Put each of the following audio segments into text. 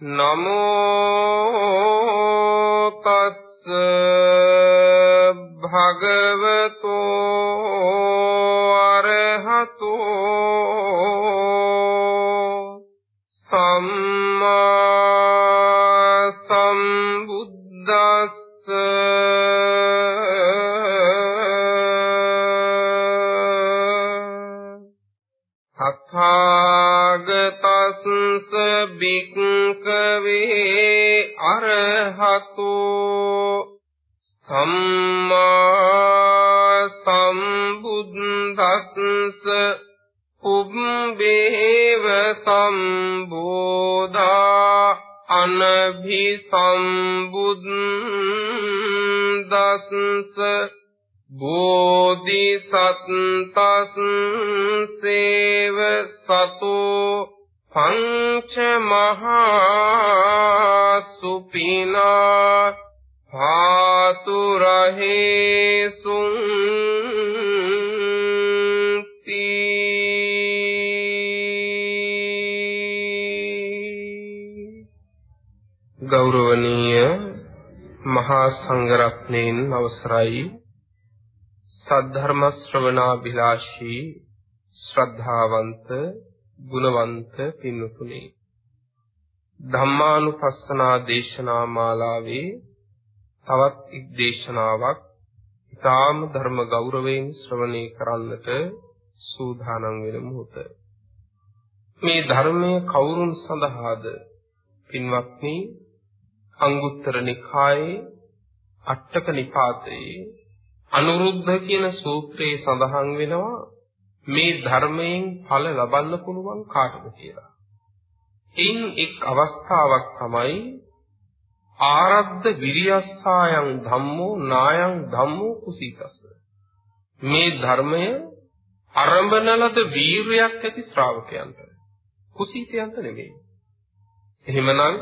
නමෝ තස්ස භගවතෝ අරහතෝ සම්මා සම්බුද්දස්ස තථාගතස්ස බික්කවේ අරහතෝ සම්මා සම්බුද්දස්ස උබ්බේව සම්බෝධා අනභි සම්බුද්දස්ස බෝධිසත්තස්සේව සතෝ පංච මහා සුපිනා පාතු රහේසුං ගෞරවනීය මහා සංඝරත්නයන් අවසරයි සද්ධර්ම ශ්‍රවණාභිලාෂී ශ්‍රද්ධාවන්ත ගුණවන්ත පින්වතුනි. ධම්මානුපස්සනා දේශනා මාලාවේ තවත් එක් දේශනාවක් ඊටාම ධර්ම ගෞරවයෙන් ශ්‍රවණය කරන්නට සූදානම් වෙන මොහොත. මේ ධර්මයේ කවුරුන් සඳහාද? පින්වත්නි අංගුත්තර නිකායේ අට්ඨක නිපාතයේ අනුරුද්ධ කියන සූත්‍රයේ සඳහන් වෙනවා මේ ධර්මයෙන් ඵල ලබන්න පුළුවන් කාටද කියලා. ඉන් එක් අවස්ථාවක් තමයි ආරද්ධ විරියස්සායන් ධම්මෝ නායන් ධම්මෝ කුසීතස්ස. මේ ධර්මය අරඹන ලද වීරයක් ඇති ශ්‍රාවකයන්ට කුසීතයන්ට නෙමෙයි. එහෙමනම්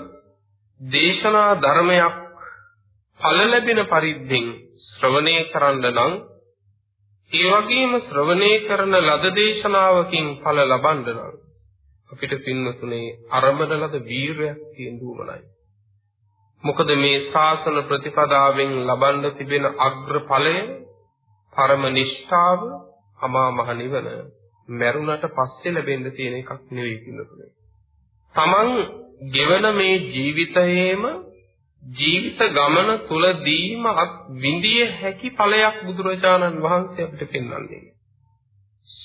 දේශනා ධර්මයක් ඵල ලැබෙන පරිද්දෙන් ශ්‍රවණය කරන්න නම් ඒ වගේම ශ්‍රවණය කරන ලද දේශනාවකින් ඵල ලබන්න නම් අපිට පින්නතුනේ අරඹන ලද වීරයක් තියෙන්න උවමනයි. මොකද මේ ශාසන ප්‍රතිපදාවෙන් ලබන්න තිබෙන අග්‍ර ඵලය පරම නිෂ්ඨාව අමා මහ නිවන මරුණට පස්සේ ලැබෙන්න තියෙන එකක් නෙවෙයි පින්නතුනේ. Taman ගෙවන මේ ජීවිතයේම ජීවිත ගමන තුලදීම විඳිය හැකි ඵලයක් බුදුරජාණන් වහන්සේ අපිට පෙන්වන්නේ.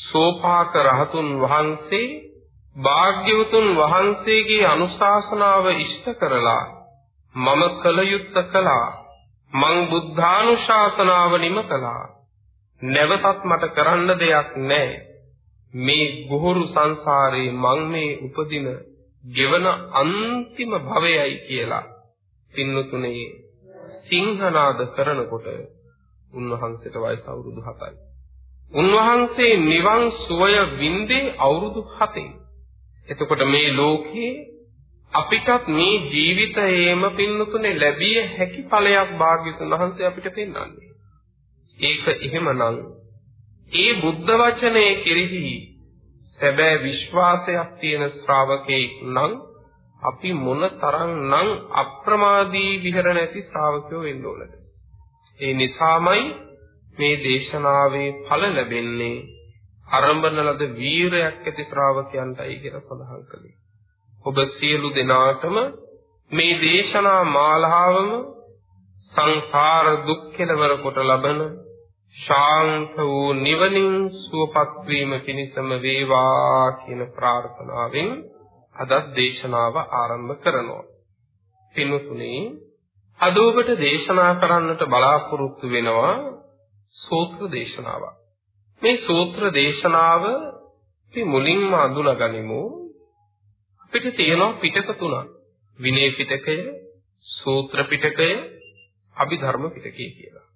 සෝපාක රහතුන් වහන්සේ භාග්‍යවතුන් වහන්සේගේ අනුශාසනාව ඉෂ්ට කරලා මම කල යුත්තේ කළා. මං බුද්ධානුශාසනාව නිම කළා. නැවතත් මට කරන්න දෙයක් නැහැ. මේ ගොහරු සංසාරේ මං මේ උපදින ගෙවන අන්තිම භවයයි කියලා. පින්නතුනේ සිංහනාද කරනකොට උන්වහන්සේට වයස අවුරුදු 7යි. උන්වහන්සේ නිවන් සුවය වින්දේ අවුරුදු 7යි. එතකොට මේ ලෝකේ අපිටත් මේ ජීවිතයේම පින්නතුනේ ලැබිය හැකි ඵලයක් භාග්‍යතුන් වහන්සේ අපිට පෙන්වන්නේ. ඒක එහෙමනම් ඒ බුද්ධ වචනේ කෙරෙහි සැබෑ විශ්වාසයක් තියෙන ශ්‍රාවකෙක් නම් අපි මොන තරම්නම් අප්‍රමාදී විහෙරණ ඇති ශ්‍රාවකයෝ වෙන්න ඕනද? ඒ නිසාමයි මේ දේශනාවේ ඵල ලැබෙන්නේ ආරම්භන ලද වීරයක් ඇති ශ්‍රාවකයන්ටයි කියලා සඳහන් කළේ. ඔබ සියලු දෙනාටම මේ දේශනා මාලාවම සංසාර දුක් කෙලවර කොට ලබන ශාන්ත වූ නිවනින් සුවපත් වීම පිණිසම වේවා කියන ප්‍රාර්ථනාවෙන් අදත් දේශනාව ආරම්භ කරනවා. පින්තුනේ අද ඔබට දේශනා කරන්නට බලාපොරොත්තු වෙනවා සූත්‍ර දේශනාවක්. මේ සූත්‍ර දේශනාව අපි මුලින්ම අඳුනගනිමු. අපිට තියෙනවා පිටක තුනක්. විනය පිටකය, සූත්‍ර පිටකය, අභිධර්ම පිටකය කියලා.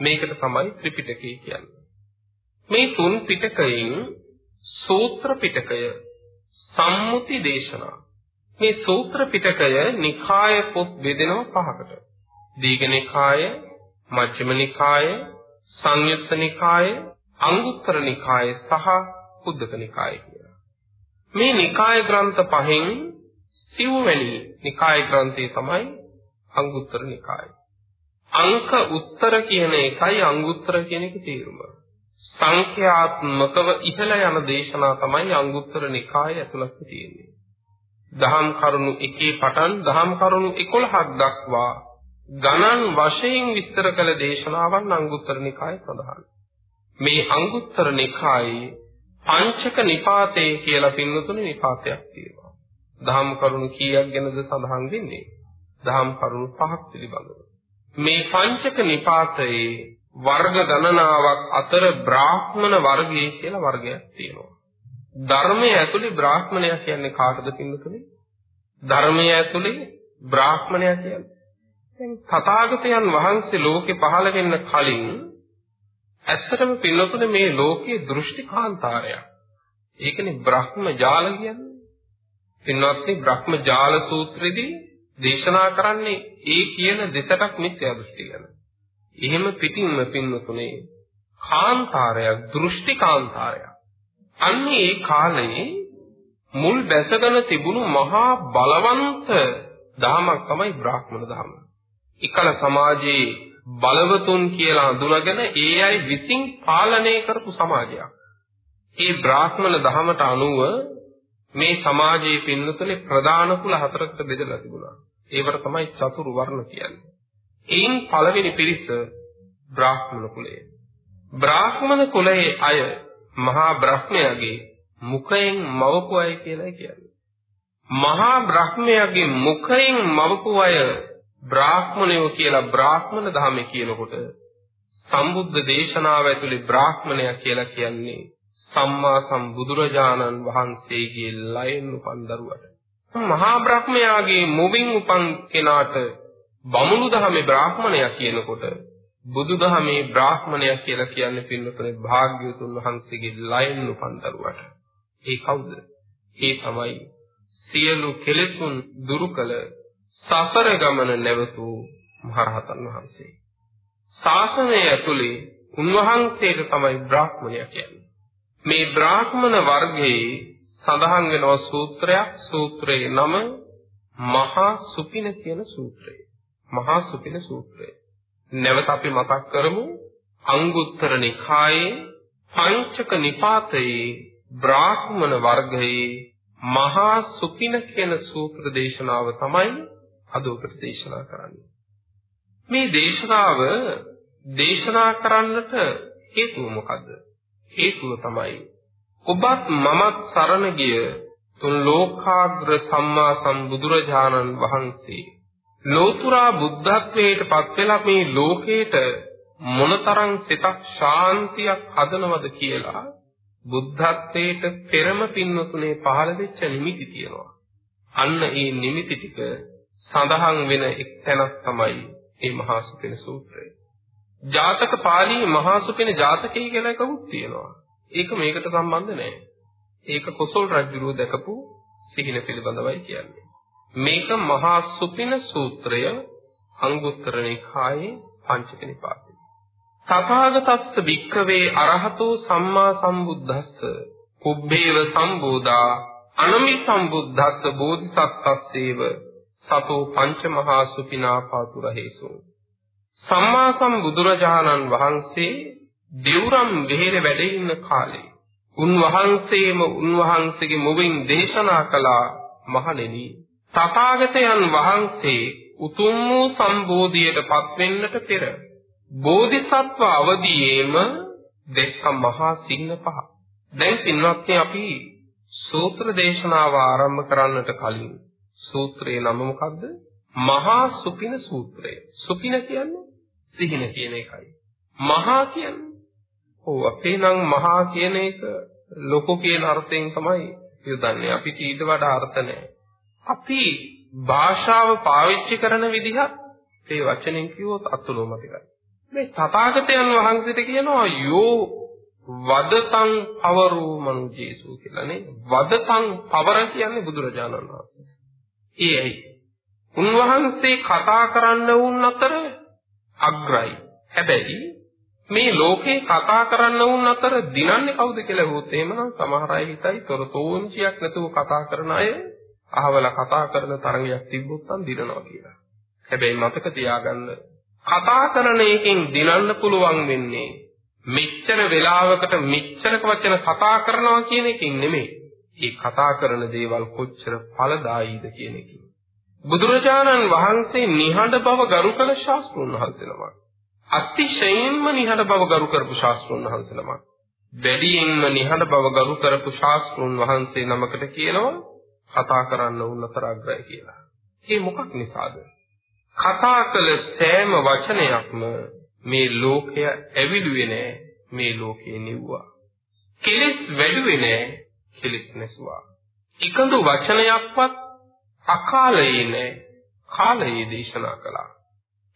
මේකට තමයි ත්‍රිපිටකය කියන්නේ. මේ තුන් පිටකයෙන් සූත්‍ර පිටකය සම්මුති දේශනා. මේ සූත්‍ර පිටකය නිකාය පොත් බෙදෙනවා පහකට. දීඝනිකාය, මජ්ක්‍ධිම නිකාය, සංයුත්ත නිකාය, අංගුත්තර නිකාය සහ කුද්දක නිකාය කියලා. මේ නිකාය ග්‍රන්ථ පහෙන් සිව්වැනි නිකාය ග්‍රන්ථය තමයි අංගුත්තර නිකාය. අංක උත්තර කියන එකයි අංගුත්තර කියන එකේ තේරුම. සංඛ්‍යාත්මකව ඉහළ යන දේශනා තමයි අංගුත්තර නිකාය ඇතුළත තියෙන්නේ. දහම් කරුණු 1 පටන් දහම් කරුණු 11ක් දක්වා ගණන් වශයෙන් විස්තර කළ දේශනාවන් අංගුත්තර නිකායේ සඳහන්. මේ අංගුත්තර නිකායේ පංචක නිපාතේ කියලා පින්නතුනේ නිපාතයක් තියෙනවා. දහම් කරුණු කීයක් ගැනද සඳහන් වෙන්නේ? දහම් කරුණු පහක් පිළිබඳව. මේ පංචක නිපාතයේ වර්ග ගණනාවක් අතර බ්‍රාහ්මණ වර්ගය කියලා වර්ගයක් තියෙනවා. ධර්මයේ ඇතුලේ බ්‍රාහ්මණයා කියන්නේ කාටද පින්නතුනේ? ධර්මයේ ඇතුලේ බ්‍රාහ්මණයා කියන්නේ. දැන් තථාගතයන් වහන්සේ ලෝකේ පහළ වෙන්න කලින් ඇත්තටම පින්නතුනේ මේ ලෝකයේ දෘෂ්ටි කාන්තාරයක්. ඒකනේ බ්‍රහ්ම ජාල කියන්නේ. පින්වත්නි බ්‍රහ්ම ජාල සූත්‍රයේදී දේශනා කරන්නේ ඒ කියන දෙසටක් මිත්‍යා දෘෂ්ටි ගැන. එහෙම පිටින්ම පින්නතුනේ කාන්තාරයක් දෘෂ්ටි කාන්තාරයක්. අන්න ඒ කාලේ මුල් බැසගෙන තිබුණු මහා බලවන්ත දහමක් තමයි බ්‍රාහ්මණ දහම. එකල සමාජයේ බලවතුන් කියලා හඳුනාගෙන ඒ අය විසින් පාලනය කරපු සමාජයක්. ඒ බ්‍රාහ්මණ දහමට අනුව මේ සමාජයේ පින්නතුනේ ප්‍රධාන කුල හතරකට බෙදලා තිබුණා. ඒවට තමයි චතුරු වර්ණ කියන්නේ. එයින් පළවෙනි පිරිස බ්‍රාහ්මණ කුලය. බ්‍රාහ්මණ කුලයේ අය මහා බ්‍රහ්මයාගේ මුඛයෙන් මවපු අය කියලා කියන්නේ. මහා බ්‍රහ්මයාගේ මුඛයෙන් මවපු අය බ්‍රාහ්මණයෝ කියලා බ්‍රාහ්මණ ධර්මයේ කියනකොට සම්බුද්ධ දේශනාව ඇතුලේ බ්‍රාහ්මණයා කියලා කියන්නේ සම්මා සම්බුදුරජාණන් වහන්සේගේ ලයෙන් උපන් දරුවට. මහා බ්‍රහ්මයාගේ මුවින් උපන් කෙනාට බමුණු දහමේ බ්‍රාහ්මණයා කියනකොට බුදුදහමේ බ්‍රාහ්මණයා කියලා කියන්නේ පින්නතුනේ භාග්‍යවතුන් වහන්සේගේ ලයෙන් උපන් දරුවට. ඒ කවුද? ඒ තමයි සියලු කෙලෙසුන් දුරු කළ සසර ගමන නැවතු මහරහතන් වහන්සේ. ශාසනය ඇතුලේ උන්වහන්සේට තමයි බ්‍රාහ්මණයා කියන්නේ. මේ බ්‍රාහ්මණ වර්ගයේ සඳහන් වෙනවා සූත්‍රයක් සූත්‍රයේ නම මහා සුපින කියන සූත්‍රය. මහා සුපින සූත්‍රය. නැවත අපි මතක් කරමු අංගුත්තර නිකායේ පංචක නිපාතයේ බ්‍රාහ්මණ වර්ගයේ මහා සුපින කියන සූත්‍ර දේශනාව තමයි අද ඔබට දේශනා කරන්නේ. මේ දේශනාව දේශනා කරන්නට හේතුව මොකද්ද? හේතුව තමයි ඔබත් මමත් සරණ ගිය තුන් ලෝකාග්‍ර සම්මා සම්බුදුරජාණන් වහන්සේ ලෝතුරා බුද්ධත්වයට පත් වෙලා මේ ලෝකේට මොනතරම් සිතක් ශාන්තියක් හදනවද කියලා බුද්ධත්වයට පෙරම පින්වතුනේ පහළ වෙච්ච නිමිති තියෙනවා. අන්න ඒ නිමිති ටික සඳහන් වෙන එක් තැනක් තමයි මේ මහා සුපින සූත්‍රය. ජාතක පාළියේ මහා සුපින ජාතකය කියලා එකකුත් තියෙනවා. ඒක මේකට සම්බන්ධ නැහැ. ඒක කොසල් රජුරුව දැකපු සිහින පිළිබඳවයි කියන්නේ. මේක මහා සුපින සූත්‍රය අංගුත්තර නිකායේ පංචක නිපාතේ. තථාගතස්ස වික්ඛවේ අරහතෝ සම්මා සම්බුද්දස්ස පුබ්බේව සම්බෝධා අනමි සම්බුද්දස්ස බෝධිසත්ත්වස්සේව සතෝ පංච මහා සුපිනා පාතුරහේසු සම්මා සම්බුදුරජාණන් වහන්සේ දෙවුරම් වෙහෙර වැඩ ඉන්න කාලේ උන්වහන්සේම උන්වහන්සේගේ මුවින් දේශනා කළා මහණෙනි තථාගතයන් වහන්සේ උතුම් වූ සම්බෝධියට පත්වෙන්නට පෙර බෝධිසත්ව අවදීයේම දැක්ක මහා සින්න පහ. දැන් පින්වත්නි අපි සූත්‍ර දේශනාව ආරම්භ කරන්නට කලින් සූත්‍රයේ නම මොකද්ද? මහා සුපින සූත්‍රය. සුපින කියන්නේ සිහින කියන එකයි. මහා කියන්නේ ඔව් අපේ නම් මහා කියන එක ලොකු කියන අර්ථයෙන් තමයි යොදන්නේ. අපිට ඊට වඩා අර්ථ නැහැ. අපි භාෂාව පාවිච්චි කරන විදිහත් ඒ වචනෙන් කිව්වොත් අතුලෝමතිකයි. මේ තථාගතයන් වහන්සේට කියනවා යෝ වදතං පවරෝ මනුජේසු කියලා නේ. වදතං පවර කියන්නේ බුදුරජාණන් වහන්සේ. ඒයි. උන්වහන්සේ කතා කරන්න වුන් අතර අග්‍රයි. හැබැයි මේ ලෝකේ කතා කරන්න වුන් අතර දිනන්නේ කවුද කියලා හොත් එහෙමනම් සමහර අය හිතයි තොරතෝංචියක් නැතුව කතා කරන අය අහවල කතා කරන තරඟයක් තිබ්බොත් නම් දිනනවා කියලා. හැබැයි මතක තියාගන්න කතා කරන එකෙන් දිනන්න පුළුවන් වෙන්නේ මෙච්චර වෙලාවකට මෙච්චරක වචන කතා කරනවා කියන එකෙන් නෙමෙයි. ඒ කතා කරන දේවල් කොච්චර ඵලදායීද කියන එකෙන්. බුදුරජාණන් වහන්සේ නිහඬ බව ගරු කළ ශාස්ත්‍රුන් වහන්සේලමක්. අතිශයින්ම නිහඬ බව ගරු කරපු ශාස්ත්‍රුන් වහන්සේලමක්. වැඩියෙන්ම නිහඬ බව ගරු කරපු ශාස්ත්‍රුන් වහන්සේ නමකට කියනවා කතා කරන්න උන්නතරග්‍රය කියලා. ඒ මොකක් නිසාද? කතා කළ සෑම වචනයක්ම මේ ලෝකය ඇවිලුවේ නෑ මේ ලෝකේ නිව්වා. කෙලෙස් වැඩුවේ නෑ කෙලෙස් නැසුවා. එකඳු වචනයක්වත් අකාලයේ නෑ කාලයේ දේශනා කළා.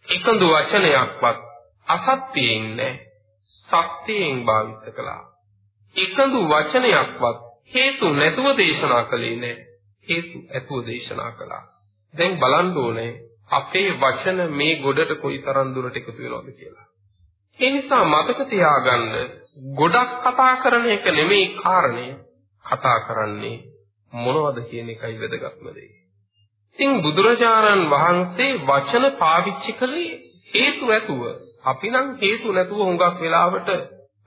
එකඳු වචනයක්වත් අසත්‍යයෙන් නෑ සත්‍යයෙන් භාවිත කළා. එකඳු වචනයක්වත් හේතු නැතුව දේශනා කළේ නෑ හේතු ඇතුව දේශනා කළා. දැන් බලන්න ඕනේ අපේ වචන මේ ගොඩට කොයිතරම් දුරට එකතු වෙනවද කියලා. ඒ නිසා මතක තියාගන්න ගොඩක් කතා කරන එක නෙමෙයි කාරණය. කතා කරන්නේ මොනවද කියන එකයි වැදගත්ම දේ. ඉතින් බුදුරජාණන් වහන්සේ වචන පාවිච්චි කළේ හේතු ඇතුව. අපි නම් හේතු නැතුව හුඟක් වෙලාවට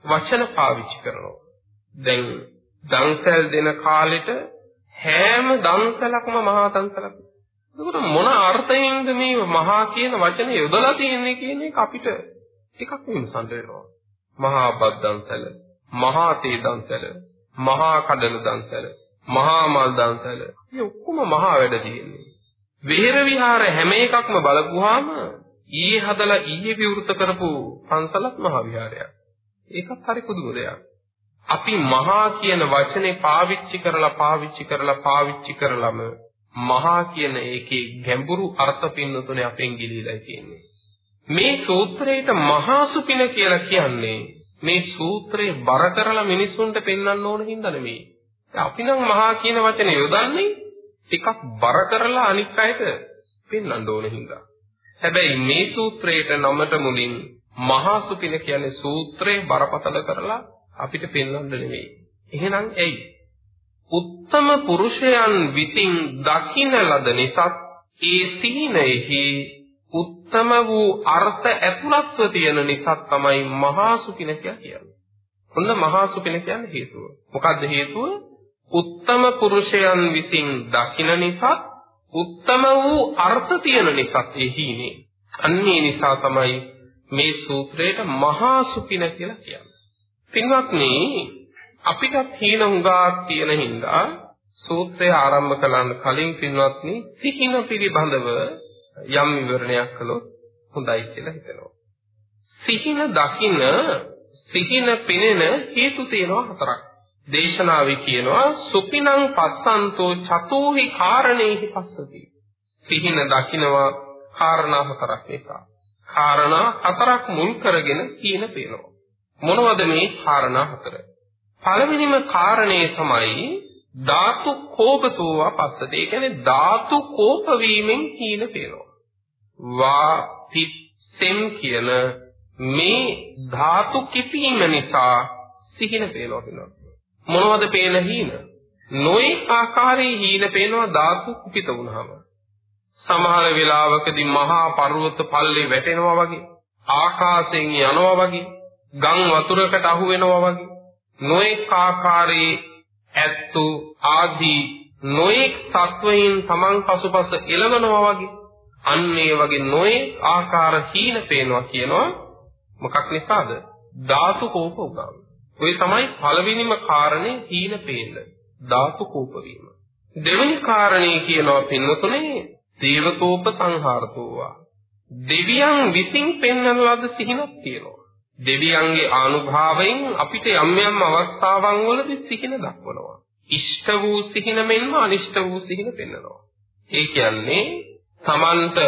වචන පාවිච්චි කරනවා. දැන් දන්සල් දෙන කාලෙට හැම දන්සලක්ම මහා දන්සලක්. එතකොට මොන අර්ථයෙන්ද මේ මහා කියන වචනේ යොදලා තියෙන්නේ කියන එක අපිට ටිකක් විමසන්න වෙනවා. මහා බද්දන්සල, මහා තේ දන්සල, මහා කඩල දන්සල, මහා මල් දන්සල. මේ ඔක්කොම මහා වැඩ තියෙන්නේ. විහෙර විහාර හැම එකක්ම බලපුවාම ඊයේ හදලා ඊයේ විවෘත කරපු පන්සලක් මහා විහාරයක්. ඒකත් හරි පුදුම දෙයක්. අපි මහා කියන වචනේ පාවිච්චි කරලා පාවිච්චි කරලා පාවිච්චි කරලම මහා කියන ඒකේ ගැඹුරු අර්ථ පින්නතුනේ අපෙන් ගිලීලා තියෙන්නේ. මේ සූත්‍රයට මහා සුපින කියලා කියන්නේ මේ සූත්‍රේ බර කරලා මිනිසුන්ට පෙන්වන්න ඕන හින්දා නෙමෙයි. අපි නම් මහා කියන වචනේ යොදන්නේ ටිකක් බර කරලා අනික් අයට පෙන්වන්න ඕන හින්දා. හැබැයි මේ සූත්‍රයට නමට මුලින් මහා සුපින කියන්නේ සූත්‍රේ බරපතල කරලා අපිට පෙන්වන්න නෙමෙයි. එහෙනම් ඇයි? උත්තම පුරුෂයන් විසින් දකින ලද නිසා ඒ සීනෙහි උත්තම වූ අර්ථ ඇතුළත්ව තියෙන නිසා තමයි මහා සුපින කියන්නේ. ඔන්න මහා සුපින කියන්නේ හේතුව. මොකද්ද හේතුව? උත්තම පුරුෂයන් විසින් දකින නිසා උත්තම වූ අර්ථ තියෙන නිසා එහිනේ. අන්නේ නිසා තමයි මේ සූත්‍රයට මහා සුපින කියලා කියන්නේ. පින්වත්නි අපිට හීන හුඟක් තියෙන හින්දා සූත්‍රය ආරම්භ කරන්න කලින් පින්වත්නි සිහින පිළිබඳව යම් විවරණයක් කළොත් හොඳයි කියලා හිතෙනවා. සිහින දකින්න සිහින පෙනෙන හේතු තියෙනවා හතරක්. දේශනාවේ කියනවා සුපිනං පස්සන්තෝ චතුහි කාරණේහි පස්සති. සිහින දකින්නවා කාරණා හතරක් නිසා. කාරණා හතරක් මුල් කරගෙන කියන පේනවා. මොනවද මේ කාරණා හතර? පළවෙනිම කාරණේ තමයි ධාතු කෝපතෝව පස්සට. ඒ කියන්නේ ධාතු කෝප වීමෙන් හීන පේනවා. වා පිත් සෙම් කියන මේ ධාතු කිපීම නිසා සිහින පේනවා කියනවා. මොනවද පේන හීන? නොයි ආකාරයේ හීන පේනවා ධාතු කුපිත වුණාම. සමහර වෙලාවකදී මහා පර්වත පල්ලේ වැටෙනවා වගේ, ආකාශයෙන් යනවා වගේ, ගම් වතුරකට අහු වෙනවා වගේ, නොඑක් ආකාරයේ ඇත්තු ආදී නොඑක් සත්වයින් තමන් පසුපස එළවනවා වගේ. අන්න ඒ වගේ නොඑක් ආකාර හීන පේනවා කියනවා. මොකක් නිසාද? ධාතු කෝප උගාව. ඔය තමයි පළවෙනිම කාරණේ හීන පේන්න ධාතු කෝප වීම. දෙවෙනි කාරණේ කියනවා පින්නතුනේ දේවකෝප සංහාරතෝවා. දෙවියන් විසින් පෙන්වන ලද සිහිනක් තියෙනවා. දෙවියන්ගේ ආනුභාවයෙන් අපිට යම් යම් අවස්ථාවන් වලදී සිහින දක්වනවා. ඉෂ්ට වූ සිහින මෙන්ම අනිෂ්ට වූ සිහින පෙන්වනවා. ඒ කියන්නේ තමන්ට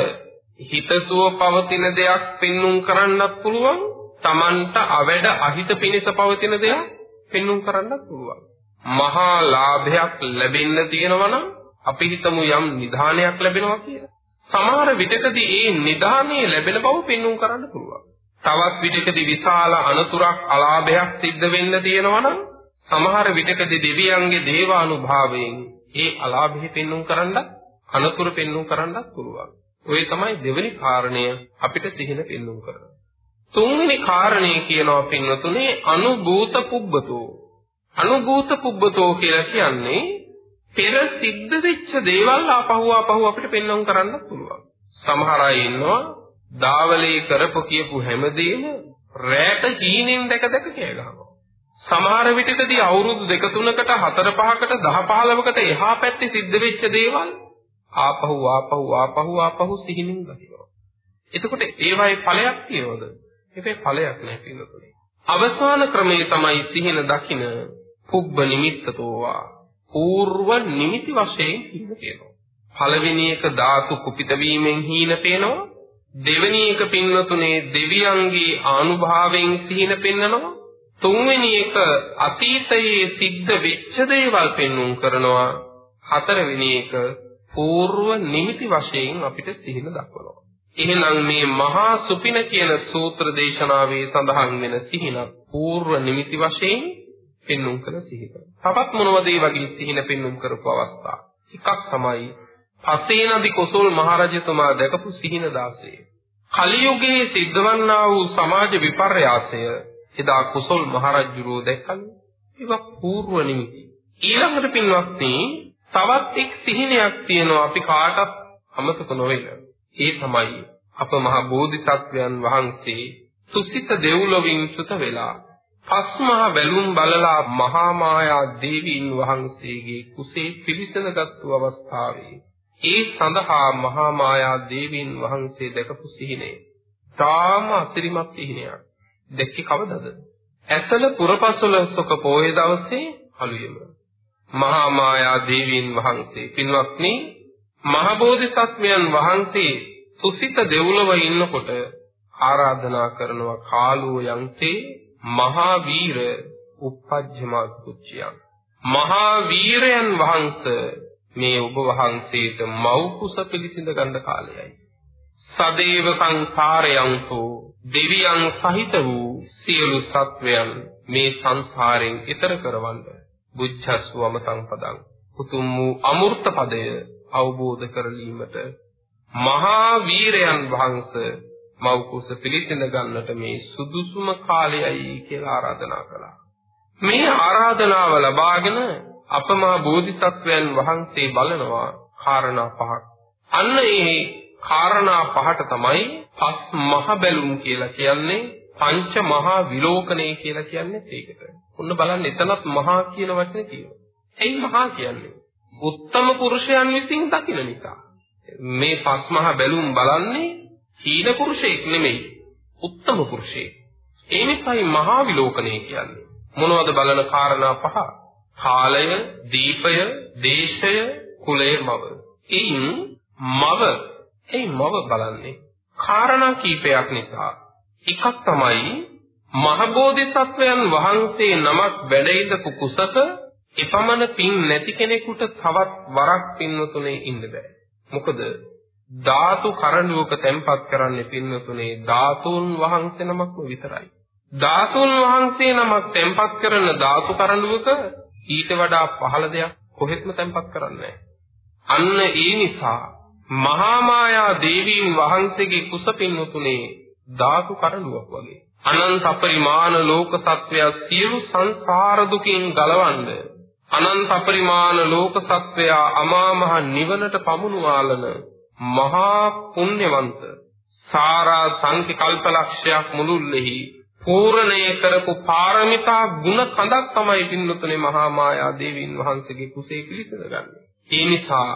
හිතසුව පවතින දෙයක් පෙන්눔 කරන්නත් පුළුවන්. තමන්ට අවැඩ අහිත පිණිස පවතින දෙයක් පෙන්눔 කරන්නත් පුළුවන්. මහා ලාභයක් ලැබෙන්න තියෙනවා නම් අපි හිතමු යම් නිධානයක් ලැබෙනවා කියලා. සමහර විටකදී ඒ නිධානය ලැබෙන බව පෙන්눔 කරන්න පුළුවන්. තවත් විටකදී විශාල අනතුරක් අලාභයක් සිද්ධ වෙන්න තියෙනවනම් සමහර විටකදී දෙවියන්ගේ දේවානුභාවයෙන් ඒ අලාභෙ පෙන්눔 කරන්න අනතුරු පෙන්눔 කරන්නත් පුළුවන්. ඔය තමයි දෙවෙනි කාරණය අපිට සිහින පෙන්눔 කරන. තුන්වෙනි කාරණය කියනවා පින්වතුනේ අනුභූත පුබ්බතෝ. අනුභූත පුබ්බතෝ කියලා කියන්නේ පෙර සිද්ධ වෙච්ච දේවල් ආපහු ආපහු අපිට පෙන්눔 කරන්නත් පුළුවන්. සමහර අය ඉන්නවා දාවලේ කරපු කියපු හැමදේම රැට හීනෙන් දැක දැක කෑ ගහනවා. සමහර විටකදී අවුරුදු දෙක තුනකට හතර පහකට 10 15කට එහා පැත්තේ සිද්ධ වෙච්ච දේවල් ආපහු ආපහු ආපහු ආපහු සිහිනින් දකිනවා. එතකොට ඒවායේ ඵලයක් තියනවද? ඒකේ ඵලයක් නැහැ පින්නතුනේ. අවසාන ක්‍රමයේ තමයි සිහින දකින පුබ්බ නිමිත්තතෝවා. పూర్ව නිමිති වශයෙන් හින කියනවා. පළවෙනි එක ධාතු කුපිත වීමෙන් හීන පේනවා. දෙවෙනි එක පින්නතුනේ දෙවියන්ගේ ආනුභාවයෙන් සිහින පෙන්නනවා. තුන්වෙනි එක අතීතයේ සිද්ධ වෙච්ච දේවල් පෙන්වුම් කරනවා. හතරවෙනි එක పూర్ව නිමිති වශයෙන් අපිට සිහින දක්වනවා. එහෙනම් මේ මහා සුපින කියන සූත්‍ර දේශනාවේ සඳහන් වෙන සිහින పూర్ව නිමිති වශයෙන් පෙන්වුම් කළ සිහින. තවත් මොනවද ඒ වගේ සිහින පෙන්වුම් කරපු අවස්ථා? එකක් තමයි අසේනදි කොසල් මහරජතුමා දැකපු සිහින දාසේ. කලියුගයේ සිද්ධවන්නා වූ සමාජ විපර්යාසය එදා කොසල් මහරජුරෝ දැක්කන්නේ. ඒක పూర్ව නිමිති. ඊළඟට පින්වත්නි තවත් එක් සිහිනයක් තියෙනවා අපි කාටත් අමතක නොවෙන. ඒ තමයි අප මහ බෝධිසත්වයන් වහන්සේ සුසිත දෙව්ලොවින් සුත වෙලා පස්මහ බැලුම් බලලා මහා මායා දේවීන් වහන්සේගේ කුසේ පිළිසඳගත්තු අවස්ථාවේ ඒ සඳහා මහා මායා දේවීන් වහන්සේ දැකපු සිහිනේ තාම අසිරිමත් සිහිනයක්. දැක්කේ කවදද? ඇසල පුරපසල සොක පොයේ දවසේ අලුයම. මහා මායා දේවීන් වහන්සේ පින්වත්නි මහ බෝධිසත්වයන් වහන්සේ සුසිත දෙව්ලොව ඉන්නකොට ආරාධනා කරනවා කාලෝ යන්තේ මහා වීර උප්පජ්ජමා කුච්චියං මහා වීරයන් වහන්සේ මේ ඔබ වහන්සේට මව් කුස පිළිසිඳ ගන්න කාලයයි සදේව සංසාරයන්තෝ දෙවියන් සහිත වූ සියලු සත්වයන් මේ සංසාරයෙන් ඈතර කරවන්න බුද්ධස්වම සංපදං උතුම් වූ අමෘත පදය අවබෝධ කරලීමට මහා වීරයන් වහන්සේ මව් කුස පිළිසිඳ ගන්නට මේ සුදුසුම කාලයයි කියලා ආරාධනා කළා. මේ ආරාධනාව ලබාගෙන අපමා බෝධිසත්වයන් වහන්සේ බලනවා කාරණා පහක්. අන්න ඒ කාරණා පහට තමයි පස් මහ බැලුම් කියලා කියන්නේ පංච මහා විලෝකණය කියලා කියන්නේ ඒකට. ඔන්න බලන්න එතනත් මහා කියන වචනේ තියෙනවා. එයි මහා කියන්නේ උත්තම පුරුෂයන් විසින් දකින නිසා. මේ පස්මහා බැලුම් බලන්නේ හීන පුරුෂයෙක් නෙමෙයි. උත්තම පුරුෂයෙක්. ඒ නිසායි මහා විලෝකණය කියන්නේ. මොනවද බලන කාරණා පහ? කාලය, දීපය, දේශය, කුලය, මව. එයින් මව, ඒ මව බලන්නේ කාරණා කීපයක් නිසා. එකක් තමයි මහබෝධිසත්වයන් වහන්සේ නමක් වැඩ ඉඳපු කුසක එපමණ පින් නැති කෙනෙකුට තවත් වරක් පින්වතුනේ ඉන්න බෑ. මොකද ධාතු කරඬුවක තැන්පත් කරන්නේ පින්වතුනේ ධාතුන් වහන්සේ නමක්ම විතරයි. ධාතුන් වහන්සේ නමක් තැන්පත් කරන ධාතු කරඬුවක ඊට වඩා පහළ දෙයක් කොහෙත්ම තැන්පත් කරන්නේ අන්න ඒ නිසා මහා මායා දේවීන් වහන්සේගේ කුස පින්වතුනේ ධාතු කරඬුවක් වගේ. අනන්ත පරිමාණ ලෝක සත්වය සියලු සංසාර දුකින් ගලවන්නේ අනන්ත පරිමාණ ලෝක සත්වයා අමා මහ නිවනට පමුණුවාලන මහා පුණ්‍යවන්ත සාරා සංඛ්‍ය කල්පලක්ෂයක් මුළුල්ලෙහි පූර්ණය කරපු පාරමිතා ගුණ කඳක් තමයි පින්නතුනේ මහා මායා දේවීන් වහන්සේගේ කුසේ පිළිසඳගන්නේ. ඒ නිසා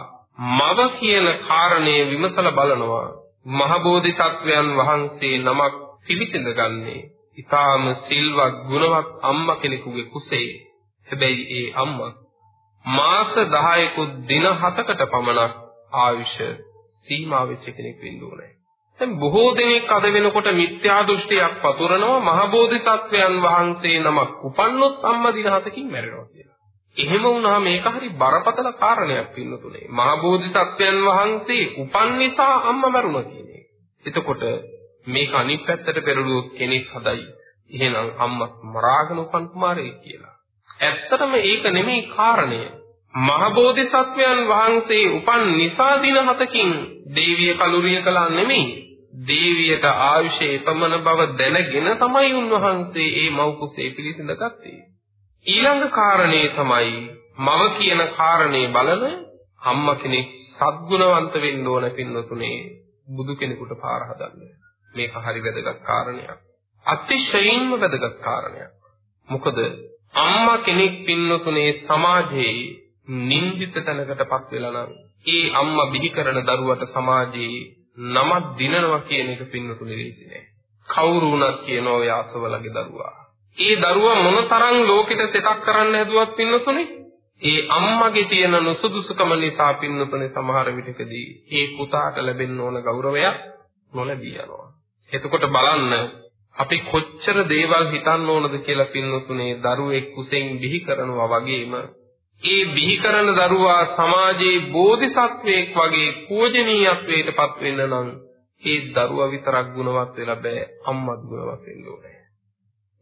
මව කියන කාරණය විමසලා බලනවා මහ බෝධිසත්වයන් වහන්සේ නමක් පිළිසඳගන්නේ ඊටාම සිල්වත් ගුණවත් අම්මා කෙනෙකුගේ කුසේ හැබැයි ඒ අම්මා මාස 10කුත් දින 7කට පමණක් ආයුෂ සීමා වෙච්ච කෙනෙක් වෙන්න ඕනේ. දැන් බොහෝ දෙනෙක් අද වෙනකොට මිත්‍යා දෘෂ්ටියක් පතුරනවා මහබෝධිසත්වයන් වහන්සේ නමක් උපන්නොත් අම්මා දින 7කින් මැරෙනවා කියලා. එහෙම වුණාම මේක හරි බරපතල කාරණයක් පින්නතුනේ. මහබෝධිසත්වයන් වහන්සේ උපන් නිසා අම්මා මැරුණා කියන්නේ. එතකොට මේක අනිත් පැත්තට පෙරළුවොත් කෙනෙක් හදයි. එහෙනම් අම්මා මරාගෙන උපන් කුමාරයෙක් කියලා. ඇත්තටම ඒක නෙමෙයි කාරණය. මහ බෝධිසත්වයන් වහන්සේ උපන් නිසා දින හතකින් දේවිය කලුරිය කළා නෙමෙයි. දේවියට ආයුෂ එපමණ බව දැනගෙන තමයි උන්වහන්සේ මේ මව් කුසේ පිළිසිඳගත්තේ. ඊළඟ කාරණේ තමයි මව කියන කාරණේ බලන අම්මා කෙනෙක් සද්ගුණවන්ත වෙන්න ඕන පින්නතුනේ බුදු කෙනෙකුට පාර හදන්න. මේක හරි වැදගත් කාරණයක්. අතිශයින්ම වැදගත් කාරණයක්. මොකද අම්මා කෙනෙක් පින්නතුනේ සමාජයේ නින්දිත තැනකටපත් වෙලා නම් ඒ අම්මා බිහි කරන දරුවට සමාජයේ නමක් දිනනවා කියන එක පින්නතුනේ ලේසි නෑ. කවුරු වුණත් කියනවා ඔය අසවලගේ දරුවා. ඒ දරුවා මොනතරම් ලෝකෙට සෙතක් කරන්න හැදුවත් පින්නතුනේ ඒ අම්මගේ තියෙන නුසුදුසුකම නිසා පින්නතුනේ සමහර විටකදී ඒ පුතාට ලැබෙන්න ඕන ගෞරවයක් නොලැබී යනවා. එතකොට බලන්න අපි කොච්චර දේවල් හිතන්න ඕනද කියලා පින්නතුනේ දරුවෙක් කුසෙන් බිහි කරනවා වගේම ඒ බිහි කරන දරුවා සමාජයේ බෝධිසත්වයෙක් වගේ පූජනීයත්වයට පත් වෙන්න නම් ඒ දරුවා විතරක් ගුණවත් වෙලා බෑ අම්මත් ගුණවත් වෙන්න ඕනේ.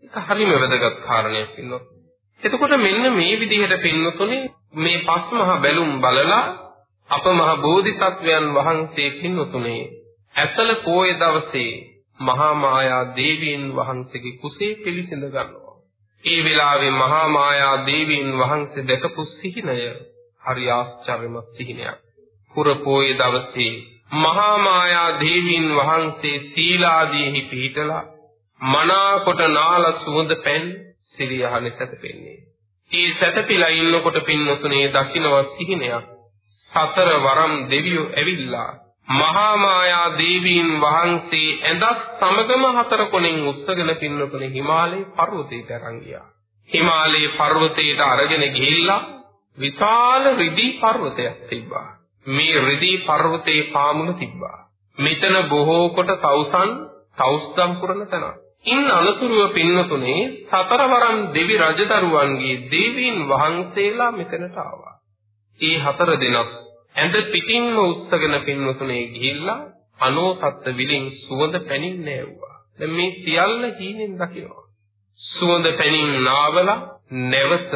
ඒක හරිම වැදගත් කාරණයක් ඉන්නවා. එතකොට මෙන්න මේ විදිහට පින්නතුනේ මේ පස්මහ බැලුම් බලලා අප මහ බෝධිසත්වයන් වහන්සේ පින්නතුනේ ඇසල පෝය දවසේ මහා මායා දේවීන් වහන්සේගේ කුසේ පිළිසිඳ ගන්නවා. ඒ වෙලාවේ මහා මායා දේවීන් වහන්සේ දැකපු සිහිනය හරි ආශ්චර්යමත් සිහිනයක්. පුර පෝය දවසේ මහා මායා දේවීන් වහන්සේ සීලාදීහි පිහිටලා මනාකොට නාල සුවඳ පැන් සිරියහනේ සැතපෙන්නේ. ඒ සැතපීලා ඉන්නකොට පින්නතුනේ දකින්නවා සිහිනයක්. සතර වරම් දෙවියෝ ඇවිල්ලා මහා මායා දේවීන් වහන්සේ ඇඳත් සමගම හතර කොනෙන් උස්සගෙන පින්නතුනේ හිමාලයේ පර්වතයට අරන් ගියා. හිමාලයේ පර්වතයට අරගෙන ගිහිල්ලා විශාල රිදී පර්වතයක් තිබ්බා. මේ රිදී පර්වතයේ පාමුල තිබ්බා. මෙතන බොහෝ කොට තවුසන් තවුස්දම් පුරන තැනක්. ඉන් අනතුරුව පින්නතුනේ සතරවරම් දෙවි රජදරුවන්ගේ දේවීන් වහන්සේලා මෙතනට ආවා. ඒ හතර දෙනක් ඇඳ පිටින්ම උස්සගෙන පින්නතුනේ ගිහිල්ලා අනෝසත්ත විලින් සුවඳ පැනින් නෑවුවා. දැන් මේ සියල්ල හීනෙන් දකිනවා. සුවඳ පැනින් නාවලා නැවත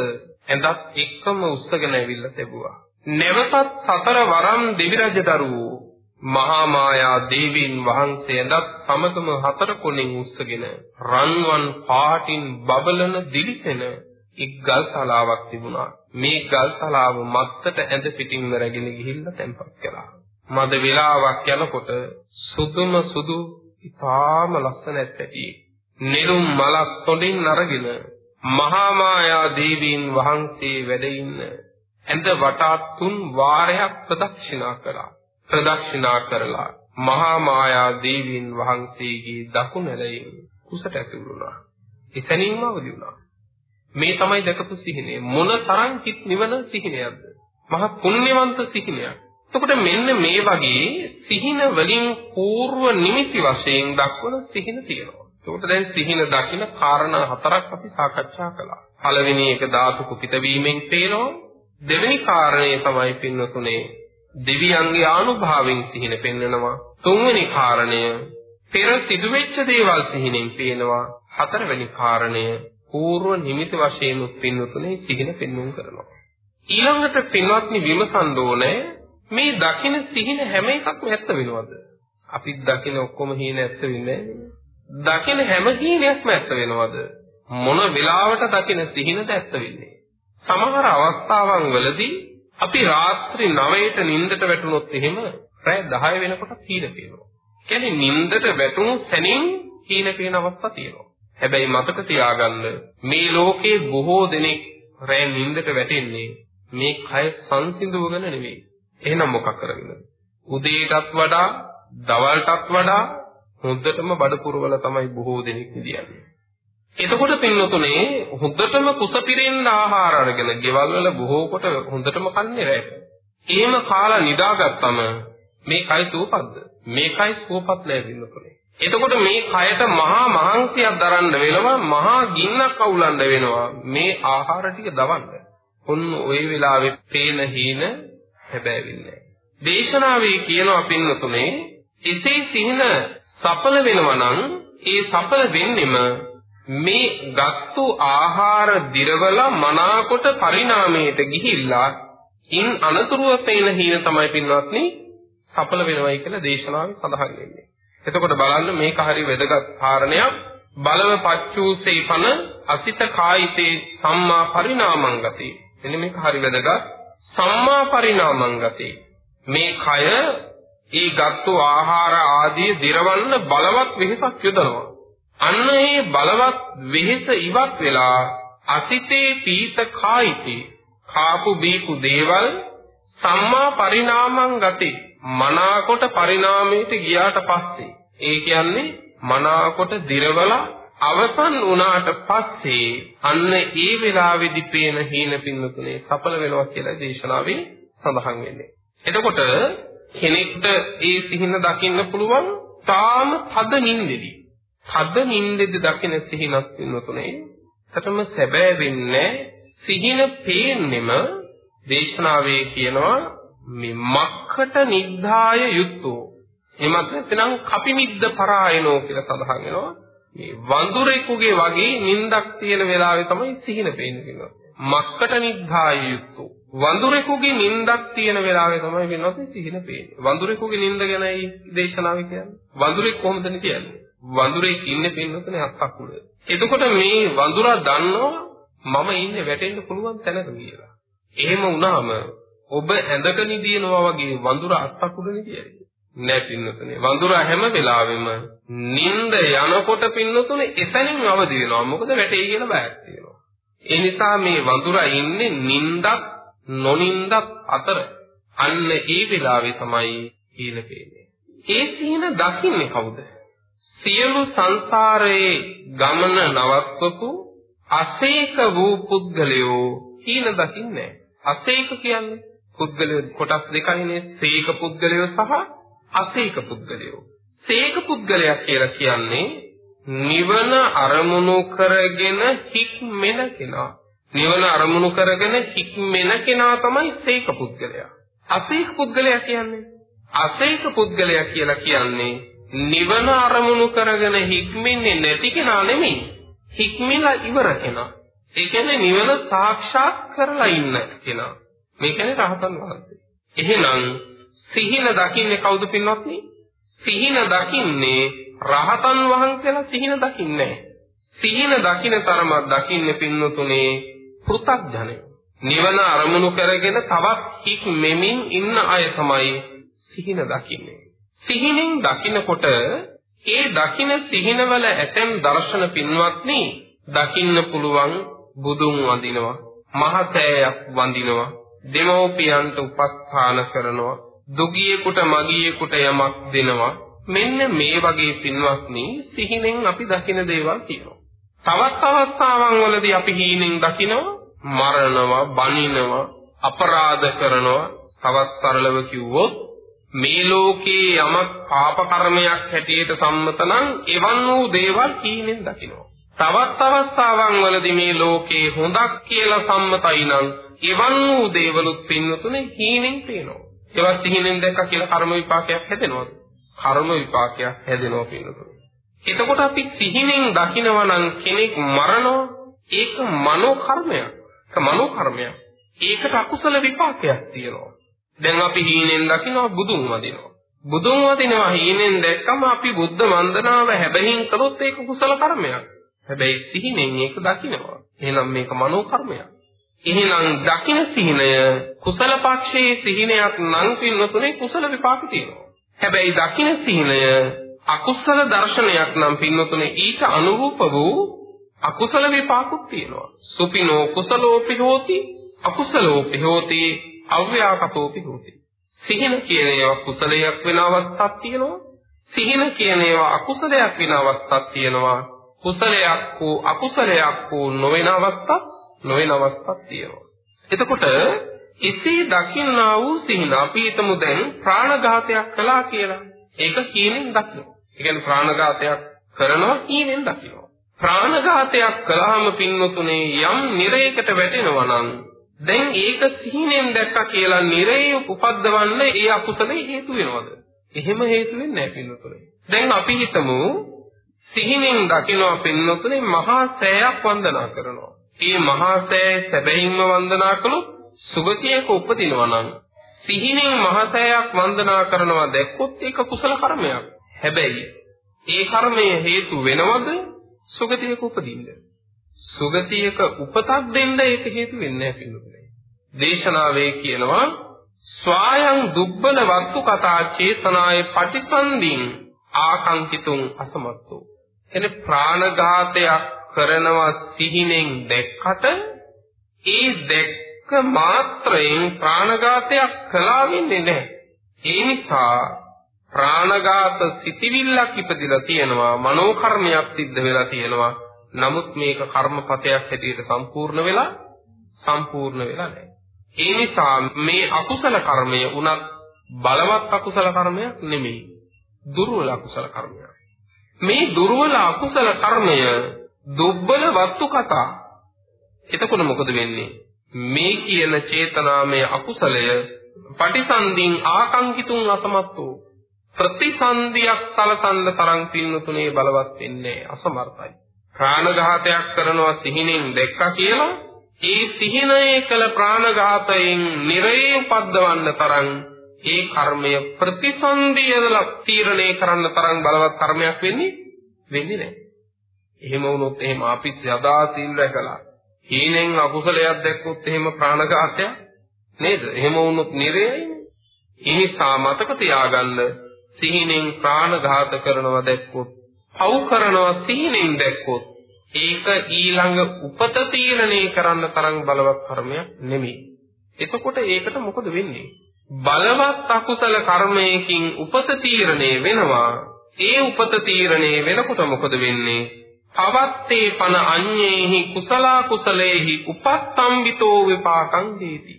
ඇඳත් එක්කම උස්සගෙන ඇවිල්ලා තිබුවා. නැවතත් සතර වරම් දෙවි රජදරුවෝ මහා මායා දේවීන් වහන්සේලත් සමගම හතර කොණෙන් උස්සගෙන රන්වන් පාටින් බබලන දිලිසෙන එක් ගල් තලාවක් තිබුණා. මේ ගල් තලාව මත්තට ඇඳ පිටින්ම රැගෙන ගිහිල්ලා තැන්පත් කළා. මද වේලාවක් යනකොට සුදුම සුදු ඉතාම ලස්සන ඇත්තටි. නිරුම් මලක් සොඩින් අරගෙන මහා මායා දේවීන් වහන්සේ වැඩ ඉන්න ඇඳ වටා තුන් වාරයක් ප්‍රදක්ෂිනා කළා. ප්‍රදක්ෂිනා කරලා මහා මායා දේවීන් වහන්සේගේ දකුණැලෙන් කුසට ඇතුළු වුණා. එතනින්ම අවදි වුණා. මේ තමයි දැකපු සිහිනය. මොන තරම් හිත නිවන සිහිනයක්ද? මහා පුණ්‍යවන්ත සිහිනයක්. එතකොට මෙන්න මේ වගේ සිහින වලින් పూర్ව නිමිති වශයෙන් දක්වන සිහින තියෙනවා. එතකොට දැන් සිහින දකින කාරණා හතරක් අපි සාකච්ඡා කළා. පළවෙනි එක ධාතු කුපිත වීමෙන් පේනවා. දෙවෙනි කාරණේ තමයි පින්නතුනේ දෙවියන්ගේ ආනුභාවයෙන් සිහින පෙන්වනවා. තුන්වෙනි කාරණය පෙර සිදුවෙච්ච දේවල් සිහිනෙන් පේනවා. හතරවෙනි කාරණය పూర్ව නිමිති වශයෙන් පින්වතුනේ සිහින පෙන්වුම් කරනවා. ඊළඟට පින්වත්නි විමසන්න ඕනේ මේ දකින සිහින හැම එකක්ම ඇත්ත වෙනවද? අපි දකින ඔක්කොම හීන ඇත්ත වෙන්නේ දකින හැම හීනයක්ම ඇත්ත වෙනවද? මොන වෙලාවට දකින සිහිනද ඇත්ත වෙන්නේ? සමහර අවස්ථාවන් වලදී අපි රාත්‍රී 9ට නිින්දට වැටුනොත් එහෙම රෑ 10 වෙනකොට හීන පේනවා. කියන්නේ නිින්දට වැටුණු සැනින් හීන පේන අවස්ථා තියෙනවා. හැබැයි මතක තියාගන්න මේ ලෝකේ බොහෝ දෙනෙක් රෑ නිින්දට වැටෙන්නේ මේ කය සංසිඳුවගෙන නෙවෙයි. එහෙනම් මොකක් කරගෙනද? උදේටත් වඩා, දවල්ටත් වඩා හොඳටම බඩ පුරවල තමයි බොහෝ දෙනෙක් නිදියන්නේ. එතකොට පින්නතුනේ හොඳටම කුස පිරෙන්න ආහාර අරගෙන ගෙවල් වල බොහෝ කොට හොඳටම කන්නේ රැට. එහෙම කාලා නිදාගත්තම මේ කය සුවපත්ද? මේ කය සුවපත් නෑ පින්නතුනේ. එතකොට මේ කයට මහා මහන්සියක් දරන්න වෙනවා මහා ගින්නක් අවුලන්න වෙනවා මේ ආහාර ටික දවන්න. ඔන්න ওই වෙලාවේ පේන හීන හැබෑවින්නේ. දේශනාවේ කියනවා පින්නතුනේ එසේ සිහින සඵල වෙනවා නම් ඒ සඵල වෙන්නෙම මේ ගත්තු ආහාර දිරවලා මනාකොට පරිණාමයට ගිහිල්ලා ඉන් අනතුරුව පේන හීන තමයි පින්වත්නි සඵල වෙනවයි කියලා දේශනාවේ සඳහන් වෙන්නේ. එතකොට බලන්න මේක හරි වැදගත් කාරණයක්. බලව පච්චූසේ පන අසිත කායිතේ සම්මා පරිණාමං ගති. එන්න මේක හරි වැදගත්. සම්මා පරිණාමං ගති. මේ කය ඒ ගත්තු ආහාර ආදී දිරවන්න බලවත් වෙහසක් යොදනවා. අන්න ඒ බලවත් වෙහෙස ඉවත් වෙලා අසිතේ පීත කායිතේ කාපු බීපු දේවල් සම්මා පරිණාමං ගතේ මනාකොට පරිණාමයට ගියාට පස්සේ ඒ කියන්නේ මනාකොට දිරවලා අවසන් වුණාට පස්සේ අන්න ඒ වෙලාවේදී පේන හීන පින්නතුනේ සඵල වෙනවා කියලා දේශනාවේ සඳහන් වෙන්නේ. එතකොට කෙනෙක්ට ඒ සිහින දකින්න පුළුවන් තාම තද නින්දෙදී. තද නින්දෙදී දකින සිහිනක් පින්නතුනේ ඇත්තටම සැබෑ වෙන්නේ සිහින පේන්නෙම දේශනාවේ කියනවා මේ මක්කට නිද්ධාය යුත්තෝ. එමත් නැත්නම් කපිනිද්ද පරායනෝ කියලා සඳහන් වෙනවා. මේ වඳුරෙකුගේ වගේ නින්දක් තියෙන වෙලාවේ තමයි සිහින පේන්නේ කියනවා. මක්කට නිද්ධාය යුත්තෝ. වඳුරෙකුගේ නින්දක් තියෙන වෙලාවේ තමයි වෙනවත් සිහින පේන්නේ. වඳුරෙකුගේ නින්ද ගැනයි දේශනාවේ කියන්නේ. වඳුරෙක් කොහොමද කියන්නේ? වඳුරෙක් ඉන්නේ පින්නතනේ හත්තක් උඩ එතකොට මේ වඳුරා දන්නවා මම ඉන්නේ වැටෙන්න පුළුවන් තැනක කියලා. එහෙම වුණාම ඔබ ඇඳක නිදිනවා වගේ වඳුර අත්තක් උඩ නිදියයි. නෑ පින්නතුනේ. වඳුරා හැම වෙලාවෙම නිින්ද යනකොට පින්නතුනේ එතනින් අවදි වෙනවා. මොකද වැටේ කියන බයක් තියෙනවා. ඒ නිසා මේ වඳුරා ඉන්නේ නිින්දක් නොනින්දක් අතර. අන්න ඒ වෙලාවේ තමයි සීන පේන්නේ. ඒ සීන දකින්නේ කවුද? සියලු සංසාරයේ ගමන නවත්වපු අසේක වූ පුද්ගලයෝ හීන දකින්නේ අසේක කියන්නේ පුද්ගලයෝ කොටස් දෙකයිනේ සේක පුද්ගලයෝ සහ අසේක පුද්ගලයෝ සේක පුද්ගලයා කියලා කියන්නේ නිවන අරමුණු කරගෙන හික්මෙන කෙනා නිවන අරමුණු කරගෙන හික්මෙන කෙනා තමයි සේක පුද්ගලයා අසේක පුද්ගලයා කියන්නේ අසේක පුද්ගලයා කියලා කියන්නේ නිවන අරමුණු කරගෙන හික්මෙන්නේ නැති කෙනා නෙමෙයි. හික්මිලා ඉවර කෙනා. ඒ කියන්නේ නිවන සාක්ෂාත් කරලා ඉන්න කෙනා. මේ කියන්නේ රහතන් වහන්සේ. එහෙනම් සිහින දකින්නේ කවුද පින්වත්නි? සිහින දකින්නේ රහතන් වහන්සේලා සිහින දකින්නේ සිහින දකින තරමක් දකින්නේ පින්නතුනේ පෘථග්ජනය. නිවන අරමුණු කරගෙන තවත් හික් මෙමින් ඉන්න අය තමයි සිහින දකින්නේ. සිහිනෙන් දකිනකොට ඒ දකින සිහිනවල ඇතැම් දර්ශන පින්වත්නි දකින්න පුළුවන් බුදුන් වඳිනවා මහතෑයක් වඳිනවා දෙමෝපියන්ට උපස්ථාන කරනවා දුගියෙකුට මගියෙකුට යමක් දෙනවා. මෙන්න මේ වගේ පින්වත්නි සිහිනෙන් අපි දකින දේවල් තියෙනවා. තවත් අවස්ථාවන් වලදී අපි හීනෙන් දකිනවා මරණවා බනිනවා අපරාධ කරනවා. තවත් සරලව කිව්වොත් මේ ලෝකේ යමක් පාප කර්මයක් හැටියට සම්මත නම් එවන් වූ දේවල් කීනෙන් දකිනවා. තවත් අවස්ථාවන් වලදී මේ ලෝකේ හොඳක් කියලා සම්මතයි නම් එවන් වූ දේවලුත් පින්නතුනේ හීනෙන් පේනවා. ඒවත් සිහිනෙන් දැක්ක කියලා කර්ම විපාකයක් හැදෙනවද? කර්ම විපාකයක් හැදෙනවා පින්නතුනේ. එතකොට අපි සිහිනෙන් දකිනවා නම් කෙනෙක් මරනවා ඒක මනෝ කර්මයක්. ඒක මනෝ කර්මයක්. ඒකට අකුසල විපාකයක් තියෙනවා. දැන් අපි හීනෙන් දකිනවා බුදුන් වදිනවා. බුදුන් වදිනවා හීනෙන් දැක්කම අපි බුද්ධ වන්දනාව හැබැයින් කළොත් ඒක කුසල කර්මයක්. හැබැයි සිහිනෙන් ඒක දකිනවා. එහෙනම් මේක මනෝ කර්මයක්. එහෙනම් දකින සිහිනය කුසල පක්ෂයේ සිහිනයක් නම් පින්නතුනේ කුසල විපාක තියෙනවා. හැබැයි දකින සිහිනය අකුසල දර්ශනයක් නම් පින්නතුනේ ඊට අනුරූප වූ අකුසල විපාකුත් තියෙනවා. සුපිනෝ කුසලෝපි හෝති අකුසලෝපි හෝති අව්‍යාකතෝපි හෝති. සිහින කියන ඒවා කුසලයක් වෙන අවස්ථාවක් තියෙනවා. සිහින කියන ඒවා අකුසලයක් වෙන අවස්ථාවක් තියෙනවා. කුසලයක් හෝ අකුසලයක් හෝ නොවන අවස්ථාවක් නොවන අවස්ථාවක් තියෙනවා. එතකොට එසේ දකින්නා වූ සිහින අපි හිතමු දැන් ප්‍රාණඝාතයක් කළා කියලා. ඒක කීනෙන් දකිනවා. ඒ කියන්නේ ප්‍රාණඝාතයක් කරනවා කීනෙන් දකිනවා. ප්‍රාණඝාතයක් කළාම පින්නතුනේ යම් නිරයකට වැටෙනවා නම් දැන් ඒක සිහිනෙන් දැක්කා කියලා නිරේ උපද්දවන්න ඒ අකුසලේ හේතු වෙනවද? එහෙම හේතු වෙන්නේ නැහැ පින්නතුනේ. දැන් අපි හිතමු සිහිනෙන් දකිනවා පින්නතුනේ මහා සෑයක් වන්දනා කරනවා. මේ මහා සෑය සැබැයින්ම වන්දනා කළොත් සුගතියක උපදිනවා නම් සිහිනෙන් මහසෑයක් වන්දනා කරනවා දැක්කොත් ඒක කුසල කර්මයක්. හැබැයි ඒ කර්මය හේතු වෙනවද සුගතියක උපදින්න? සුගතියක උපතක් දෙන්න ඒක හේතු වෙන්නේ නැහැ දේශනාවේ කියනවා ස්වායං දුබ්බල වස්තු කතා චේතනාය පටිසන්ධින් ආකංකිතුං අසමත්තෝ එනේ ප්‍රාණඝාතයක් කරනවා සිහිනෙන් දැක්කට ඒ දැක්ක මාත්‍රයෙන් ප්‍රාණඝාතයක් කළා වෙන්නේ නැහැ. ඒ නිසා ප්‍රාණඝාත සිටිවිල්ලක් ඉපදිලා තියෙනවා මනෝ කර්මයක් සිද්ධ වෙලා තියෙනවා. නමුත් මේක කර්මපතයක් හැටියට සම්පූර්ණ වෙලා සම්පූර්ණ වෙලා නැහැ. ඒ නිසා මේ අකුසල කර්මය උනත් බලවත් අකුසල කර්මයක් නෙමෙයි. දුර්වල අකුසල කර්මයක්. මේ දුර්වල අකුසල කර්මය දුබ්බල වස්තු කතා. එතකොට මොකද වෙන්නේ? මේ කියන චේතනාමය අකුසලය පටිසන්ධින් ආකංකිතුන් අසමත්තෝ ප්‍රතිසන්දියක් සලසන්න තරම් පින්නතුනේ බලවත් වෙන්නේ අසමර්ථයි. ප්‍රාණඝාතයක් කරනවා සිහිනෙන් දැක්කා කියලා ඒ සිහිනයේ කළ ප්‍රාණඝාතයෙන් නිරේ උපද්දවන්න තරම් ඒ කර්මය ප්‍රතිසන්දියල තීරණය කරන්න තරම් බලවත් කර්මයක් වෙන්නේ වෙන්නේ නැහැ. එහෙම වුණොත් එහෙම අපි සදා සීල් රැකලා හීනෙන් අකුසලයක් දැක්කොත් එහෙම ප්‍රාණඝාතය නේද? එහෙම වුණොත් නිරේයිනේ. ඒ නිසා මතක තියාගන්න සිහිනෙන් ප්‍රාණඝාත කරනවා දැක්කොත්, පව් කරනවා සිහිනෙන් දැක්කොත් ඒක ඊළඟ උපත තීරණය කරන්න තරම් බලවත් කර්මයක් නෙමෙයි. එතකොට ඒකට මොකද වෙන්නේ? බලවත් අකුසල කර්මයකින් උපත තීරණය වෙනවා. ඒ උපත තීරණය වෙනකොට මොකද වෙන්නේ? පවත්තේ පන අඤ්ඤේහි කුසලා කුසලේහි උපස්සම්බිතෝ විපාකං දීති.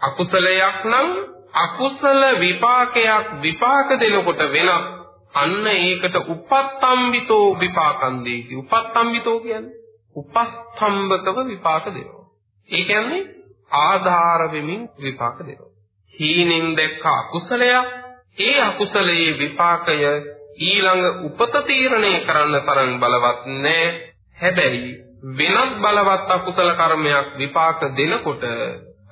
අකුසලයක් නම් අකුසල විපාකයක් විපාක දෙනකොට වෙනස් අන්න ඒකට උපත්තම්බිතෝ විපාකං දීති. උපත්තම්බිතෝ කියන්නේ උපස්තම්භකව විපාක දෙනවා. ඒ කියන්නේ ආධාර වෙමින් විපාක දෙනවා. හීනෙන් දැක්ක අකුසලයක් ඒ අකුසලයේ විපාකය ඊළඟ උපත තීරණය කරන්න තරම් බලවත් නැහැ. හැබැයි වෙනත් බලවත් අකුසල කර්මයක් විපාක දෙනකොට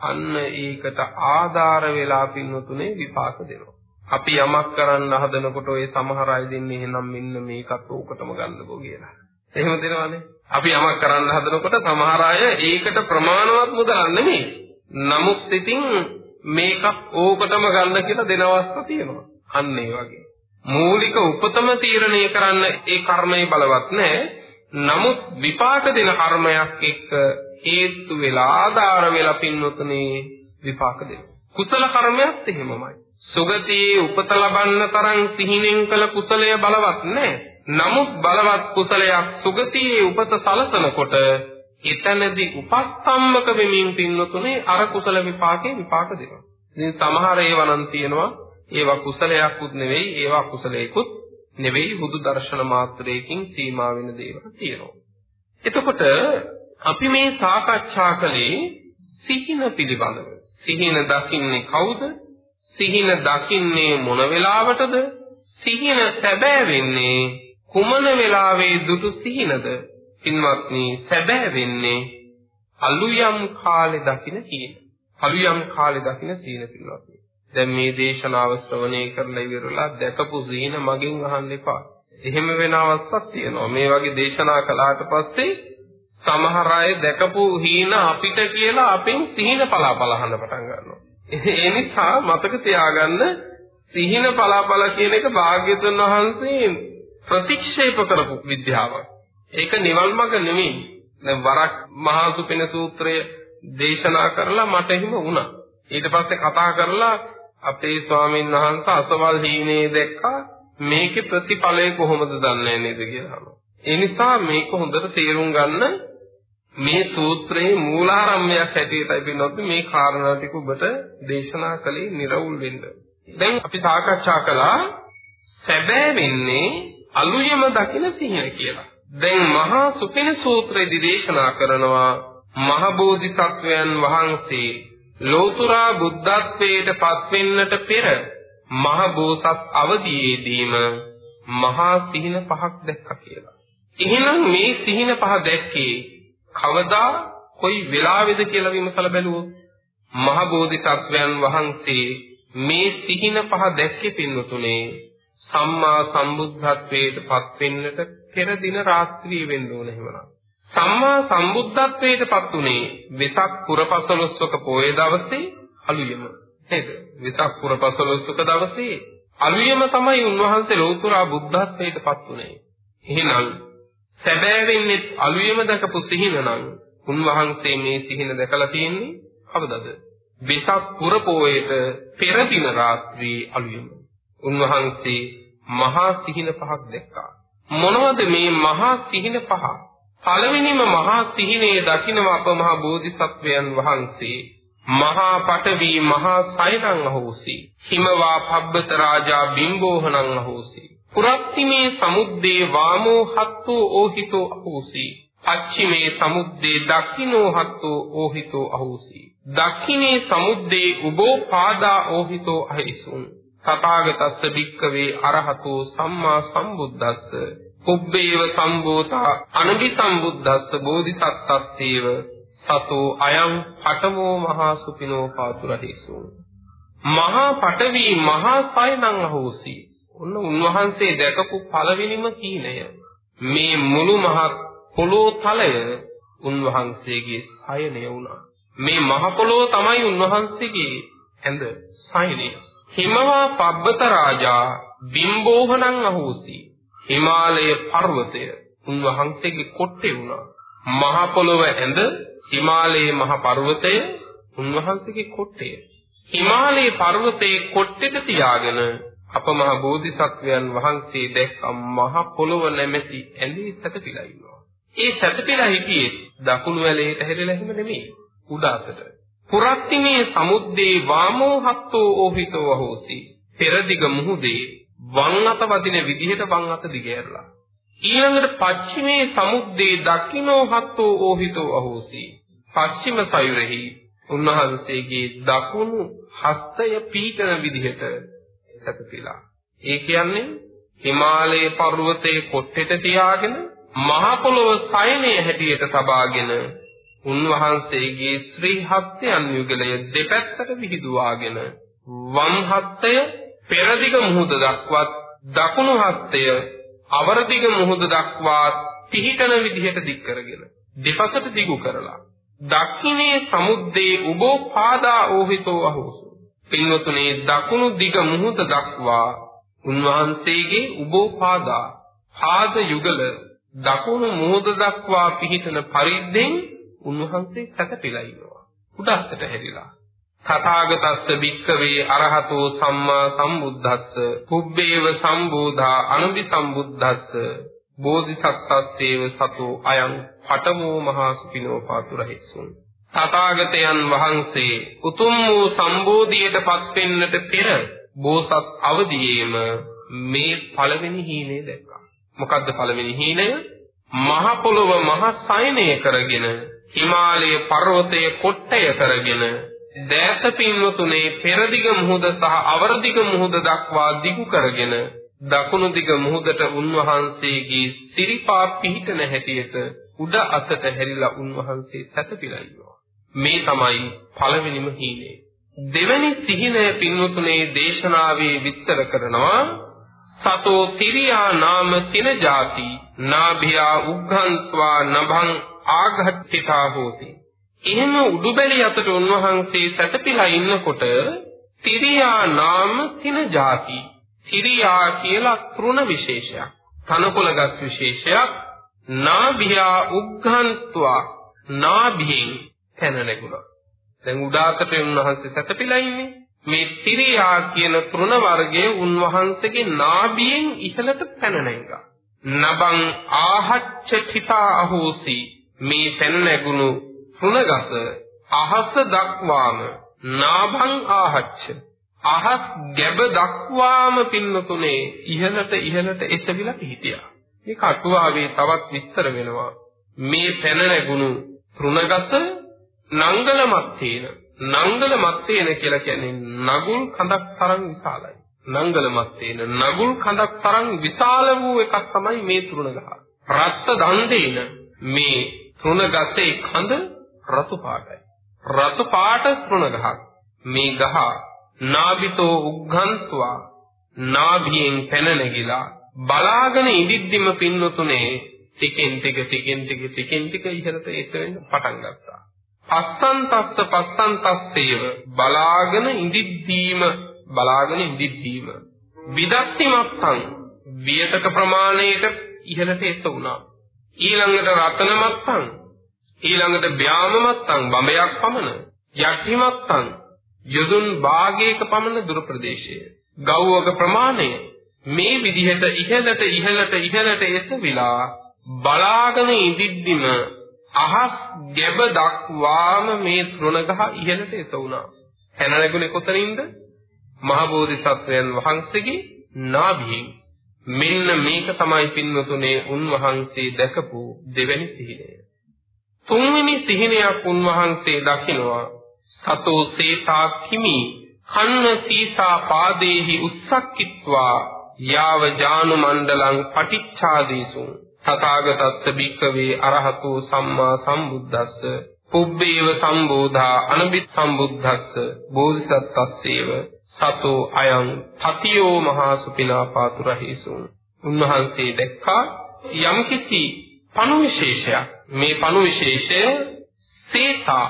අන්න ඒකට ආධාර වෙලා පින්නතුනේ විපාක දෙනවා. අපි යමක් කරන්න හදනකොට ඔය සමහර අය දෙන්නේ එහෙනම් මෙන්න මේකත් ඕකටම ගන්නකෝ කියලා. එහෙම දෙනවනේ. අපි යමක් කරන්න හදනකොට සමහර අය ඒකට ප්‍රමාණවත් මුදලක් නෙමෙයි. නමුත් ඉතින් මේකත් ඕකටම ගන්න කියලා දෙන අවස්ථා තියෙනවා. අන්න ඒ වගේ. මූලික උපතම තීරණය කරන්න ඒ කර්මය බලවත් නැහැ. නමුත් විපාක දෙන කර්මයක් එක්ක හේතු වෙලා ආධාර වෙලා පින්නොතනේ විපාක දෙනවා. කුසල කර්මයක් එහෙමමයි. සුගතියේ උපත ලබන්න තරම් සිහිනෙන් කළ කුසලය බලවත් නැහැ. නමුත් බලවත් කුසලයක් සුගතියේ උපත සලසනකොට එතනදී උපස්තම්භක වෙමින් පින්නතුනේ අර කුසල විපාකේ විපාක දෙනවා. ඉතින් සමහර ඒවා නම් තියෙනවා ඒවා කුසලයක්ුත් නෙවෙයි ඒවා කුසලයකුත් නෙවෙයි බුදු දර්ශන මාත්‍රයකින් සීමා වෙන දේවල් තියෙනවා. එතකොට අපි මේ සාකච්ඡා කළේ සිහින පිළිබඳව. සිහින දකින්නේ කවුද? සිහින දකින්නේ මොන වෙලාවටද? සිහින සැබෑ වෙන්නේ කුමන වෙලාවේ දුටු සිහිනද? පින්වත්නි සැබෑ වෙන්නේ අලුයම් කාලේ දකින කියන. අලුයම් කාලේ දකින සීන පින්වත්නි. දැන් මේ දේශනාව ශ්‍රවණය කරලා ඉවරලා දැකපු සීන මගෙන් අහන්න එපා. එහෙම වෙන අවස්ථාවක් තියෙනවා. මේ වගේ දේශනා කළාට පස්සේ සමහර අය දැකපු හීන අපිට කියලා අපෙන් සිහින පලාපල අහන්න පටන් ගන්නවා. ඒ නිසා මතක තියාගන්න සිහින පලාපල කියන එක භාග්‍යතුන් වහන්සේ ප්‍රතික්ෂේප කරපු විද්‍යාවක්. ඒක නිවන් මඟ නෙමෙයි. දැන් වරක් මහා සුපින සූත්‍රය දේශනා කරලා මට එහෙම වුණා. ඊට පස්සේ කතා කරලා අපේ ස්වාමීන් වහන්සේ අසවල් හීනේ දැක්කා මේකේ ප්‍රතිඵලය කොහොමද දන්නේ නේද කියලා. ඒ නිසා මේක හොඳට තේරුම් ගන්න මේ සූත්‍රයේ මූලාරම්භයක් හැටියටයි පින්නොත් මේ කාරණා ටික ඔබට දේශනා කළේ निराවුල් වෙන්න. දැන් අපි සාකච්ඡා කළා සැබෑ වෙන්නේ අලුයම දකින සිහින කියලා. දැන් මහා සුපින සූත්‍රයේදී දේශනා කරනවා මහ බෝධිසත්වයන් වහන්සේ ලෝතුරා බුද්ධත්වයට පත්වෙන්නට පෙර මහ බෝසත් අවදීයේදීම මහා සිහින පහක් දැක්කා කියලා. එහෙනම් මේ සිහින පහ දැක්කේ කවදා කොයි වෙලාවේද කියලා විමසලා බැලුවොත් මහ බෝධිසත්වයන් වහන්සේ මේ සිහින පහ දැක්කේ පින්වතුනේ සම්මා සම්බුද්ධත්වයට පත් වෙන්නට පෙර දින රාත්‍රියේ වෙන්න ඕන එහෙමනම්. සම්මා සම්බුද්ධත්වයට පත් උනේ වෙසක් පුරපසළොස්වක පොයේ දවසේ අලුයම. නේද? වෙසක් පුරපසළොස්වක දවසේ අලුයම තමයි උන්වහන්සේ ලෞතර බුද්ධත්වයට පත් උනේ. එහෙනම් සැබෑවෙන්නේ අලුයම දැකපු සිහිනනම් උන්වහන්සේ මේ සිහින දැකලා තියෙන්නේ කවදද? වෙසක් පුර පොයේට පෙර දින රාත්‍රියේ අලුයම. උන්වහන්සේ මහා සිහින පහක් දැක්කා. මොනවද මේ මහා සිහින පහ? පළවෙනිම මහා සිහිනේ දකින්න අප මහා බෝධිසත්වයන් වහන්සේ. මහා පඨවි මහා සයනං අහෝසි. හිමවා පබ්බත රාජා බිම්බෝහනං අහෝසි. පුරක්තිමේ සමුද්දේ වාමෝ හත්තෝ ඕහිතෝ අහෝසි. පච්චිමේ සමුද්දේ දක්ඛිනෝ හත්තෝ ඕහිතෝ අහෝසි. දක්ඛිනේ සමුද්දේ උබෝ පාදා ඕහිතෝ අහිසුන්. තථාගතස්ස භික්කවේ අරහතෝ සම්මා සම්බුද්දස්ස. පුබ්බේව සම්බෝතා අනබි සම්බුද්දස්ස බෝධිසත්ත්ස්සේව සතෝ අයං පඨමෝ මහා සුපිනෝ පාතුරහිසු මහා පඨවි මහා සයනං අහෝසි. ඔන්න උන්වහන්සේ දැකපු පළවෙනිම කීනය මේ මුළු මහත් පොළොව තලය උන්වහන්සේගේ සයනය වුණා. මේ මහ පොළොව තමයි උන්වහන්සේගේ ඇඳ සයනය. හිමවා පබ්බත රාජා බිම්බෝහනං අහෝසි. හිමාලය පර්වතය. උන්වහන්සේගේ කොට්ටේ වුණා. මහ පොළොව ඇඳ හිමාලයේ මහ පර්වතය උන්වහන්සේගේ කොට්ටය හිමාලයේ පර්වතයේ කොට්ටෙට තියාගෙන අප මහ බෝධිසත්වයන් වහන්සේ දැක්ක මහ පොළොව නැමැති ඇඳේ සැතපීලා ඉන්නවා. ඒ සැතපීලා හිටියේ දකුණු වැලේට හැරිලා හිම නෙමෙයි උඩ අතට. පුරත්තිමේ සමුද්දේ වාමෝ හත්තෝ ඕහිතෝ හෝසි පෙරදිග මුහුදේ වම් අත වදින විදිහට වම් අත දිගහැරලා. ඊළඟට පච්චිමේ සමුද්දේ දක්ඛිනෝ හත්තෝ ඕහිතෝ අහෝසි. පච්චිම සයුරෙහි උන්වහන්සේගේ දකුණු හස්තය පීඨන විදිහට සැතපීලා. ඒ කියන්නේ හිමාලයේ පර්වතයේ කොට්ටෙට තියාගෙන මහ පොළොව සයනේ හැටියට තබාගෙන උන්වහන්සේගේ ශ්‍රී හස්තයන් යුගලය දෙපැත්තට විහිදුවාගෙන වම් හස්තය පෙරදිග මුහුද දක්වත් දකුණු හස්තය අවරදිග මුහුද දක්වා පිහිටන විදිහට දික් කරගෙන දෙපසට දිගු කරලා දක්ෂිනේ සමුද්දේ උබෝ පාදා ඕහිතෝ අහෝසු පින්වතුනේ දකුණු දිග මුහුද දක්වා උන්වහන්සේගේ උබෝ පාදා පාද යුගල දකුණු මුහුද දක්වා පිහිටන පරිද්දෙන් උන්වහන්සේ සැතපීලා ඉන්නවා. උඩහතට හැරිලා. තථාගතස්ස භික්කවේ අරහතෝ සම්මා සම්බුද්දස්ස පුබ්බේව සම්බෝධා අනුබි සම්බුද්දස්ස බෝධිසත්ත්වස්සේව සතෝ අයං පඨමෝ මහා සුපිනෝ පාතුරහිසුන් තථාගතයන් වහන්සේ උතුම් වූ සම්බෝධියටපත් වෙන්නට පෙර බෝසත් අවදීයේම මේ පළවෙනි හීනේ දැක්කා. මොකද්ද පළවෙනි හීනය? මහ පොළොව මහ සයනය කරගෙන හිමාලය පර්වතයේ කොට්ටය කරගෙන දෑත පින්වතුනේ පෙරදිග මුහුද සහ අවරදිග මුහුද දක්වා දිගු කරගෙන දකුණු දිග මුහුදට උන්වහන්සේගේ සිරිපා පිහිටන හැටියට උඩ අතට හැරිලා උන්වහන්සේ සැතපීලා ඉන්නවා. මේ තමයි පළවෙනිම හීනේ. දෙවැනි සිහිනය පින්වතුනේ දේශනාවේ විස්තර කරනවා සතෝ තිරියා නාම තින ಜಾති නාභියා උග්ඝන්ත්වා නභං ආඝට්ඨිතා හෝති. එහෙම උඩුබැලි අතට උන්වහන්සේ සැතපීලා ඉන්නකොට තිරියා නාම තින ಜಾති. තිරියා කියලා තෘණ විශේෂයක්. තනකොළගත් විශේෂයක්. නාභියා උග්ඝන්ත්වා නාභියෙන් පැන නැගුණා. දැන් උඩාකට උන්වහන්සේ සැතපීලා ඉන්නේ. මේ තිරියා කියන තෘණ වර්ගයේ උන්වහන්සේගේ නාභියෙන් ඉහළට පැන නැගුණා. නබං ආහච්චිතා අහෝසි මේ පැන නැගුණු සුණගස අහස දක්වාම නාභං ආහච්ච අහස් ගැබ දක්වාම පින්නතුනේ ඉහළට ඉහළට එසවිලා හිටියා. මේ කටුවාවේ තවත් විස්තර වෙනවා. මේ පැන නැගුණු තෘණගස නංගල මත්තේන නංගල මත්තේන කියලා කියන්නේ නගුල් කඳක් තරම් විශාලයි. නංගල මත්තේන නගුල් කඳක් තරම් විශාල වූ එකක් තමයි මේ තෘණගහ. රත්ත දන්දේන මේ තෘණ ගසේ කඳ රතු පාටයි. රතු පාට තෘණ ගහක්. මේ ගහ නාබිතෝ උග්ගන්තුවා නාභියෙන් පැන නැගිලා බලාගෙන ඉදිද්දිම පින්නතුනේ ටිකෙන් ටික ටිකෙන් ටික ටිකෙන් ටික ඉහළට ඒක වෙන්න පටන් ගත්තා. පස්සන් තස්ස පස්සන් තස්සේව බලාගෙන ඉදිද්දීම බලාගෙන ඉදිද්දීම විදක්ති මත්තං වියතක ප්‍රමාණයට ඉහළට එත වුණා. ඊළඟට රතන මත්තං ඊළඟට බ්‍යාම මත්තං බඹයක් පමණ යටි මත්තං යදුන් භාගයක පමණ දුර ප්‍රදේශය. ගෞවක ප්‍රමාණය මේ විදිහට ඉහළට ඉහළට ඉහළට එසවිලා බලාගෙන ඉදිද්දිම අහස් ගැබ දක්වාම මේ තෘණගහ ඉහළට එසවුණා. හැන නැගුණේ කොතනින්ද? මහ බෝධිසත්වයන් වහන්සේගේ නාභියෙන්. මෙන්න මේක තමයි පින්වතුනේ උන්වහන්සේ දැකපු දෙවැනි සිහිනය. තුන්වෙනි සිහිනයක් උන්වහන්සේ දකිනවා. සතෝ සේතා කිමි කන්න සීසා පාදේහි උස්සක්කිත්වා යාව ජානු මණ්ඩලං පටිච්ඡාදීසු. තථාගතස්ස භික්කවේ අරහතෝ සම්මා සම්බුද්දස්ස. පුබ්බේව සම්බෝධා අනබිත් සම්බුද්දස්ස. බෝධිසත්ත්වස්සේව. සතෝ අයං තතියෝ මහා සුපිනාපාතුරහිසු. උන්වහන්සේ දැක්කා යම්කිසි පණු විශේෂයක්. මේ පණු විශේෂය සේතා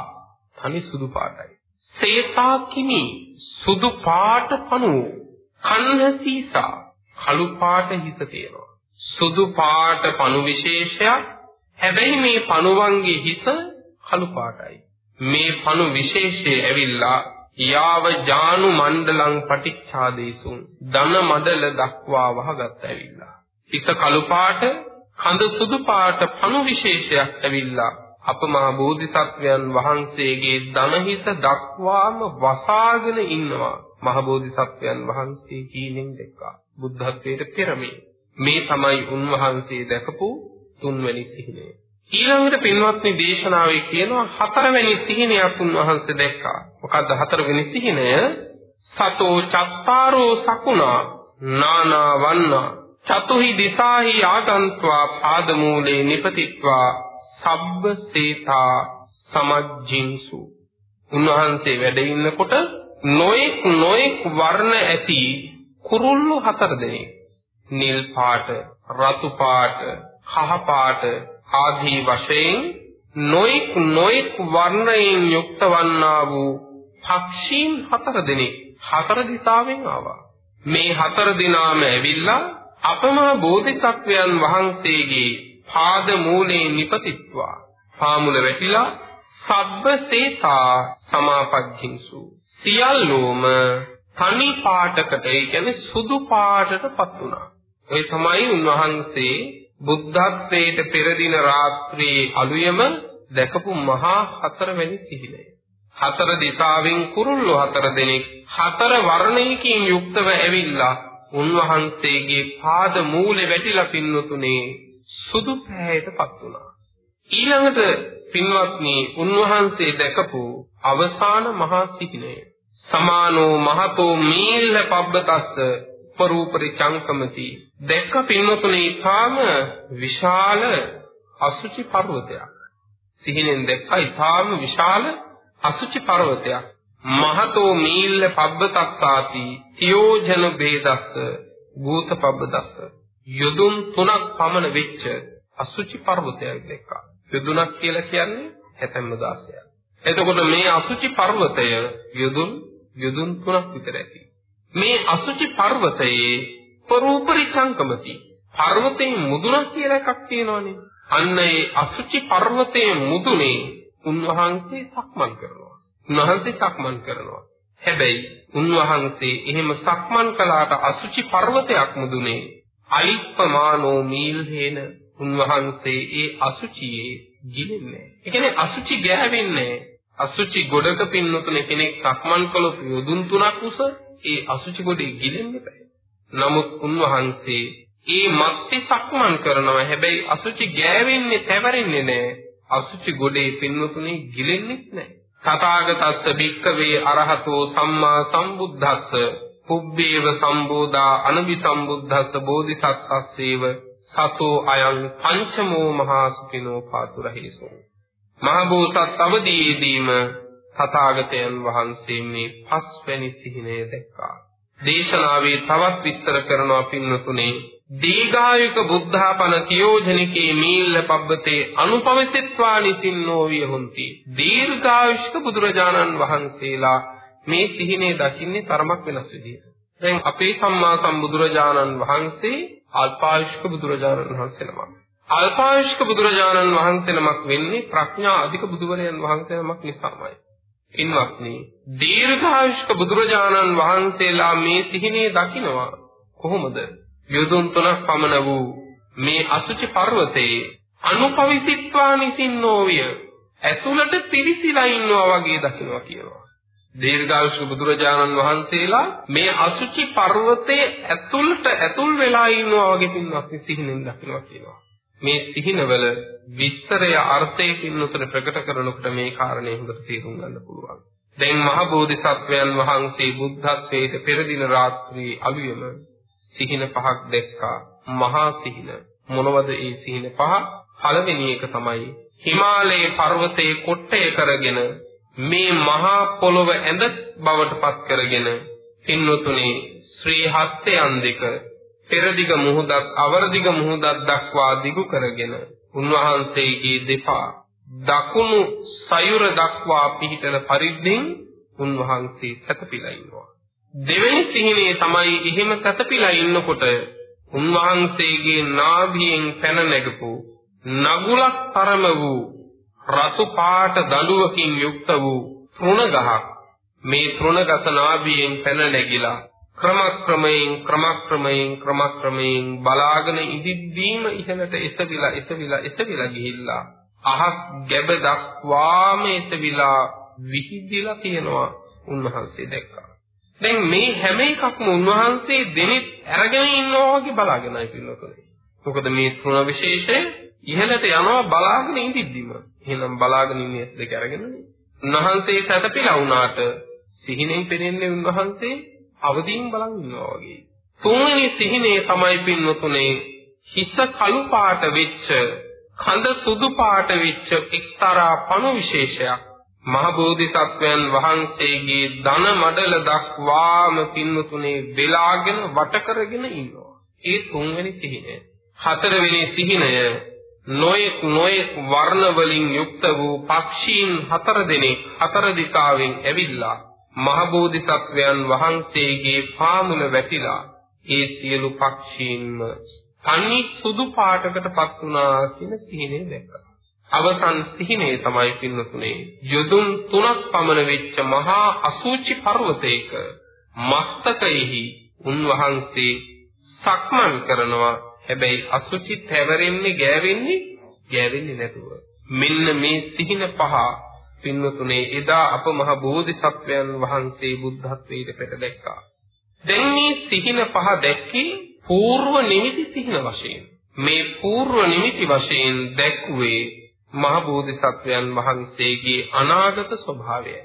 තනි සුදු පාටයි. සේතා කිමි? සුදු පාට පණු. කන්න සීසා. කළු පාට හිස තියෙනවා සුදු පාට පණු විශේෂයක්. හැබැයි මේ පණුවන්ගේ හිස කළු පාටයි. මේ පණු විශේෂය ඇවිල්ලා යාව ජානු මණ්ඩලං පටිච්ඡාදේසුන් ධන මඩල දක්වා වහගත් ඇවිල්ලා. හිස කළු පාට කඳ සුදු පාට පණු විශේෂයක් ඇවිල්ලා අපමහා බෝධිසත්වයන් වහන්සේගේ ධනහිත දක්වාම වසාගෙන ඉන්නවා. මහ බෝධිසත්වයන් වහන්සේ කීනෙන් දැක්කා. බුද්ධත්වයට පෙරමේ. මේ තමයි උන්වහන්සේ දැකපු තුන්වැනි සිහිනය. ඊළඟට පින්වත්නි දේශනාවේ කියනවා හතරවෙනි සිහිනයක් උන්වහන්සේ දැක්කා. මොකද්ද හතරවෙනි සිහිනය? සතෝ චත්තාරෝ සකුණා නානා වන්නා චතුහි දිසාහි ආගන්त्वा පාදමූලේ නිපතිත්වා සබ්බ සේතා සමජ්ජින්සු. උන්වහන්සේ වැඩ ඉන්නකොට නොඑක් නොඑක් වර්ණ ඇති කුරුල්ලු හතර දෙනෙක්. නිල් පාට රතු පාට කහ පාට ආදී වශයෙන් නොඑක් නොඑක් වර්ණයෙන් යුක්ත වන්නා වූ පක්ෂීන් හතර දෙනෙක් හතර දිසාවෙන් ආවා. මේ හතර දිනාම ඇවිල්ලා අපමා බෝධිසත්වයන් වහන්සේගේ පාද මූලේ නිපතිත්වා පාමුල වැටිලා සබ්බසේතා සමාපජ්ජින්සු සියල්ලෝම තනි පාටකට ඒ කියන්නේ සුදු පාටටපත් වුණා. ඒ තමයි උන්වහන්සේ බුද්ධත්වයට පෙර දින රාත්‍රියේ අලුයම දැකපු මහා හතරවැනි සිහිනය. හතර දිසාවෙන් කුරුල්ලෝ හතර දෙනෙක් හතර වර්ණයකින් යුක්තව ඇවිල්ලා උන්වහන්සේගේ පාද මූලේ වැටිලා පින්නතුනේ සුදු පැහැයටපත් වුණා. ඊළඟට පින්වත්නි උන්වහන්සේ දැකපු අවසාන මහා සිහිනය. සමානෝ මහතෝ මීල්ල පබ්බතස්ස උපරූපරි චංකමති. දැක්ක පින්වතුනේ ඊටාම විශාල අසුචි පර්වතයක්. සිහිනෙන් දැක්කා ඊටාම විශාල අසුචි පර්වතයක්. මහතෝ මීල්ල පබ්බතස්සාති තියෝජන ભેදස්ස භූත පබ්බදස්ස. යොදුන් තුනක් පමණ වෙච්ච අසුචි පර්වතයක් දැක්කා. යොදුනක් කියලා කියන්නේ හැතැම්ම 16ක් එතකොට මේ අසුචි පර්වතය යොදුන් යොදුන් තුනක් විතර ඇති. මේ අසුචි පර්වතයේ පරූපරි චංකමති පර්වතේ මුදුනක් කියලා එකක් තියෙනවනේ. අන්න ඒ අසුචි පර්වතයේ මුදුනේ උන්වහන්සේ සක්මන් කරනවා. උන්වහන්සේ සක්මන් කරනවා. හැබැයි උන්වහන්සේ එහෙම සක්මන් කළාට අසුචි පර්වතයක් මුදුනේ අලිප්පමානෝ මීල් හේන උන්වහන්සේ ඒ අසුචියේ ගිලෙන්නේ. ඒ කියන්නේ අසුචි ගෑවෙන්නේ අසුචි ගොඩක පින්නතුන කෙනෙක් සක්මන් කළොත් යොදුන් තුනක් උස ඒ අසුචි ගොඩේ ගිලෙන්නේ බෑ. නමුත් උන්වහන්සේ ඒ මත්තේ සක්මන් කරනවා හැබැයි අසුචි ගෑවෙන්නේ තැවරෙන්නේ නැහැ. අසුචි ගොඩේ පින්නතුනේ ගිලෙන්නේ නැහැ. තථාගතස්ස භික්කවේ අරහතෝ සම්මා සම්බුද්දස්ස පුබ්බේව සම්බෝධා අනබි සම්බුද්දස්ස බෝධිසත්ත්වස්සේව සතෝ අයං පංචමෝ මහා සුඛිනෝ පාතුරහේසෝ මහ බෝසත් අවදීදීම තථාගතයන් වහන්සේ මේ පස්වැනි සිහිනය දැක්කා. දේශනාවේ තවත් විස්තර කරනවා පින්නතුනේ දීඝායුක බුද්ධාපන තියෝජනිකේ මීල්ල පබ්බතේ අනුපවිසිත්වා නිසින්නෝ වියහොಂತಿ දීර්ඝායුෂ්ක බුදුරජාණන් වහන්සේලා මේ සිහිනේ දකින්නේ තරමක් වෙනස් විදිහට. දැන් අපේ සම්මා සම්බුදුරජාණන් වහන්සේ අල්පායුෂ්ක බුදුරජාණන් වහන්සේ නමක්. අල්පායුෂ්ක බුදුරජාණන් වහන්සේ නමක් වෙන්නේ ප්‍රඥා අධික බුදුවරයන් වහන්සේ නමක් නිසාමයි. ඉන්වත්නි දීර්ඝායුෂ්ක බුදුරජාණන් වහන්සේලා මේ සිහිනේ දකිනවා කොහොමද? යොදුන් තුනක් පමණ වූ මේ අසුචි පර්වතයේ අනුපවිසිත්වා නිසින්නෝවිය ඇතුළට පිරිසිලා ඉන්නවා වගේ දකිනවා කියනවා. දීර්ඝායුෂ බුදුරජාණන් වහන්සේලා මේ අසුචි පර්වතයේ ඇතුළට ඇතුල් වෙලා ඉන්නවා වගේ පින්වත් සිහිනෙන් දකිනවා කියනවා. මේ සිහිනවල විස්තරය අර්ථය පින්නතර ප්‍රකට කරනකොට මේ කාරණේ හොඳට තේරුම් ගන්න පුළුවන්. දැන් මහ බෝධිසත්වයන් වහන්සේ බුද්ධත්වයට පෙර දින රාත්‍රියේ අලුයම සිහින පහක් දැක්කා. මහා සිහින. මොනවද ඒ සිහින පහ? පළවෙනි එක තමයි හිමාලයේ පර්වතයේ කොට්ටය කරගෙන මේ මහා පොළොව ඇඳ බවට පත් කරගෙන පින්වතුනි ශ්‍රී හස්තයන් දෙක පෙරදිග මුහුදක් අවරදිග මුහුදක් දක්වා දිගු කරගෙන උන්වහන්සේගේ දෙපා දකුණු සයුර දක්වා පිහිටන පරිද්දෙන් උන්වහන්සේ සැතපීලා ඉන්නවා. දෙවෙනි සිහිනේ තමයි එහෙම සැතපීලා ඉන්නකොට උන්වහන්සේගේ නාභියෙන් පැන නැගපු නගුලක් තරම වූ රතු පාට දඬුවකින් යුක්ත වූ තෘණ ගහක් මේ තෘණ ගස නාභියෙන් පැන නැගිලා ක්‍රමක්‍රමයෙන් ක්‍රමක්‍රමයෙන් ක්‍රමක්‍රමයෙන් බලාගෙන ඉදිද්දීම ඉහළට එසවිලා එසවිලා එසවිලා ගිහිල්ලා අහස් ගැබ දක්වාම එසවිලා විහිදිලා තියෙනවා උන්වහන්සේ දැක්කා. දැන් මේ හැම එකක්ම උන්වහන්සේ දෙනෙත් අරගෙන ඉන්නවා වගේ බලාගෙනයි පින්නතුනේ. මොකද මේ තුන විශේෂය ඉහළට යනවා බලාගෙන ඉඳිද්දිම. එහෙනම් බලාගෙන ඉන්නේ දෙක අරගෙනනේ. උන්වහන්සේ සැතපීලා වුණාට සිහිනෙන් පෙනෙන්නේ උන්වහන්සේ අවදීන් බලන් ඉන්නවා වගේ. තුන්වෙනි සිහිනේ තමයි පින්නතුනේ හිස කළු පාට වෙච්ච කඳ සුදු පාට වෙච්ච එක්තරා පණු විශේෂයක් මහ බෝධිසත්වයන් වහන්සේගේ ධන මඩල දක්වාම පින්නතුනේ වෙලාගෙන වට කරගෙන ඉන්නවා. ඒ තුන්වෙනි සිහිනය. හතරවෙනි සිහිනය නොයෙක් නොයෙක් වර්ණ වලින් යුක්ත වූ පක්ෂීන් හතර දෙනෙක් හතර දිශාවෙන් ඇවිල්ලා මහ බෝධිසත්වයන් වහන්සේගේ පාමුල වැටිලා ඒ සියලු පක්ෂීන්ම තනි සුදු පාටකටපත් වුණා කියන සිහිනේ දැක්කා. අවසන් සිහිනේ තමයි පින්නතුනේ. යොදුන් තුනක් පමණ වෙච්ච මහා අසුචි පර්වතයක මස්තකයෙහි උන්වහන්සේ සක්මන් කරනවා. හැබැයි අසුචි තැවරෙන්නේ ගෑවෙන්නේ ගෑවෙන්නේ නැතුව. මෙන්න මේ සිහින පහ පින්නතුනේ එදා අප මහ බෝධිසත්වයන් වහන්සේ බුද්ධත්වයට පෙර දැක්කා. දැන් මේ සිහින පහ දැක්කේ పూర్ව නිමිති සිහින වශයෙන්. මේ పూర్ව නිමිති වශයෙන් දැක්ුවේ මහ බෝධිසත්වයන් වහන්සේගේ අනාගත ස්වභාවයයි.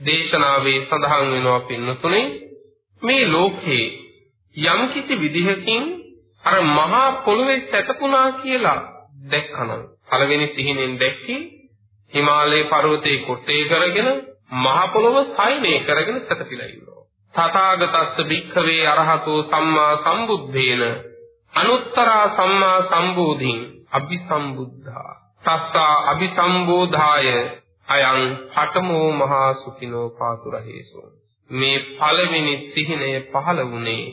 දේශනාවේ සඳහන් වෙනවා පින්නතුනේ මේ ලෝකේ යම්කිසි විදිහකින් අර මහා පොළොවේ සැතපුණා කියලා දැක්කනම් පළවෙනි සිහිනෙන් දැක්කේ හිමාලය පර්වතයේ කොටේ කරගෙන මහ පොළොව සයිනේ කරගෙන සැතපීලා ඉන්නවා. තථාගතස්ස භික්ඛවේ අරහතෝ සම්මා සම්බුද්දේන අනුත්තරා සම්මා සම්බෝධින් අபிසම්බුද්ධා. තස්සා අபிසම්බෝධාය අයං පඨමෝ මහා සුඛිනෝ පාතුරහේසු. මේ පළවෙනි සිහිනය පහළ වුණේ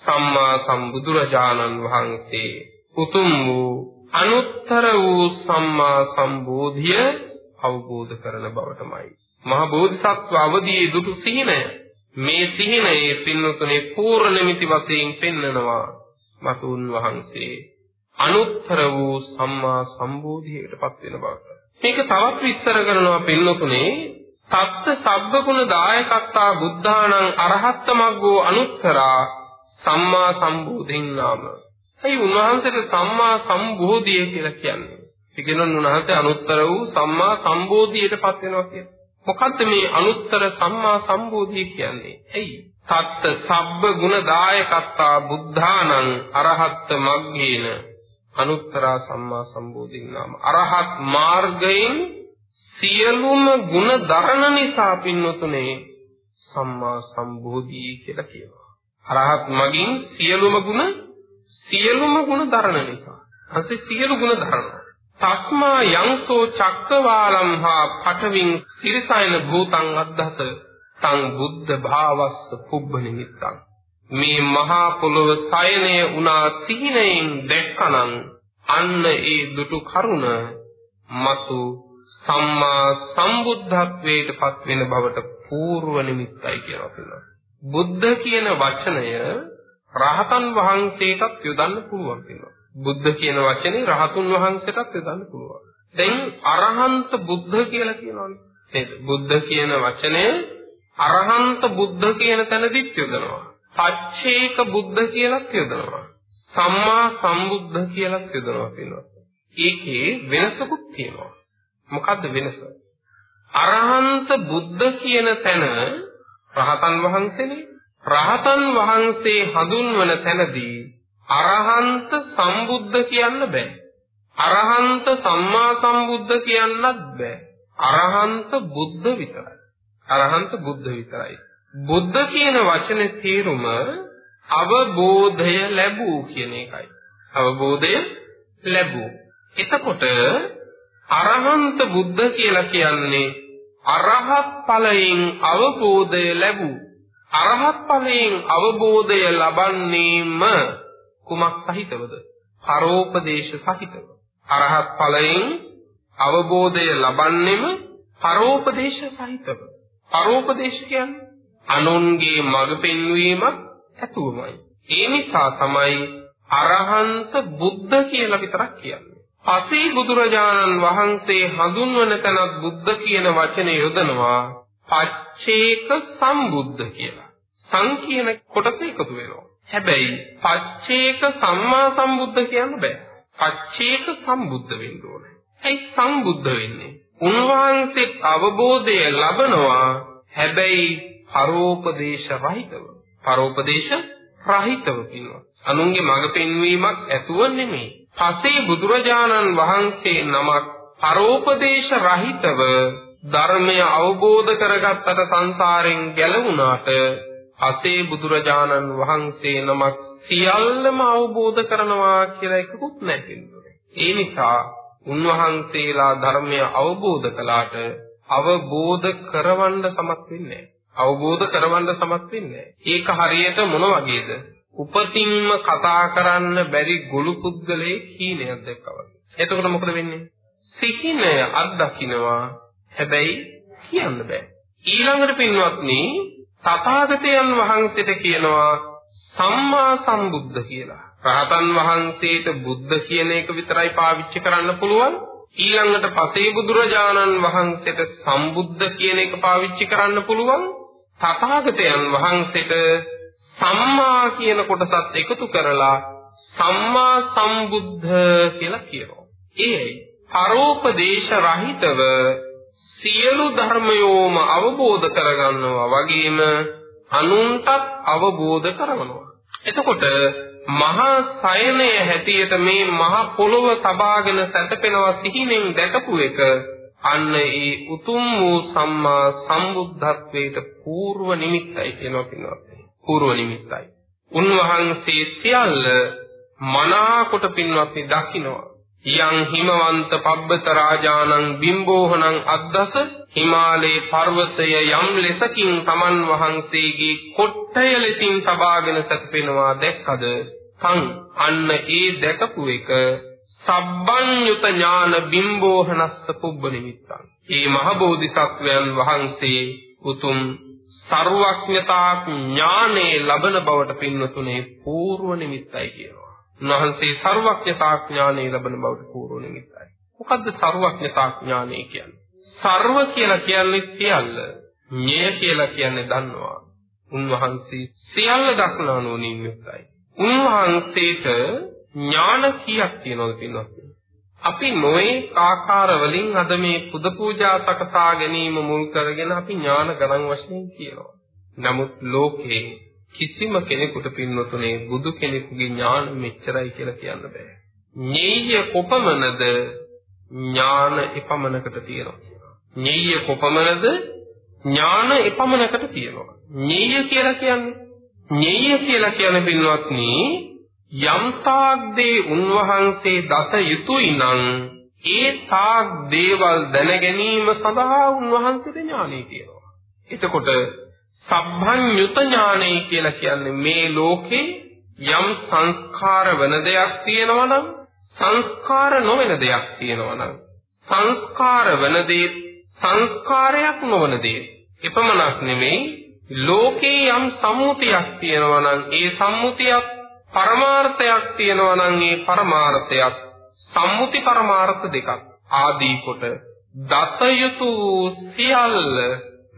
සම්මා සම්බුදුරජාණන් වහන්සේ උතුම් වූ අනුත්තර වූ සම්මා සම්බෝධිය අවබෝධ කරන බවටමයි. මහ බෝධිසත්ව අවදියේ දුටු සිහිනය මේ සිහිනයේ පින්නතුනේ පූර්ණ නිමිති වශයෙන් පෙන්නනවා. මතුන් වහන්සේ අනුත්තර වූ සම්මා සම්බෝධියකටපත් වෙන බවට. මේක තවත් විස්තර කරනවා පින්නතුනේ තත්ත සබ්බගුණ දායකත්තා බුද්ධාණං අරහත්ත මග්ගෝ අනුත්තරා සම්මා සම්බෝධින් නාම. ඒ උන්වහන්සේට සම්මා සම්බෝධිය කියලා කියන්නේ. ඒ කියන්නේ උන්වහන්සේ අනුත්තර වූ සම්මා සම්බෝධියටපත් වෙනවා කියන්නේ. මොකද්ද මේ අනුත්තර සම්මා සම්බෝධිය කියන්නේ? එයි සත්ත සබ්බ ගුණ දායකත්තා බුද්ධානං අරහත් මග්ගේන අනුත්තරා සම්මා සම්බෝධින් නාම. අරහත් මාර්ගයෙන් සියලුම ගුණ දරන නිසා පින්නතුනේ සම්මා සම්බෝධි කියලා කියනවා. අරහත් මගින් සියලුම ගුණ සියලුම ගුණ දරන නිසා. අසේ සියලු ගුණ දරනවා තස්මා යංසෝ චක්කවාලම්හා පඨවින් සිරසයන භූතං අද්දස තං බුද්ධ භාවස්ස පුබ්බ නිමිත්තං. මේ මහා පොළොව සයනය වුණා සිහිනෙන් දැක්කනම් අන්න ඒ දුටු කරුණ මතු සම්මා සම්බුද්ධත්වයට පත් වෙන බවට పూర్ව නිමිත්තයි කියලා කියනවා. බුද්ධ කියන වචනය රහතන් වහන්සේටත් යොදන්න පුළුවන් වෙනවා. බුද්ධ කියන වචනේ රහතුන් වහන්සේටත් යොදන්න පුළුවන්. දැන් අරහන්ත බුද්ධ කියලා කියනවනේ. නේද? බුද්ධ කියන වචනය අරහන්ත බුද්ධ කියන තැනදිත් යොදනවා. පච්චේක බුද්ධ කියලාත් යොදනවා. සම්මා සම්බුද්ධ කියලාත් යොදනවා කියනවා. ඒකේ වෙනසකුත් තියෙනවා. මොකද්ද වෙනස? අරහන්ත බුද්ධ කියන තැන රහතන් වහන්සේනේ. රහතන් වහන්සේ හඳුන්වන තැනදී අරහන්ත සම්බුද්ධ කියන්න බෑ. අරහන්ත සම්මා සම්බුද්ධ කියන්නත් බෑ. අරහන්ත බුද්ධ විතරයි. අරහන්ත බුද්ධ විතරයි. බුද්ධ කියන වචනේ තේරුම අවබෝධය ලැබූ කියන එකයි. අවබෝධය ලැබූ. එතකොට අරහන්ත බුද්ධ කියලා කියන්නේ අරහත් ඵලයෙන් අවබෝධය ලැබූ අරහත් ඵලයෙන් අවබෝධය ලබන්නේම කුමක් සහිතවද? පරෝපදේශ සහිතව. අරහත් ඵලයෙන් අවබෝධය ලබන්නෙම පරෝපදේශ සහිතව. පරෝපදේශ කියන්නේ අනුන්ගේ මඟ පෙන්වීමක් ඇතුවමයි. ඒ නිසා තමයි අරහන්ත බුද්ධ කියලා විතරක් කියන්නේ. පසේ බුදුරජාණන් වහන්සේ හඳුන්වන තැනත් බුද්ධ කියන වචනේ යොදනවා පච්චේක සම්බුද්ධ කියලා. සං කියන කොටස එකතු වෙනවා. හැබැයි පච්චේක සම්මා සම්බුද්ධ කියන්න බෑ. පච්චේක සම්බුද්ධ වෙන්න ඕනේ. ඇයි සම්බුද්ධ වෙන්නේ? උන්වහන්සේ අවබෝධය ලබනවා හැබැයි පරෝපදේශ රහිතව. පරෝපදේශ රහිතව කියනවා. අනුන්ගේ මඟ පෙන්වීමක් ඇතුව නෙමෙයි. පසේ බුදුරජාණන් වහන්සේ නමක් පරෝපදේශ රහිතව ධර්මය අවබෝධ කරගත්තට සංසාරෙන් ගැලවුණාට පසේ බුදුරජාණන් වහන්සේ නමක් සියල්ලම අවබෝධ කරනවා කියලා එකකුත් නැහැ ඒ නිසා උන්වහන්සේලා ධර්මය අවබෝධ කළාට අවබෝධ කරවන්න සමත් වෙන්නේ අවබෝධ කරවන්න සමත් වෙන්නේ ඒක හරියට මොන වගේද? උපතින්ම කතා කරන්න බැරි ගොළු පුද්ගලයේ කීනයක් දැක්කා වගේ. එතකොට මොකද වෙන්නේ? සිහිනය අත්දකින්නවා හැබැයි කියන්න බෑ. ඊළඟට පින්වත්නි තථාගතයන් වහන්සේට කියනවා සම්මා සම්බුද්ධ කියලා. රහතන් වහන්සේට බුද්ධ කියන එක විතරයි පාවිච්චි කරන්න පුළුවන්. ඊළඟට පසේ බුදුරජාණන් වහන්සේට සම්බුද්ධ කියන එක පාවිච්චි කරන්න පුළුවන්. තථාගතයන් වහන්සේට සම්මා කියන කොටසත් එකතු කරලා සම්මා සම්බුද්ධ කියලා කියනවා. ඒයි පරෝපදේශ රහිතව සියලු ධර්මයෝම අවබෝධ කරගන්නවා වගේම අනුන්ටත් අවබෝධ කරවනවා. එතකොට මහා සයනය හැටියට මේ මහ පොළොව තබාගෙන සැතපෙනවා සිහිනෙන් දැකපු එක අන්න ඒ උතුම් වූ සම්මා සම්බුද්ධත්වයට పూర్ව නිමිත්තයි කියනවා පින්වත්. పూర్ව නිමිත්තයි. උන්වහන්සේ සියල්ල මනාකොට පින්වත්නි දකිනවා. යං හිමවන්ත පබ්බත රාජානං බිම්බෝහණං අද්දස හිමාලයේ පර්වතය යම් ලෙසකින් තමන් වහන්සේගේ කොට්ටය ලෙසින් සබාගෙන සැතපෙනවා දැක්කද තං අන්න ඒ දැකපු එක සබ්බඤ්ඤුත ඥාන බිම්බෝහනස්ස පුබ්බ නිමිත්තං. මේ මහ බෝධිසත්වයන් වහන්සේ උතුම් ਸਰවඥතා ඥානේ ලබන බවට පින්නතුනේ పూర్ව නිමිත්තයි කියනවා. උන්වහන්සේ ਸਰවඥතා ඥානේ ලබන බවට పూర్ව නිමිත්තයි. මොකද්ද ਸਰවඥතා ඥානේ කියන්නේ? ਸਰව කියලා කියන්නේ සියල්ල. ඤය කියලා කියන්නේ දන්නවා. උන්වහන්සේ සියල්ල දක්නනෝ නිමිත්තයි. උන්වහන්සේට ඥාන කීයක් තියෙනවද පින්වත්? අපි නොයේ ආකාර වලින් අද මේ පුද පූජා සකසා ගැනීම මුල් කරගෙන අපි ඥාන ගණන් වශයෙන් කියනවා. නමුත් ලෝකේ කිසිම කෙනෙකුට පින්නතුනේ බුදු කෙනෙකුගේ ඥාන මෙච්චරයි කියලා කියන්න බෑ. ඤෙය්‍ය කොපමණද ඥාන එපමණකට තියෙනවා. ඤෙය්‍ය කොපමණද ඥාන එපමණකට තියෙනවා. ඤෙය්‍ය කියලා කියන්නේ ඤෙය්‍ය කියලා කියන පින්වත්නි යම් තාක් දේ උන්වහන්සේ දත යුතුයි නම් ඒ තාක් දේවල් දැන ගැනීම සඳහා උන්වහන්සේට ඥානෙ තියෙනවා. එතකොට සබ්බඤ්ඤුත ඥානෙ කියලා කියන්නේ මේ ලෝකේ යම් සංස්කාර වෙන දෙයක් තියෙනවා නම් සංස්කාර නොවන දෙයක් තියෙනවා නම් සංස්කාර වෙන දේ සංස්කාරයක් නොවන දේ එපමණක් නෙමෙයි ලෝකේ යම් සම්මුතියක් තියෙනවා නම් ඒ සම්මුතියක් පරමාර්ථයක් තියෙනවා නම් ඒ පරමාර්ථයක් සම්මුති පරමාර්ථ දෙකක් ආදී කොට දසයුතු සියල්ල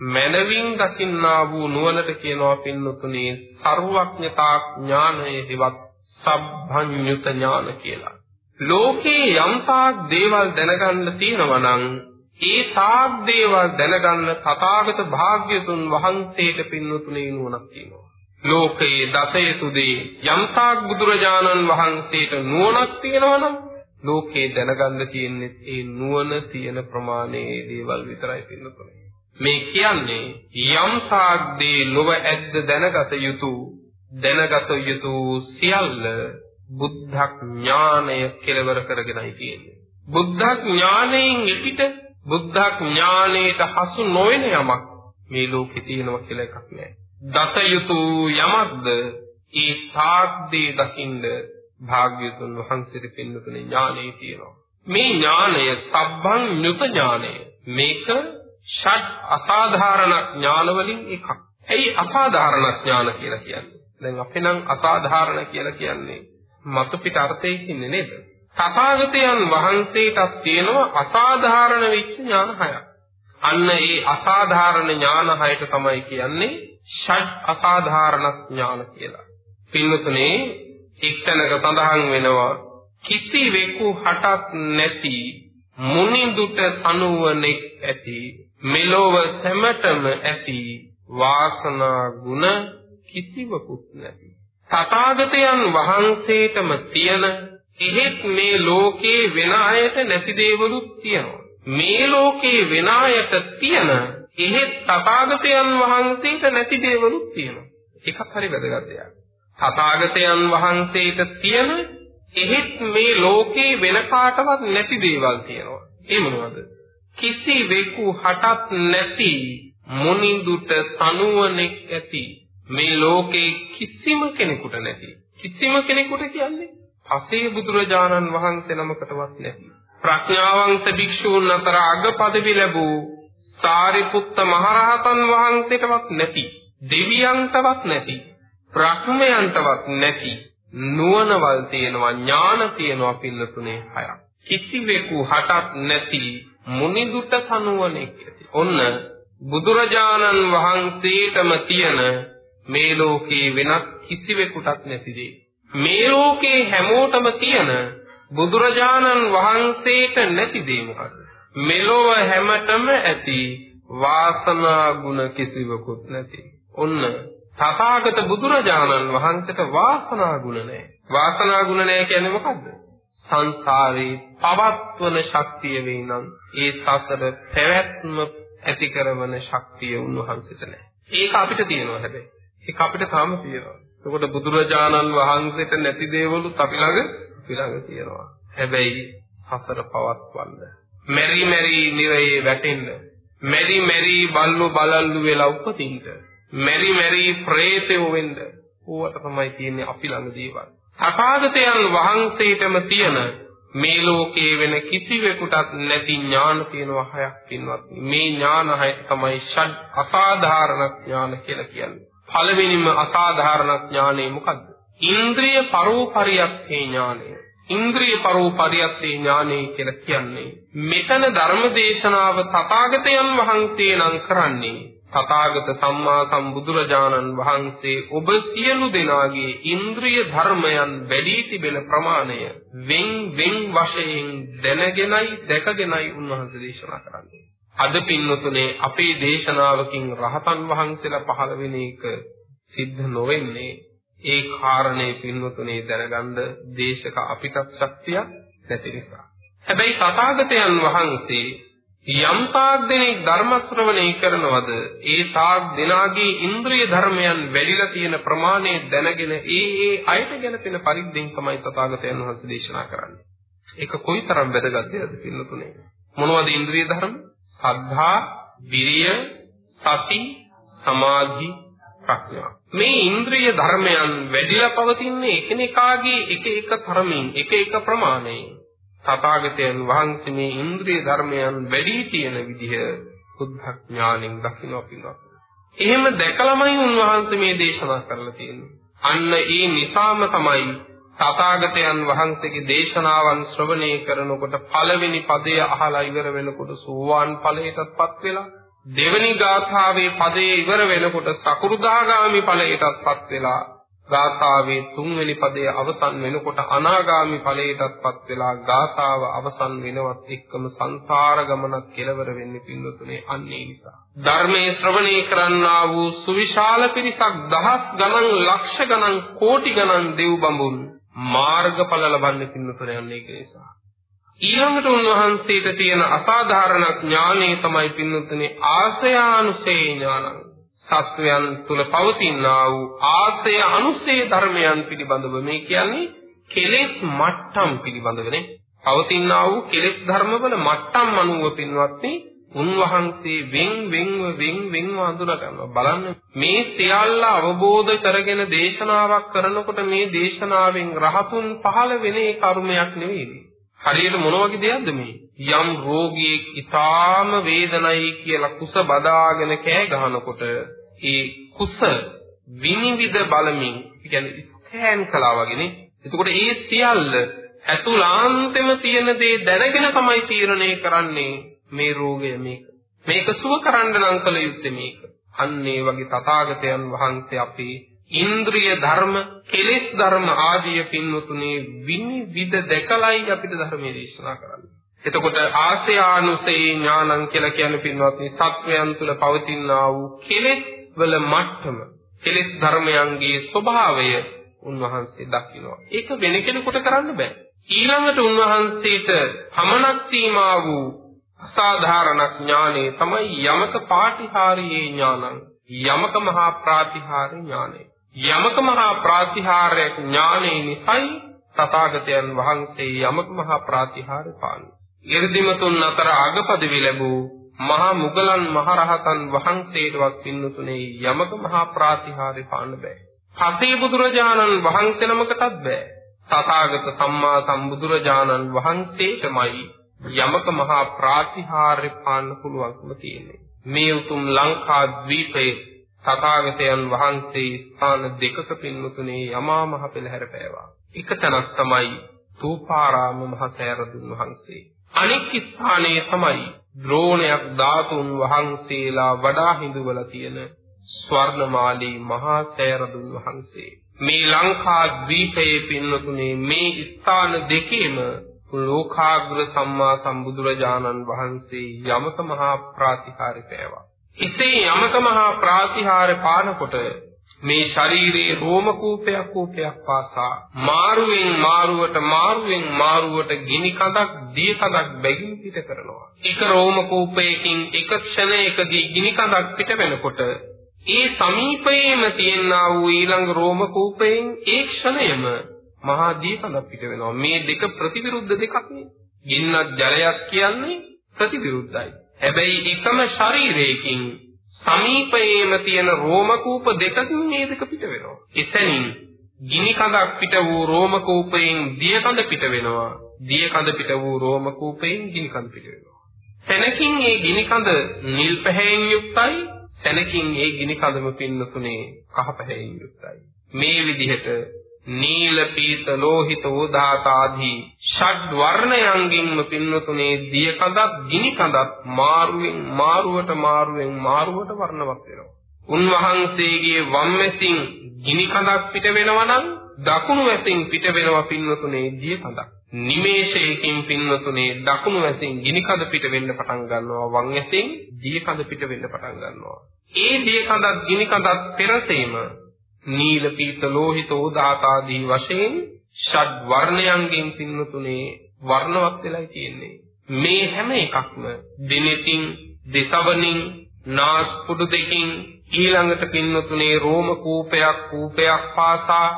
මනවින් දකින්නා වූ නුවණට කියනවා පින්නතුනේ ਸਰවඥතා ඥානයේ දිවත් සබ්බඤ්ඤුත ඥාන කියලා. ලෝකේ යම් තාක් දේවල් දැනගන්න තියෙනවා නම් ඒ තාක් දේවල් දැනගන්න තථාගත භාග්‍යතුන් වහන්සේට පින්නතුනේ නුවණක් තියෙනවා. ලෝකයේ දසයතු දේ යම් තාක් බුදුරජාණන් වහන්සේට නුවණක් තියෙනවා නම් ලෝකේ දැනගන්න තියෙන්නේ ඒ නුවණ තියෙන ප්‍රමාණයේ දේවල් විතරයි පින්නතුනේ. මේ කියන්නේ යම් තාක් දේ ලොව ඇද්ද දැනගත යුතු දැනගත යුතු සියල්ල බුද්ධ ඥානය කෙලවර කරගෙනයි තියෙන්නේ. බුද්ධ ඥානයෙන් පිට බුද්ධ ඥානයට හසු නොවන යමක් මේ ලෝකේ තියෙනවා කියලා එකක් නෑ. දත යුතු යමක්ද ඒ සාද්දේ දකින්ද භාග්‍යතුන් වහන්සේට පින්නතුනේ ඥානෙ තියෙනවා. මේ ඥානය සබ්බං ඤුත ඥානය. මේක ෂඩ් අසාධාරණ ඥාන වලින් එකක්. ඇයි අසාධාරණ ඥාන කියලා කියන්නේ? දැන් අපි නම් අසාධාරණ කියලා කියන්නේ මතු පිට අර්ථයකින් නේද? තථාගතයන් වහන්සේටත් තියෙනවා අසාධාරණ වෙච්ච ඥාන හයක්. අන්න ඒ අසාධාරණ ඥාන හයට තමයි කියන්නේ ෂඩ් අසාධාරණ ඥාන කියලා. පින්වතුනේ එක්තැනක සඳහන් වෙනවා කිසිවෙකු හටක් නැති මුනිඳුට සනුවනෙක් ඇති මෙලොව සැමටම ඇති වාසනා ගුණ කිසිවකුත් නැති තථාගතයන් වහන්සේටම තියෙන එහෙත් මේ ලෝකේ වෙන අයට නැති දේවලුත් තියෙනවා මේ ලෝකේ වෙන අයට තියෙන එහෙත් තථාගතයන් වහන්සේට නැති දේවලුත් තියෙනවා. ඒකත් හරි වැදගත් දෙයක්. තථාගතයන් වහන්සේට තියෙන එහෙත් මේ ලෝකේ වෙන කාටවත් නැති දේවල් තියෙනවා. ඒ මොනවද? කිසිවෙකු හටත් නැති මුනිඳුට සනුවනෙක් ඇති මේ ලෝකේ කිසිම කෙනෙකුට නැති. කිසිම කෙනෙකුට කියන්නේ පසේ බුදුරජාණන් වහන්සේ නමකටවත් නැති. ප්‍රඥාවන්ත භික්ෂූන් අතර අග පදවි ලැබූ සාරිපුත්ත මහරහතන් වහන්සේටවත් නැති දෙවියන්ටවත් නැති බ්‍රහ්මයන්ටවත් නැති නුවණවල් තියෙනවා ඥාන තියෙනවා පින්නතුනේ හයක් කිසිවෙකු හටත් නැති මුනිදුට සනුවණෙක් ඇති. ඔන්න බුදුරජාණන් වහන්සේටම තියෙන මේ ලෝකේ වෙනත් කිසිවෙකුටත් නැති දේ. මේ ලෝකේ හැමෝටම තියෙන බුදුරජාණන් වහන්සේට නැති දේ මොකද්ද? මෙලොව හැමතෙම ඇති වාසනා ගුණ කිසිවකුත් නැති. ඔන්න තථාගත බුදුරජාණන් වහන්සේට වාසනා ගුණ නැහැ. වාසනා ගුණ නැහැ කියන්නේ මොකද්ද? සංසාරේ පවත්වන ශක්තිය වෙනනම් ඒ සසර පැවැත්ම ඇති කරන ශක්තිය උන්වහන්සේට නැහැ. ඒක අපිට තියෙනවා හැබැයි. ඒක අපිට තාම තියෙනවා. එතකොට බුදුරජාණන් වහන්සේට නැති දේවලුත් අපි ළඟ අපි ළඟ තියෙනවා. හැබැයි සසර පවත්වන්න. මෙරි මෙරි නිරයේ වැටෙන්න. මෙරි මෙරි බල්ලු බලල්ලු වෙලා උපදින්න. මෙරි මෙරි ප්‍රේතයෝ වෙන්න. ඕවට තමයි තියෙන්නේ අපි ළඟ දේවල්. තථාගතයන් වහන්සේටම තියෙන මේ ලෝකේ වෙන කිසිවෙකුටත් නැති ඥාන තියෙනවා හයක් පින්වත් මේ ඥාන හය තමයි ෂඩ් අසාධාරණ ඥාන කියලා කියන්නේ පළවෙනිම අසාධාරණ ඥානෙ මොකද්ද ඉන්ද්‍රිය පරෝපරියත්තේ ඥානය ඉන්ද්‍රිය පරෝපරියත්තේ ඥානය කියලා කියන්නේ මෙතන ධර්ම දේශනාව තථාගතයන් වහන්සේ නම් කරන්නේ තථාගත සම්මා සම්බුදුරජාණන් වහන්සේ ඔබ සියලු දෙනාගේ ඉන්ද්‍රිය ධර්මයන් වැඩි තිබෙන ප්‍රමාණය වෙන් වෙන් වශයෙන් දැනගෙනයි දැකගෙනයි උන්වහන්සේ දේශනා කරන්නේ. අද පින්නතුනේ අපේ දේශනාවකින් රහතන් වහන්සේලා පහළ වෙන එක සිද්ධ නොවෙන්නේ ඒ කාරණේ පින්නතුනේ දැනගන්න දේශක අපිටත් ශක්තියක් නැති නිසා. හැබැයි තථාගතයන් වහන්සේ යම් තාක් දෙනෙක් ධර්ම ශ්‍රවණය කරනවද ඒ තාක් දෙනාගේ ඉන්ද්‍රිය ධර්මයන් වැඩිලා තියෙන ප්‍රමාණය දැනගෙන ඒ ඒ අයට ගැලපෙන පරිද්දෙන් තමයි තථාගතයන් වහන්සේ දේශනා කරන්නේ. ඒක කොයිතරම් වැදගත්ද පින්නතුනේ. මොනවද ඉන්ද්‍රිය ධර්ම? සද්ධා, විරිය, සති, සමාධි, ප්‍රඥා. මේ ඉන්ද්‍රිය ධර්මයන් වැඩිලා පවතින්නේ එකිනෙකාගේ එක එක තරමින්, එක එක ප්‍රමාණයෙන්. තථාගතයන් වහන්සේ මේ ඉන්ද්‍රිය ධර්මයන් වැඩි තියෙන විදිහ බුද්ධ ඥාණයෙන් දකින්න පිළිවෙල. එහෙම දැකලාමයි උන්වහන්සේ මේ දේශනා කරලා තියෙන්නේ. අන්න ඒ නිසාම තමයි තථාගතයන් වහන්සේගේ දේශනාවන් ශ්‍රවණය කරනකොට පළවෙනි පදය අහලා ඉවර වෙනකොට සෝවාන් ඵලයටත්පත් වෙලා දෙවෙනි ගාථාවේ පදයේ ඉවර වෙනකොට සකුරුදාගාමි ඵලයටත්පත් වෙලා ගාථාවේ තුන්වෙනි පදයේ අවසන් වෙනකොට අනාගාමි ඵලයටත්පත් වෙලා ගාථාව අවසන් වෙනවත් එක්කම සංසාර ගමනක් කෙලවර වෙන්නේ පින්වතුනේ අන්නේ නිසා. ධර්මයේ ශ්‍රවණය කරන්නා වූ සුවිශාල පිරිසක් දහස් ගණන් ලක්ෂ ගණන් කෝටි ගණන් දෙව් බඹුන් මාර්ගඵල ලබන්නේ පින්වතුනේ අන්නේ ඒක නිසා. ඊළඟට උන්වහන්සේට තියෙන අසාධාරණ ඥානය තමයි පින්වතුනේ ආසයානුසේ ඥානං. සත්වයන් තුල පවතිනා වූ ආසය අනුසය ධර්මයන් පිළිබඳව මේ කියන්නේ කෙලෙස් මට්ටම් පිළිබඳවනේ පවතිනා වූ කෙලෙස් ධර්මවල මට්ටම් අනුව පින්වත්නි උන්වහන්සේ වෙන් වෙන්ව වෙන් වෙන්ව අඳුනා ගන්නවා. බලන්න මේ සියල්ල අවබෝධ කරගෙන දේශනාවක් කරනකොට මේ දේශනාවෙන් රහතුන් පහළ වෙන ඒ කර්මයක් නෙවෙයි. හරියට මොන වගේ දෙයක්ද මේ? යම් රෝගියෙක් ඊටාම වේදනයි කියලා කුස බදාගෙන කෑ ගහනකොට ඒ කුස විනිවිද බලමින් කියන්නේ ස්කෑන් කළා වගේනේ එතකොට ඒ සියල්ල ඇතුළාන්තෙම තියෙන දේ දැනගෙන තමයි තීරණය කරන්නේ මේ රෝගය මේක. මේක සුව කරන්න නම් කළ යුත්තේ මේක. අන්න ඒ වගේ තථාගතයන් වහන්සේ අපේ ඉන්ද්‍රිය ධර්ම, කෙලෙස් ධර්ම ආදී පින්වතුනේ විනිවිද දැකලයි අපිට ධර්මයේ දේශනා කරන්නේ. එතකොට ආසයානුසේ ඥානං කියලා කියන්නේ පින්වත්නි සත්වයන් තුළ පවතිනා වූ කෙලෙස් වල මට්ටම, කෙලෙස් ධර්මයන්ගේ ස්වභාවය උන්වහන්සේ දකිනවා. ඒක වෙන කෙනෙකුට කරන්න බෑ. ඊළඟට උන්වහන්සේට පමණක් සීමා වූ අසාධාරණ ඥානෙ තමයි යමක පාටිහාරීයේ ඥානං යමක මහා ප්‍රාතිහාර්ය ඥානය යමක මහා ප්‍රාතිහාර්ය ඥානයේ නිසයි තථාගතයන් වහන්සේ යමක මහා ප්‍රාතිහාර්ය පාන්නේ. 이르දිමතුන් අතර අගපදවි ලැබූ මහා මුගලන් මහරහතන් වහන්සේටවත් පින්නතුනේ යමක මහා ප්‍රාතිහාර්ය පාන්න බෑ. හසේ බුදුරජාණන් වහන්සේ නමකටත් බෑ. තථාගත සම්මා සම්බුදුරජාණන් වහන්සේටමයි යමක මහා ප්‍රාතිහාර්ය පාන්න පුළුවන්කම තියෙන්නේ. මේ උතුම් ලංකා ද්වීපයේ තථාගතයන් වහන්සේ ස්ථාන දෙකක පින්වතුනේ යමා මහ පෙළහැර පෑවා. එක තැනක් තමයි තූපාරාම මහ සෑරදුන් වහන්සේ. අනෙක් ස්ථානයේ තමයි ද්‍රෝණයක් ධාතුන් වහන්සේලා වඩා හිඳුවලා තියෙන ස්වර්ණමාලී මහා සෑරදුන් වහන්සේ. මේ ලංකා ද්වීපයේ පින්වතුනේ මේ ස්ථාන දෙකේම ලෝකාග්‍ර සම්මා සම්බුදුරජාණන් වහන්සේ යමක මහා ප්‍රාතිහාර්ය පෑවා. ඉතින් යමක මහා ප්‍රාතිහාර්ය පානකොට මේ ශරීරයේ රෝම කූපයක් කූපයක් පාසා මාරුවෙන් මාරුවට මාරුවෙන් මාරුවට ගිනි කඳක් දිය කඳක් බැගින් පිට කරනවා. එක රෝම කූපයකින් එක ක්ෂණයකදී ගිනි කඳක් පිට වෙනකොට ඒ සමීපයේම තියෙනා වූ ඊළඟ රෝම කූපයෙන් ඒ ක්ෂණයම මහා දීපලක් පිට වෙනවා. මේ දෙක ප්‍රතිවිරුද්ධ දෙකක් නේ. ගින්නක් ජලයක් කියන්නේ ප්‍රතිවිරුද්ධයි. හැබැයි එකම ශරීරයකින් සමීපයේම තියෙන රෝම කූප දෙකකින් මේ දෙක පිට වෙනවා. එසැනින් ගිනි කඳක් පිට වූ රෝම කූපයෙන් දිය කඳ පිට වෙනවා. දිය කඳ පිට වූ රෝම කූපයෙන් ගිනි කඳ පිට වෙනවා. සැනකින් මේ ගිනි කඳ නිල් පැහැයෙන් යුක්තයි. සැනකින් මේ ගිනි කඳම පින්නතුනේ කහ පැහැයෙන් යුක්තයි. මේ විදිහට නීල පීත ලෝහිත උදාත ආදී ෂඩ් වර්ණයන්ගින්ම පින්නතුනේ දිය කඳක් ගිනි කඳක් මාරුවෙන් මාරුවට මාරුවෙන් මාරුවට වර්ණවත් වෙනවා. උන්වහන්සේගේ වම්මැසින් ගිනි කඳක් පිට වෙනවා නම් දකුණු වැසින් පිට වෙනවා පින්නතුනේ දිය කඳක්. නිමේෂයකින් පින්නතුනේ දකුණු වැසින් ගිනි කඳ පිට වෙන්න පටන් ගන්නවා වම් වැසින් දිය කඳ පිට වෙන්න පටන් ගන්නවා. ඒ දිය කඳක් ගිනි කඳක් පෙරසෙම නීල පීත ලෝහිත උදාත ආදී වශයෙන් ෂඩ් වර්ණයන්ගෙන් පින්නතුනේ වර්ණවත් වෙලා තියෙන්නේ. මේ හැම එකක්ම දිනෙකින් දෙසවනින් නාස්පුඩු දෙකින් ඊළඟට පින්නතුනේ රෝම කූපයක් කූපයක් පාසා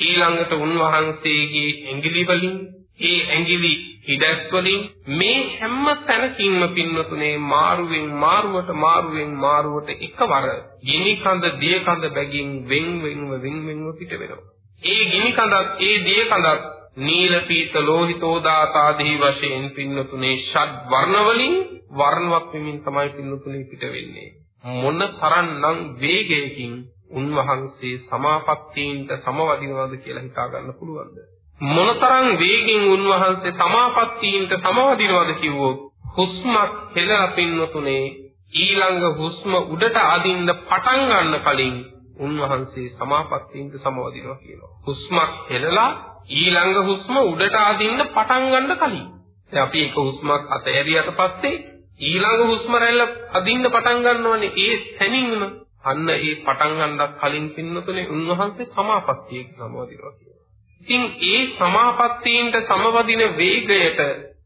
ඊළඟට උන්වහන්සේගේ ඇඟිලි වලින් ඒ ඇඟිලි හිඩස් වලින් මේ හැම තැනකින්ම පින්නතුනේ මාරුවෙන් මාරුවට මාරුවෙන් මාරුවට එකවර ගිනි කඳ දිය කඳ බැගින් වෙන් වෙන්ව වෙන් වෙන්ව පිට වෙනවා. ඒ ගිනි කඳත් ඒ දිය කඳත් නීල පීත ලෝහිතෝදාත ආදී වශයෙන් පින්නතුනේ ෂඩ් වර්ණ වලින් වර්ණවත් වෙමින් තමයි පින්නතුනේ පිට වෙන්නේ. මොන තරම්නම් වේගයකින් උන්වහන්සේ සමාපත්තීන්ට සමවදිනවද කියලා හිතා ගන්න පුළුවන්ද? මොනතරම් වේගෙන් උන්වහන්සේ සමාපත්තීන්ට සමවදිනවද කිව්වොත් හුස්මක් හෙළලා පින්නතුනේ ඊළඟ හුස්ම උඩට අදින්න පටන් ගන්න කලින් උන්වහන්සේ සමාපත්තීන්ට සමවදිනවා කියනවා. හුස්මක් හෙළලා ඊළඟ හුස්ම උඩට අදින්න පටන් ගන්න කලින්. දැන් අපි එක හුස්මක් අතහැරියට පස්සේ ඊළඟ හුස්ම රැල්ල අදින්න පටන් ගන්නවනේ ඒ තැනින්ම අන්න ඒ පටන් ගන්නත් කලින් පින්නතුනේ උන්වහන්සේ සමාපත්තියක සමවදිනවා කියනවා. ඉතින් ඒ සමාපත්තීන්ට සමවදින වේගයට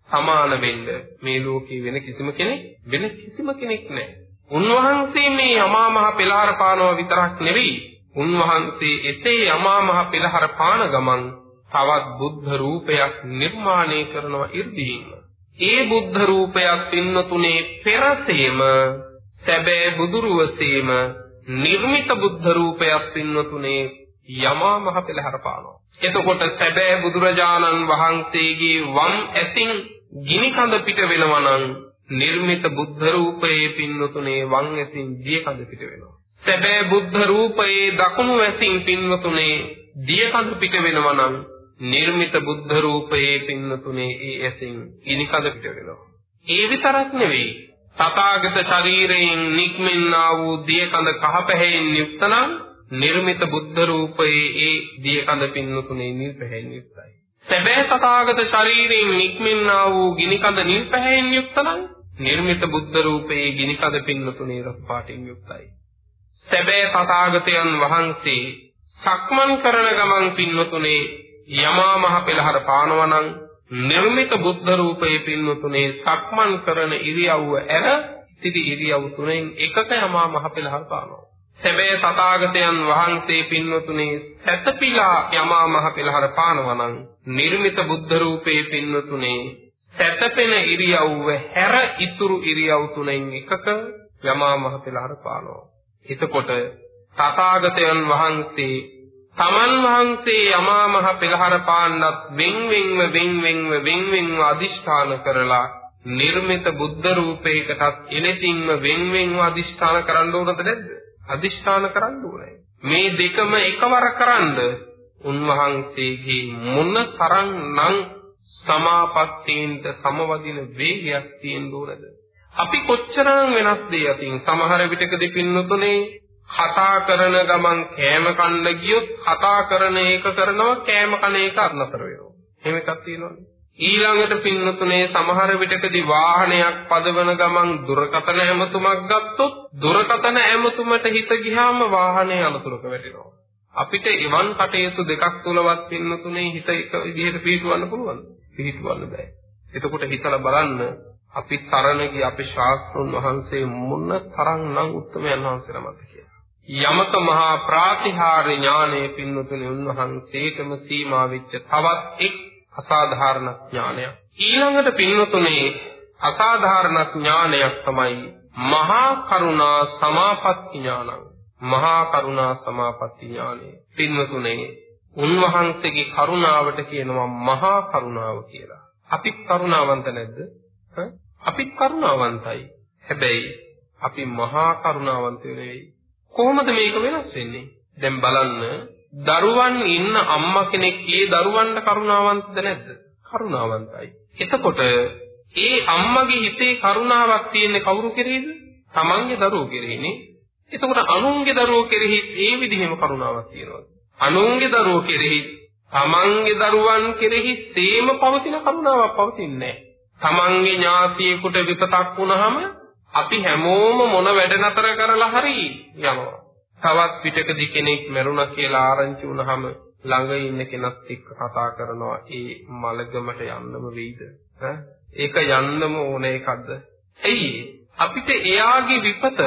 සමාන වෙන්න මේ ලෝකේ වෙන කිසිම කෙනෙක් වෙන කිසිම කෙනෙක් නැහැ. උන්වහන්සේ මේ අමා මහ පෙළහර පානවා විතරක් නෙවෙයි. උන්වහන්සේ එසේ අමා මහ පෙළහර පාන ගමන් තවත් බුද්ධ රූපයක් නිර්මාණය කරනවා 이르දීම. ඒ බුද්ධ රූපයක් පින්නතුනේ පෙරසේම සැබෑ බුදුරුවසේම නිර්මිත බුද්ධ රූපයක් පින්නතුනේ යමා මහ පෙළහර පානවා. එතකොට සැබෑ බුදුරජාණන් වහන්සේගේ වම් ඇසින් ගිනි කඳ පිට වෙනවා නම් නිර්මිත බුද්ධ රූපයේ පින්නතුනේ වම් ඇසින් දිය කඳ පිට වෙනවා. සැබෑ බුද්ධ රූපයේ දකුණු ඇසින් පින්නතුනේ දිය කඳ පිට වෙනවා නම් නිර්මිත බුද්ධ රූපයේ පින්නතුනේ ඒ ඇසින් ගිනි කඳ පිට වෙනවා. ඒ විතරක් නෙවෙයි තථාගත ශරීරයෙන් නික්මෙන්නා වූ දිය කඳ කහ පැහැයෙන් යුක්ත නම් නිර්මිත බුද්ධ රූපයේ ඒ දිය කඳ පින්නතුනේ නිල් පැහැයෙන් යුක්තයි. සැබෑ තථාගත ශරීරයෙන් නික්මෙන්නා වූ ගිනි කඳ නිල් පැහැයෙන් යුක්ත නම් නිර්මිත බුද්ධ රූපයේ ගිනි කඳ පින්නතුනේ රස පාටින් යුක්තයි. සැබෑ තථාගතයන් වහන්සේ සක්මන් කරන ගමන් පින්නතුනේ යමා මහ පෙළහර පානවනම් නිර්මිත බුද්ධ රූපයේ පින්නතුනේ සක්මන් කරන ඉරියව්ව ඇර ඉතිරි ඉරියව් තුනෙන් එකක යමා මහ පෙළහර පානවා. සැබෑ තථාගතයන් වහන්සේ පින්නතුනේ සැතපීලා යමා මහ පෙළහර පානවනම් නිර්මිත බුද්ධ රූපයේ පින්නතුනේ සැතපෙන ඉරියව්ව හැර ඉතුරු ඉරියව් තුනෙන් එකක යමා මහ පෙළහර පානවා. එතකොට තථාගතයන් වහන්සේ තමන් වහන්සේ යමා මහ පෙළහර පාන්නත් වෙන් වෙන්ව වෙන් වෙන්ව වෙන් වෙන්ව අදිෂ්ඨාන කරලා නිර්මිත බුද්ධ රූපයකටත් එලෙසින්ම වෙන් වෙන්ව අදිෂ්ඨාන කරන්න ඕනද නැද්ද? අදිෂ්ඨාන කරන්න ඕනේ. මේ දෙකම එකවර කරන්ද උන්වහන්සේගේ මොන තරම්නම් සමාපත්තීන්ට සමවදින වේගයක් තියෙන්න ඕනද? අපි කොච්චරම් වෙනස් දෙයක් අතින් සමහර විටකදී පින්නතුනේ කතා කරන ගමන් කෑම කන්න ගියොත් කතා කරන එක කරනවා කෑම කන එක අත්නතර වෙනවා. එහෙම එකක් තියෙනවනේ. ඊළඟට පින්නතුනේ සමහර විටකදී වාහනයක් පදවන ගමන් දුරකථන ඇමතුමක් ගත්තොත් දුරකථන ඇමතුමට හිත ගියාම වාහනේ අනතුරක වැටෙනවා. අපිට එවන් කටයුතු දෙකක් තුලවත් පින්නතුනේ හිත එක විදිහට පිළිටවන්න පුළුවන්. පිළිටවන්න බෑ. එතකොට හිතලා බලන්න අපි තරණ ගිය අපේ ශාස්ත්‍රුන් වහන්සේ මොන තරම්නම් උත්තරමයන් වහන්සේ නමද කියලා. යමක මහා ප්‍රාතිහාර්ය ඥානයේ පින්නතුනේ උන්වහන්සේටම සීමා වෙච්ච තවත් එක් අසාධාරණ ඥානයක්. ඊළඟට පින්නතුනේ අසාධාරණ ඥානයක් තමයි මහා කරුණා සමාපatti ඥානං. මහා කරුණා සමාපatti ඥානය. පින්නතුනේ උන්වහන්සේගේ කරුණාවට කියනවා මහා කරුණාව කියලා. අපිත් කරුණාවන්ත නැද්ද? අපිත් කරුණාවන්තයි. හැබැයි අපි මහා කරුණාවන්තයෝ නෙවෙයි. කොහොමද මේක වෙනස් වෙන්නේ? දැන් බලන්න දරුවන් ඉන්න අම්මා කෙනෙක් ඒ දරුවන්ට කරුණාවන්තද නැද්ද? කරුණාවන්තයි. එතකොට ඒ අම්මගේ හිතේ කරුණාවක් තියෙන්නේ කවුරු කෙරෙහිද? තමන්ගේ දරුවෝ කෙරෙහිනේ. එතකොට අනුන්ගේ දරුවෝ කෙරෙහි ඒ විදිහම කරුණාවක් තියෙනවද? අනුන්ගේ දරුවෝ කෙරෙහි තමන්ගේ දරුවන් කෙරෙහි සේම පවතින කරුණාවක් පවතින්නේ නැහැ. තමන්ගේ ඥාතියෙකුට විපතක් වුණාම අපි හැමෝම මොන වැඩ නතර කරලා හරි යනවා. තවත් පිටකදී කෙනෙක් මැරුණා කියලා ආරංචි වුණාම ළඟ ඉන්න කෙනත් එක්ක කතා කරනවා ඒ මලගමට යන්නම වෙයිද? ඒක යන්නම ඕන එකක්ද? එයි අපිට එයාගේ විපත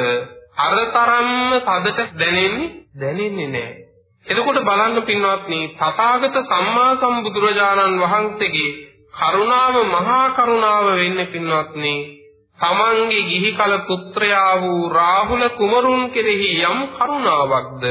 අරතරම්ම තදට දැනෙන්නේ? දැනෙන්නේ නැහැ එතකොට බලන්න පින්වත්නි තථාගත සම්මා සම්බුදුරජාණන් වහන්සේගේ කරුණාව මහා කරුණාව වෙන්නේ පින්වත්නි තමන්ගේ ගිහි කල පුත්‍රයා වූ රාහුල කුමරුන් කෙරෙහි යම් කරුණාවක්ද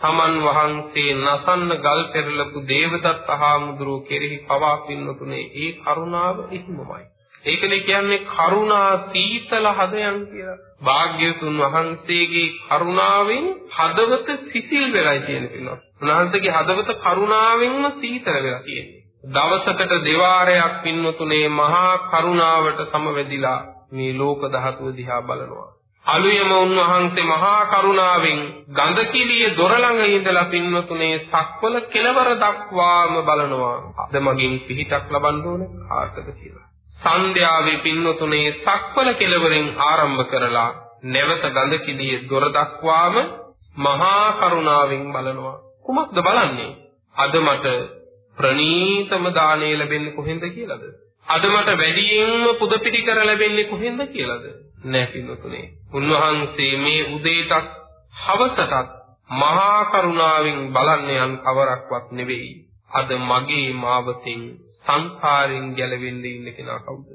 තමන් වහන්සේ නසන්න ගල් පෙරලපු දේවදත්ත හාමුදුරුව කෙරෙහි පවා පින්නතුනේ ඒ කරුණාව එහෙමමයි. ඒකනේ කියන්නේ කරුණා සීතල හදයන් කියලා. භාග්‍යතුන් වහන්සේගේ කරුණාවෙන් හදවත සිසිල් වෙලා තියෙන පිනවා. උන්වහන්සේගේ හදවත කරුණාවෙන්ම සීතල වෙලා තියෙන්නේ. දවසකට දෙවාරයක් පින්නතුනේ මහා කරුණාවට සමවැදිලා මේ ලෝක ධාතුව දිහා බලනවා. අලුයම උන්වහන්සේ මහා කරුණාවෙන් ගන්ධකිලිය දොර ළඟ ඉඳලා පින්වතුනේ සක්වල කෙලවර දක්වාම බලනවා. අද මගින් පිහිටක් ලබන්න ඕනේ කාටද කියලා. සන්ධ්‍යාවේ පින්වතුනේ සක්වල කෙලවරෙන් ආරම්භ කරලා නැවත ගන්ධකිලිය දොර දක්වාම මහා කරුණාවෙන් බලනවා. කුමක්ද බලන්නේ? අද මට ප්‍රණීතම දාණය ලැබෙන්නේ කොහෙන්ද කියලාද? අද මට වැඩියෙන්ම පුද පිටිකර ලැබෙන්නේ කොහෙන්ද කියලාද? නෑ පින්වතුනේ. උන්වහන්සේ මේ උදේටත් හවසටත් මහා කරුණාවෙන් බලන්නේ යන් කවරක්වත් නෙවෙයි. අද මගේ මාවතෙන් සංසාරයෙන් ගැලවෙන්න ඉන්න කෙනා කවුද?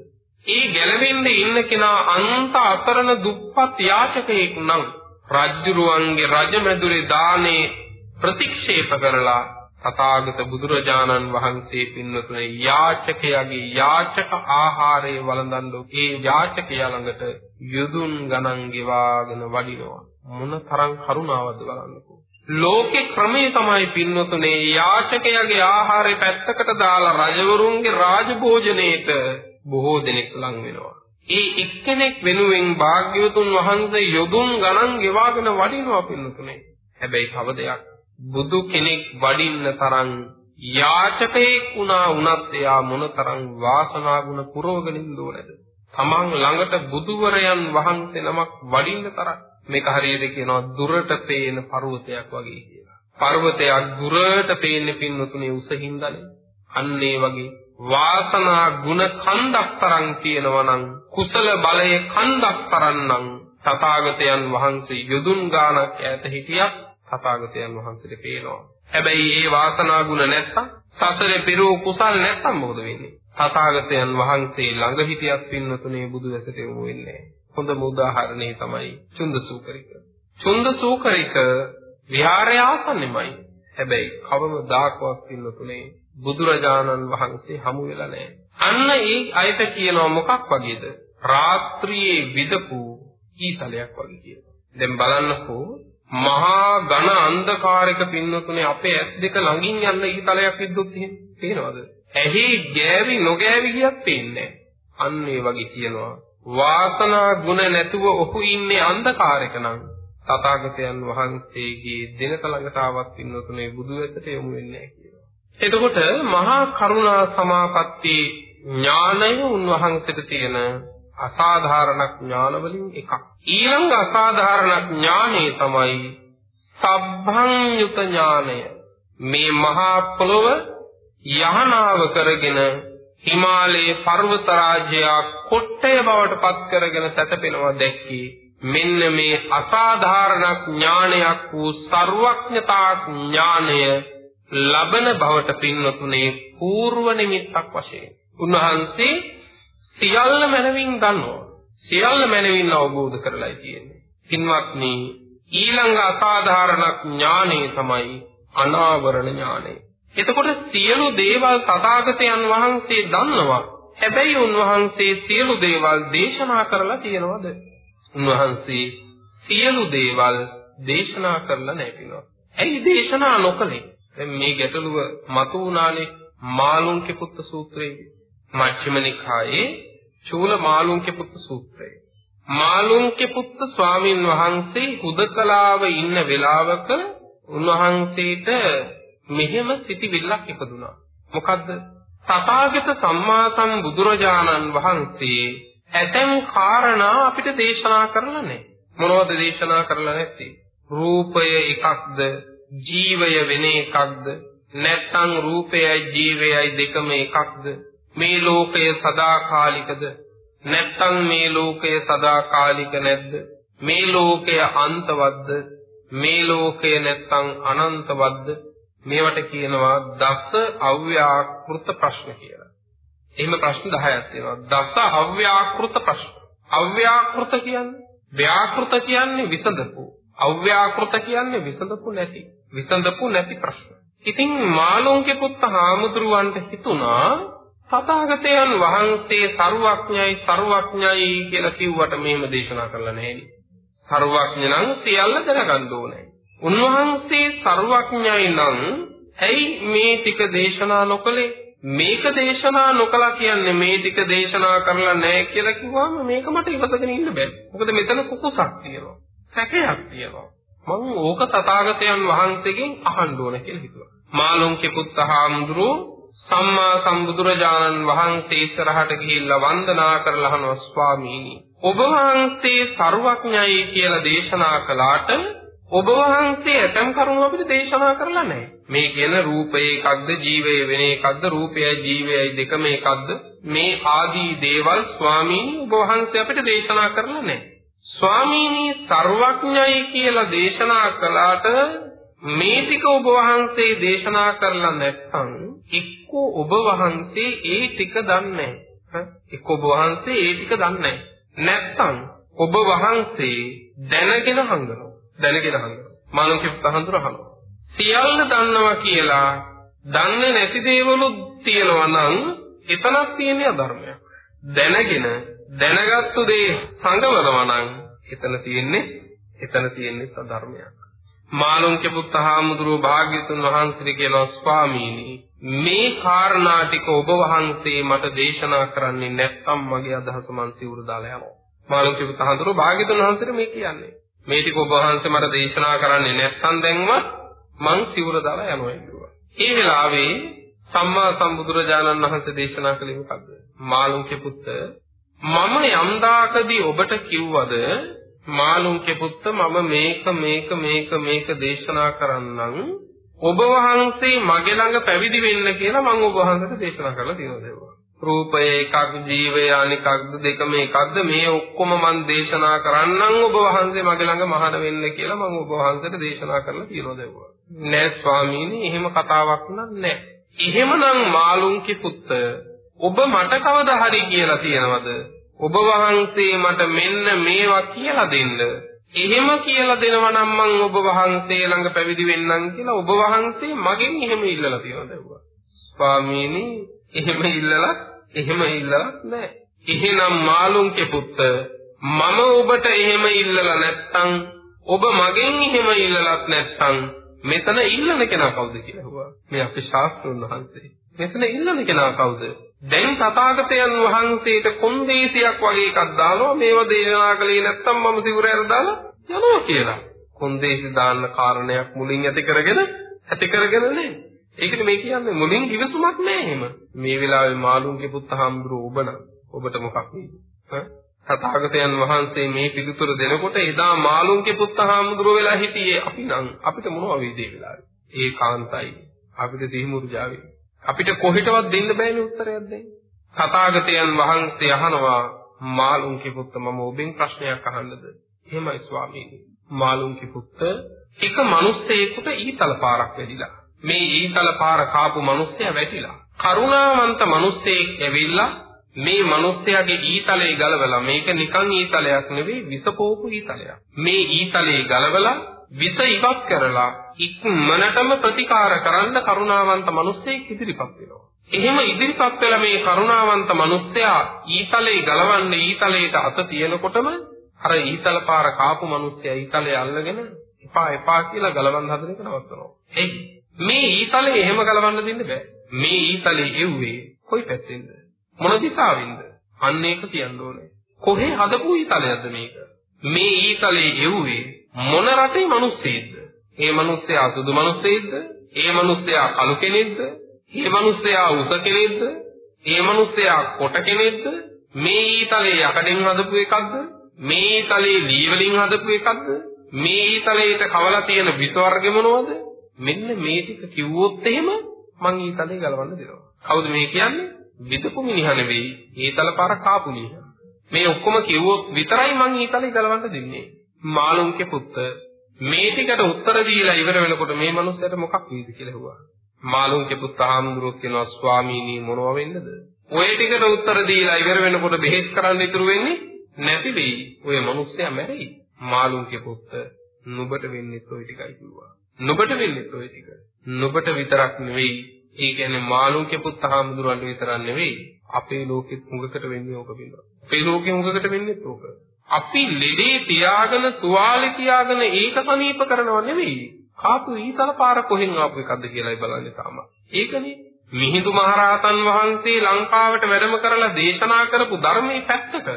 ඒ ගැලවෙන්න ඉන්න කෙනා අන්ත අසරණ දුප්පත් යාචකයෙක් නම් රජ්ජුරුවන්ගේ රජමැදුරේ දානේ ප්‍රතික්ෂේප කරලා තථාගත බුදුරජාණන් වහන්සේ පින්වතුනි යාචකයාගේ යාචක ආහාරය වළඳන ඒ යාචකයා ළඟට යදුන් ගණන් ගෙවාගෙන වඩිනවා. මොන තරම් කරුණාවක්ද බලන්නකෝ. ලෝකේ ක්‍රමේ තමයි පින්වතුනේ යාචකයාගේ ආහාරය පැත්තකට දාලා රජවරුන්ගේ රාජභෝජනයේට බොහෝ දෙනෙක් ලං වෙනවා. ඒ එක්කෙනෙක් වෙනුවෙන් භාග්‍යවතුන් වහන්සේ යොදුන් ගණන් ගෙවාගෙන වඩිනවා පින්වතුනේ හැබැයි කවදයක් බුදු කෙනෙක් වඩින්න තරම් යාචකයෙක් වුණා වුණත් එයා මොනතරම් වාසනා ගුණ පුරවගෙන ඉන්නෝනද? තමන් ළඟට බුදුවරයන් වහන්සේ නමක් වඩින්න තරම් මේක හරියට කියනවා දුරට පේන පර්වතයක් වගේ කියලා. පර්වතයක් දුරට පේන්නේ පින්නතුනේ උසින්දනේ. අන්න ඒ වගේ වාසනා ගුණ කන්දක් තරම් තියෙනවා නම් කුසල බලයේ කන්දක් තරම්නම් තථාගතයන් වහන්සේ යොදුන් ගානක් ඈත හිටියත් තථාගතයන් වහන්සේට පේනවා. හැබැයි ඒ වාසනා ගුණ නැත්තම් සසරේ පෙරෝ කුසල් නැත්තම් මොකද වෙන්නේ? තථාගතයන් වහන්සේ ළඟ හිටියත් පින්නතුනේ බුදු වැසට යොමු වෙන්නේ හොඳම උදාහරණේ තමයි චුන්දසූකරික. චුන්දසූකරික විහාරය ආසන්නෙමයි. හැබැයි කවමදාකවත් පින්නතුනේ බුදුරජාණන් වහන්සේ හමු වෙලා නැහැ. අන්න ඒ අයට කියනවා මොකක් වගේද? රාත්‍රියේ විදපු ඊතලයක් වගේ කියලා. දැන් බලන්නකෝ මහා ඝන අන්ධකාරයක පින්නතුනේ අපේ ඇස් දෙක ළඟින් යන්න ඊතලයක් විද්දුත් එහෙම පේනවද? ඇහි ගෑවි නොගෑවි කියත් පේන්නේ අන්න ඒ වගේ කියනවා. වාසනා ගුණ නැතුව ඔහු ඉන්නේ අන්ධකාරයක නම් තථාගතයන් වහන්සේගේ දිනක ළඟට ආවත් පින්නතුනේ බුදු වෙතට යොමු වෙන්නේ නැහැ කියනවා. එතකොට මහා කරුණා සමාපatti ඥානය උන්වහන්සේට තියෙන අසාධාරණ ඥාන වලින් එකක්. ඊළඟ අසාධාරණ ඥානය තමයි සබ්බං යුත ඥානය. මේ මහා පොළොව යහනාව කරගෙන හිමාලයේ පර්වත රාජ්‍යය කොට්ටය බවට පත් කරගෙන සැතපෙනවා දැක්කේ මෙන්න මේ අසාධාරණ ඥානයක් වූ ਸਰවඥතා ඥානය ලබන භවට පින්නතුනේ పూర్ව නිමිත්තක් වශයෙන් උන්වහන්සේ සියල්ල මනවින් දන්නවා. සියල්ල මනවින් අවබෝධ කරලා තියෙන්නේ. පින්වත්නි ඊළඟ අසාධාරණ ඥානෙ තමයි අනාවරණ ඥානෙ. එතකොට සියලු දේවල් තථාගතයන් වහන්සේ දන්නවා. හැබැයි උන්වහන්සේ සියලු දේවල් දේශනා කරලා තියෙනවද? උන්වහන්සේ සියලු දේවල් දේශනා කරලා නැතිනවා. ඇයි දේශනා නොකළේ? දැන් මේ ගැටලුව මතු වුණානේ මාළුන්ගේ පුත්ත සූත්‍රයේදී. මච්චිම නිකායේ චූල මාළුන්ගේ පුත්ත සූත්‍රය. මාළුන්ගේ පුත්ත ස්වාමින් වහන්සේ හුදකලාව ඉන්න වෙලාවක උන්වහන්සේට මෙහෙම සිටිවිල්ලක් ඉපදුනා. මොකද්ද? තථාගත සම්මා සම්බුදුරජාණන් වහන්සේ ඇතැම් කාරණා අපිට දේශනා කරලා නැහැ. මොනවද දේශනා කරලා නැත්තේ? රූපය එකක්ද? ජීවය වෙන එකක්ද? නැත්නම් රූපයයි ජීවයයි දෙකම එකක්ද? මේ ලෝකය සදාකාලිකද? නැත්නම් මේ ලෝකය සදාකාලික නැද්ද? මේ ලෝකය අන්තවත්ද? මේ ලෝකය නැත්නම් අනන්තවත්ද? මේවට කියනවා දස අව්‍යාකෘත ප්‍රශ්න කියලා. එහෙම ප්‍රශ්න 10ක් තියෙනවා. දස අව්‍යාකෘත ප්‍රශ්න. අව්‍යාකෘත කියන්නේ ව්‍යාකෘත කියන්නේ විසඳපු. අව්‍යාකෘත කියන්නේ විසඳපු නැති. විසඳපු නැති ප්‍රශ්න. ඉතින් මාළුන්ගේ පුත්ත හාමුදුරුවන්ට හිතුණා තථාගතයන් වහන්සේ ਸਰුවඥයි ਸਰුවඥයි කියලා කිව්වට මෙහෙම දේශනා කරලා නැහැ. ਸਰුවඥ නම් සියල්ල දැනගන්න ඕනේ. උන්වහන්සේ ਸਰුවඥයි නම් ඇයි මේ ටික දේශනා නොකළේ? මේක දේශනා නොකලා කියන්නේ මේ ටික දේශනා කරලා නැහැ කියලා කිව්වම මේක මට ඉවසගෙන ඉන්න බෑ. මොකද මෙතන කුකුසක් තියෙනවා. සැකයක් තියෙනවා. මම ඕක තථාගතයන් වහන්සේගෙන් අහන්න ඕන කියලා හිතුවා. මාළුන්ගේ පුත්තහාමුදුරුවෝ සම්මා සම්බුදුරජාණන් වහන්සේ ඉස්සරහට ගිහිල්ලා වන්දනා කරලා අහනවා ස්වාමීනි ඔබ වහන්සේ ਸਰුවඥයි කියලා දේශනා කළාට ඔබ වහන්සේ ඇතම් කරුණු අපිට දේශනා කරලා නැහැ. මේ කියන රූපය එකක්ද ජීවය වෙන එකක්ද රූපයයි ජීවයයි දෙකම එකක්ද මේ ආදී දේවල් ස්වාමීනි ඔබ වහන්සේ අපිට දේශනා කරලා නැහැ. ස්වාමීනි ਸਰුවඥයි කියලා දේශනා කළාට මේ ටික ඔබ වහන්සේ දේශනා කරලා නැත්නම් එක්ක ඔබ වහන්සේ ඒ ටික දන්නේ නැහැ. එක්ක ඔබ වහන්සේ ඒ ටික දන්නේ නැත්නම් ඔබ වහන්සේ දැනගෙන හංගනවා. දැනගෙන අහනවා. මානසික තහඳුර අහනවා. සියල්ල දන්නවා කියලා දන්නේ නැති දේවලුත් තියෙනවා නම් එතනක් තියෙන අධර්මයක්. දැනගෙන දැනගත්තු දේ සංගවනවා නම් එතන තියෙන්නේ එතන තියෙන්නේ අධර්මයක්. මාළුන්ගේ පුත්තහාමුදුරුව භාග්‍යතුන් වහන්සේ කියනවා ස්වාමීනි මේ කාරණා ටික ඔබ වහන්සේ මට දේශනා කරන්නේ නැත්නම් මගේ අදහස මන් සිවුරු දාලා යනවා. මාළුන්ගේ පුත්තහාමුදුරුව භාග්‍යතුන් වහන්සේට මේ කියන්නේ. මේ ටික ඔබ වහන්සේ මට දේශනා කරන්නේ නැත්නම් දැන්වත් මං සිවුර දාලා යනවා කිව්වා. ඒ වෙලාවේ සම්මා සම්බුදුරජාණන් වහන්සේ දේශනා කළේ මොකද්ද? මාළුන්ගේ පුත්ත මම යම් දාකදී ඔබට කිව්වද මාළුන්ගේ පුත්ත මම මේක මේක මේක මේක දේශනා කරන්නම්. ඔබ වහන්සේ මගේ ළඟ පැවිදි වෙන්න කියලා මම ඔබ වහන්සේට දේශනා කරලා තියෙනවා. රූපය එකක් ජීවය අනිකක්ද දෙකම එකක්ද මේ ඔක්කොම මම දේශනා කරන්නම් ඔබ වහන්සේ මගේ ළඟ මහාන වෙන්න කියලා මම ඔබ වහන්සේට දේශනා කරලා තියෙනවා දැවුවා නෑ ස්වාමීනි එහෙම කතාවක් නෑ. එහෙමනම් මාළුන්කි පුත්ත ඔබ මට කවදා හරි කියලා තියනවද? ඔබ වහන්සේ මට මෙන්න මේවා කියලා දෙන්න එහෙම කියලා දෙනවා නම් මම ඔබ වහන්සේ ළඟ පැවිදි වෙන්නම් කියලා ඔබ වහන්සේ මගෙන් එහෙම ඉල්ලලා තියෙනවා දැවුවා ස්වාමීනි එහෙම ඉල්ලලා එහෙම ඉල්ලලක් නැහැ. එහෙනම් මාළුන්ගේ පුත්ත මම ඔබට එහෙම ඉල්ලලා නැත්තම් ඔබ මගෙන් එහෙම ඉල්ලලත් නැත්තම් මෙතන ඉල්ලන කෙනා කවුද කියලා අහුවා. මේ අපේ ශාස්ත්‍රඥ වහන්සේ. මෙතන ඉල්ලන කෙනා කවුද? දැන් තථාගතයන් වහන්සේට කොන්දේසියක් වගේ එකක් දානවා මේව දේශනා කළේ නැත්තම් මම සිවුරෑර දාලා යනවා කියලා. කොන්දේසි දාන්න කාරණයක් මුලින් ඇති කරගෙන ඇති කරගෙන නේ. ඒකනේ මේ කියන්නේ මුලින් ඉවසුමක් නෑ එහෙම. මේ වෙලාවේ මාළුන්ගේ පුත්ත හාමුදුරුවෝ ඔබ නම් ඔබට මොකක් වෙයිද? තථාගතයන් වහන්සේ මේ පිළිතුර දෙනකොට එදා මාළුන්ගේ පුත්ත හාමුදුරුවෝ වෙලා හිටියේ අපි නම් අපිට මොනව වෙයිද ඒ වෙලාවේ? ඒකාන්තයි. අපිට දිහිමුරුජාවේ. අපිට කොහෙටවත් දෙන්න බෑනේ උත්තරයක් දෙන්න. තථාගතයන් වහන්සේ අහනවා මාළුන්ගේ පුත්ත මම ඔබෙන් ප්‍රශ්නයක් අහන්නද? එහෙමයි ස්වාමීනි. මාළුන්ගේ පුත්ත එක මිනිස්සෙකුට ඊතල පාරක් වැඩිලා මේ ඊතල පාර කාපු මිනිස්සයා වැටිලා. කරුණාවන්ත මිනිස්සෙක් ඇවිල්ලා මේ මිනිස්සයාගේ ඊතලේ ගලවලා මේක නිකන් ඊතලයක් නෙවෙයි විසපෝපු ඊතලයක්. මේ ඊතලේ ගලවලා විස ඉවත් කරලා ඉක්මනටම ප්‍රතිකාර කරන්න කරුණාවන්ත මිනිස්සෙක් ඉදිරිපත් වෙනවා. එහෙම ඉදිරිපත් වෙලා මේ කරුණාවන්ත මිනිස්සයා ඊතලේ ගලවන්න ඊතලේට අත තියනකොටම අර ඊතල පාර කාපු මිනිස්සයා ඊතලේ අල්ලගෙන එපා එපා කියලා ගලවන්න හදන එක නවත්තනවා. එයි මේ ඊතලේ එහෙම ගලවන්න දෙන්න බෑ. මේ ඊතලේ එව්වේ කොයි පැත්තෙන්ද? මොන දිශාවෙන්ද? අන්න ඒක කියන්න ඕනේ. කොහේ හදපු ඊතලයක්ද මේක? මේ ඊතලේ එව්වේ මොන රටේ මිනිස්සෙක්ද? ඒ මිනිස්සයා සුදු මිනිස්සෙක්ද? ඒ මිනිස්සයා කළු කෙනෙක්ද? ඒ මිනිස්සයා උස කෙනෙක්ද? ඒ මිනිස්සයා කොට කෙනෙක්ද? මේ ඊතලේ යකඩෙන් හදපු එකක්ද? මේ ඊතලේ ලී වලින් හදපු එකක්ද? මේ ඊතලේට කවලා තියෙන විස වර්ග මොනවද? මෙන්න මේ ටික කිව්වොත් එහෙම මං ඊතලේ ගලවන්න දෙනවා. කවුද මේ කියන්නේ? විදපු මිනිහා නෙවෙයි. ඊතල පාර කාපු මිනිහා. මේ ඔක්කොම කිව්වොත් විතරයි මං ඊතලේ ගලවන්න දෙන්නේ. මාළුන්ගේ පුත්ත මේ ටිකට උත්තර දීලා ඉවර වෙනකොට මේ මනුස්සයාට මොකක් වෙයිද කියලා ඇහුවා. මාළුන්ගේ පුත්ත ආම්දුරුවෝ කියනවා ස්වාමීනි මොනව වෙන්නද? ඔය ටිකට උත්තර දීලා ඉවර වෙනකොට බෙහෙත් කරන්න ඉතුරු වෙන්නේ නැති වෙයි. ඔය මනුස්සයා මැරෙයි. මාළුන්ගේ පුත්ත නුඹට වෙන්නේ ඔය ටිකයි කිව්වා. නුඹට වෙන්නේ ඔය ටික. නුඹට විතරක් නෙවෙයි. ඒ කියන්නේ මාළුන්ගේ පුත්ත ආම්දුරුවන්ට විතරක් නෙවෙයි. අපේ ලෝකෙත් හුඟකට වෙන්නේ ඕක බින්දා. අපේ ලෝකෙ හුඟකට වෙන්නේ ඕක. අපි ලෙඩේ තියාගෙන තුවාලේ තියාගෙන ඒක සනීප කරනව නෙවෙයි. කාපු ඊතල පාර කොහෙන් ආපු එකක්ද කියලායි බලන්නේ තාම. ඒකනේ මිහිඳු මහරහතන් වහන්සේ ලංකාවට වැඩම කරලා දේශනා කරපු ධර්මයේ පැත්තක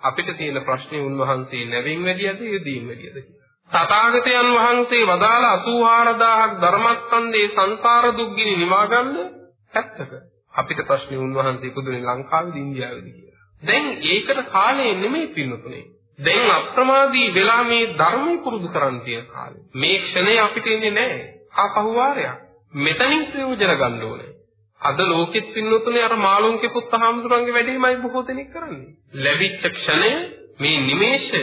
අපිට තියෙන ප්‍රශ්නේ උන්වහන්සේ නැවින් වැඩියද යදීන් වැඩියද කියලා. තථාගතයන් වහන්සේ වදාළ 84000ක් ධර්මස්කන්ධේ සංසාර දුක්ගිනි නිවා ගන්න පැත්තක. අපිට ප්‍රශ්නේ උන්වහන්සේ පුදුනේ ලංකාවේද ඉන්දියාවේද කියලා. දැන් ඒකට කාලය නෙමෙයි පින්නතුනේ. දැන් අප්‍රමාදී වෙලා මේ ධර්මය පුරුදු කරන් තියෙන කාලේ. මේ ක්ෂණය අපිට ඉන්නේ නැහැ. ආපහු වාරයක්. මෙතනින් ප්‍රයෝජන ගන්න ඕනේ. අද ලෝකෙත් පින්නතුනේ අර මාළුන්ගේ පුත්ත හාමුදුරන්ගේ වැඩේමයි බොහෝ දෙනෙක් කරන්නේ. ලැබිච්ච ක්ෂණය මේ නිමේෂය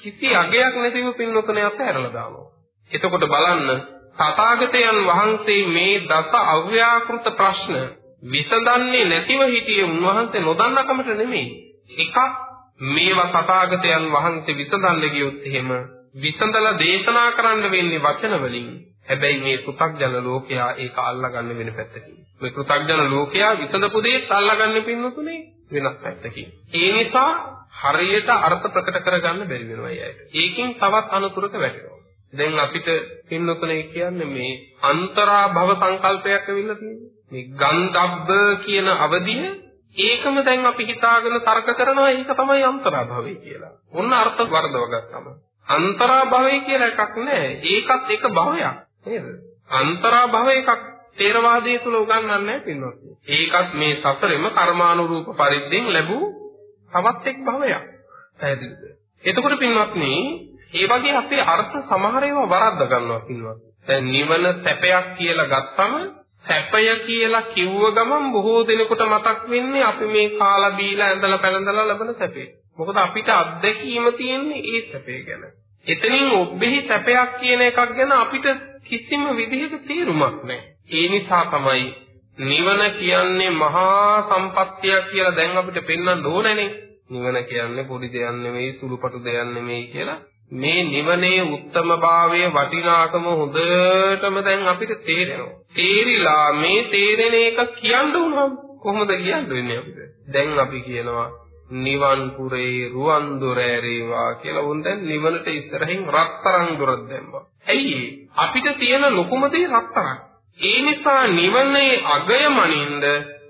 කිසි අගයක් නැතිව පින්නතුනේ අතහැරලා දානවා. එතකොට බලන්න තථාගතයන් වහන්සේ මේ දස අව්‍යාකෘත ප්‍රශ්න විසඳන්නේ නැතිව හිටියේ උන්වහන්සේ නොදන්නකමට නෙමෙයි. එකක් මේවා තථාගතයන් වහන්සේ විසඳන්න ගියොත් එහෙම විසඳලා දේශනා කරන්න වෙන්නේ වචන වලින්. හැබැයි මේ පෘථග්ජන ලෝකයා ඒක අල්ලගන්න වෙන පැත්තකින්. මේ පෘථග්ජන ලෝකයා විසඳපු දේත් අල්ලගන්න පින්නතුනේ වෙනස් පැත්තකින්. ඒ නිසා හරියට අර්ථ ප්‍රකට කරගන්න බැරි වෙනවා අයයට. ඒකෙන් තවත් අනුතරක වැටෙනවා. දැන් අපිට පින්නතුනේ කියන්නේ මේ අන්තරා භව සංකල්පයක් ඇවිල්ලා තියෙනවා. මේ ගන්ධබ්බ කියන අවධිය ඒකම දැන් අපි හිතාගෙන තර්ක කරනවා ඒක තමයි අන්තරා භවය කියලා. ඔන්න අර්ථ වර්ධව ගත්තම. අන්තරා භවය කියලා එකක් නැහැ. ඒකත් එක භවයක්. නේද? අන්තරා භව එකක් තේරවාදයේ තුල උගන්වන්නේ නැහැ පින්වත්. ඒකත් මේ සසරෙම කර්මානුරූප පරිද්දෙන් ලැබූ තවත් එක් භවයක්. පැහැදිලිද? එතකොට පින්වත්නි, ඒ වගේ අපේ අර්ථ සමහර ඒවා වරද්ද ගන්නවා පින්වත්. දැන් නිවන සැපයක් කියලා ගත්තම සැපය කියලා කිව්ව ගමන් බොහෝ දෙනෙකුට මතක් වෙන්නේ අපි මේ කාලා බීලා ඇඳලා පැළඳලා ලබන සැපේ. මොකද අපිට අත්දැකීම තියෙන්නේ ඒ සැපේ ගැන. එතනින් ඔබෙහි සැපයක් කියන එකක් ගැන අපිට කිසිම විදිහක තේරුමක් නැහැ. ඒ නිසා තමයි නිවන කියන්නේ මහා සම්පත්තියක් කියලා දැන් අපිට පෙන්වන්න ඕනනේ. නිවන කියන්නේ පොඩි දෙයක් නෙවෙයි සුළුපටු දෙයක් නෙවෙයි කියලා මේ නිවනේ උත්තමභාවය වටිනාකම හොඳටම දැන් අපිට තේරෙනවා. තේරිලා මේ තේරෙන එක කියන්න උනම කොහොමද කියන්න වෙන්නේ අපිට? දැන් අපි කියනවා නිවන් පුරේ රුවන් දොර ඇරේවා කියලා උන් දැන් නිවනට ඉස්සරහින් රත්තරන් දොරක් දැම්මා. ඇයි අපිට තියෙන ලොකුම දේ රත්තරන්. ඒ නිසා නිවනේ අගය මනින්ද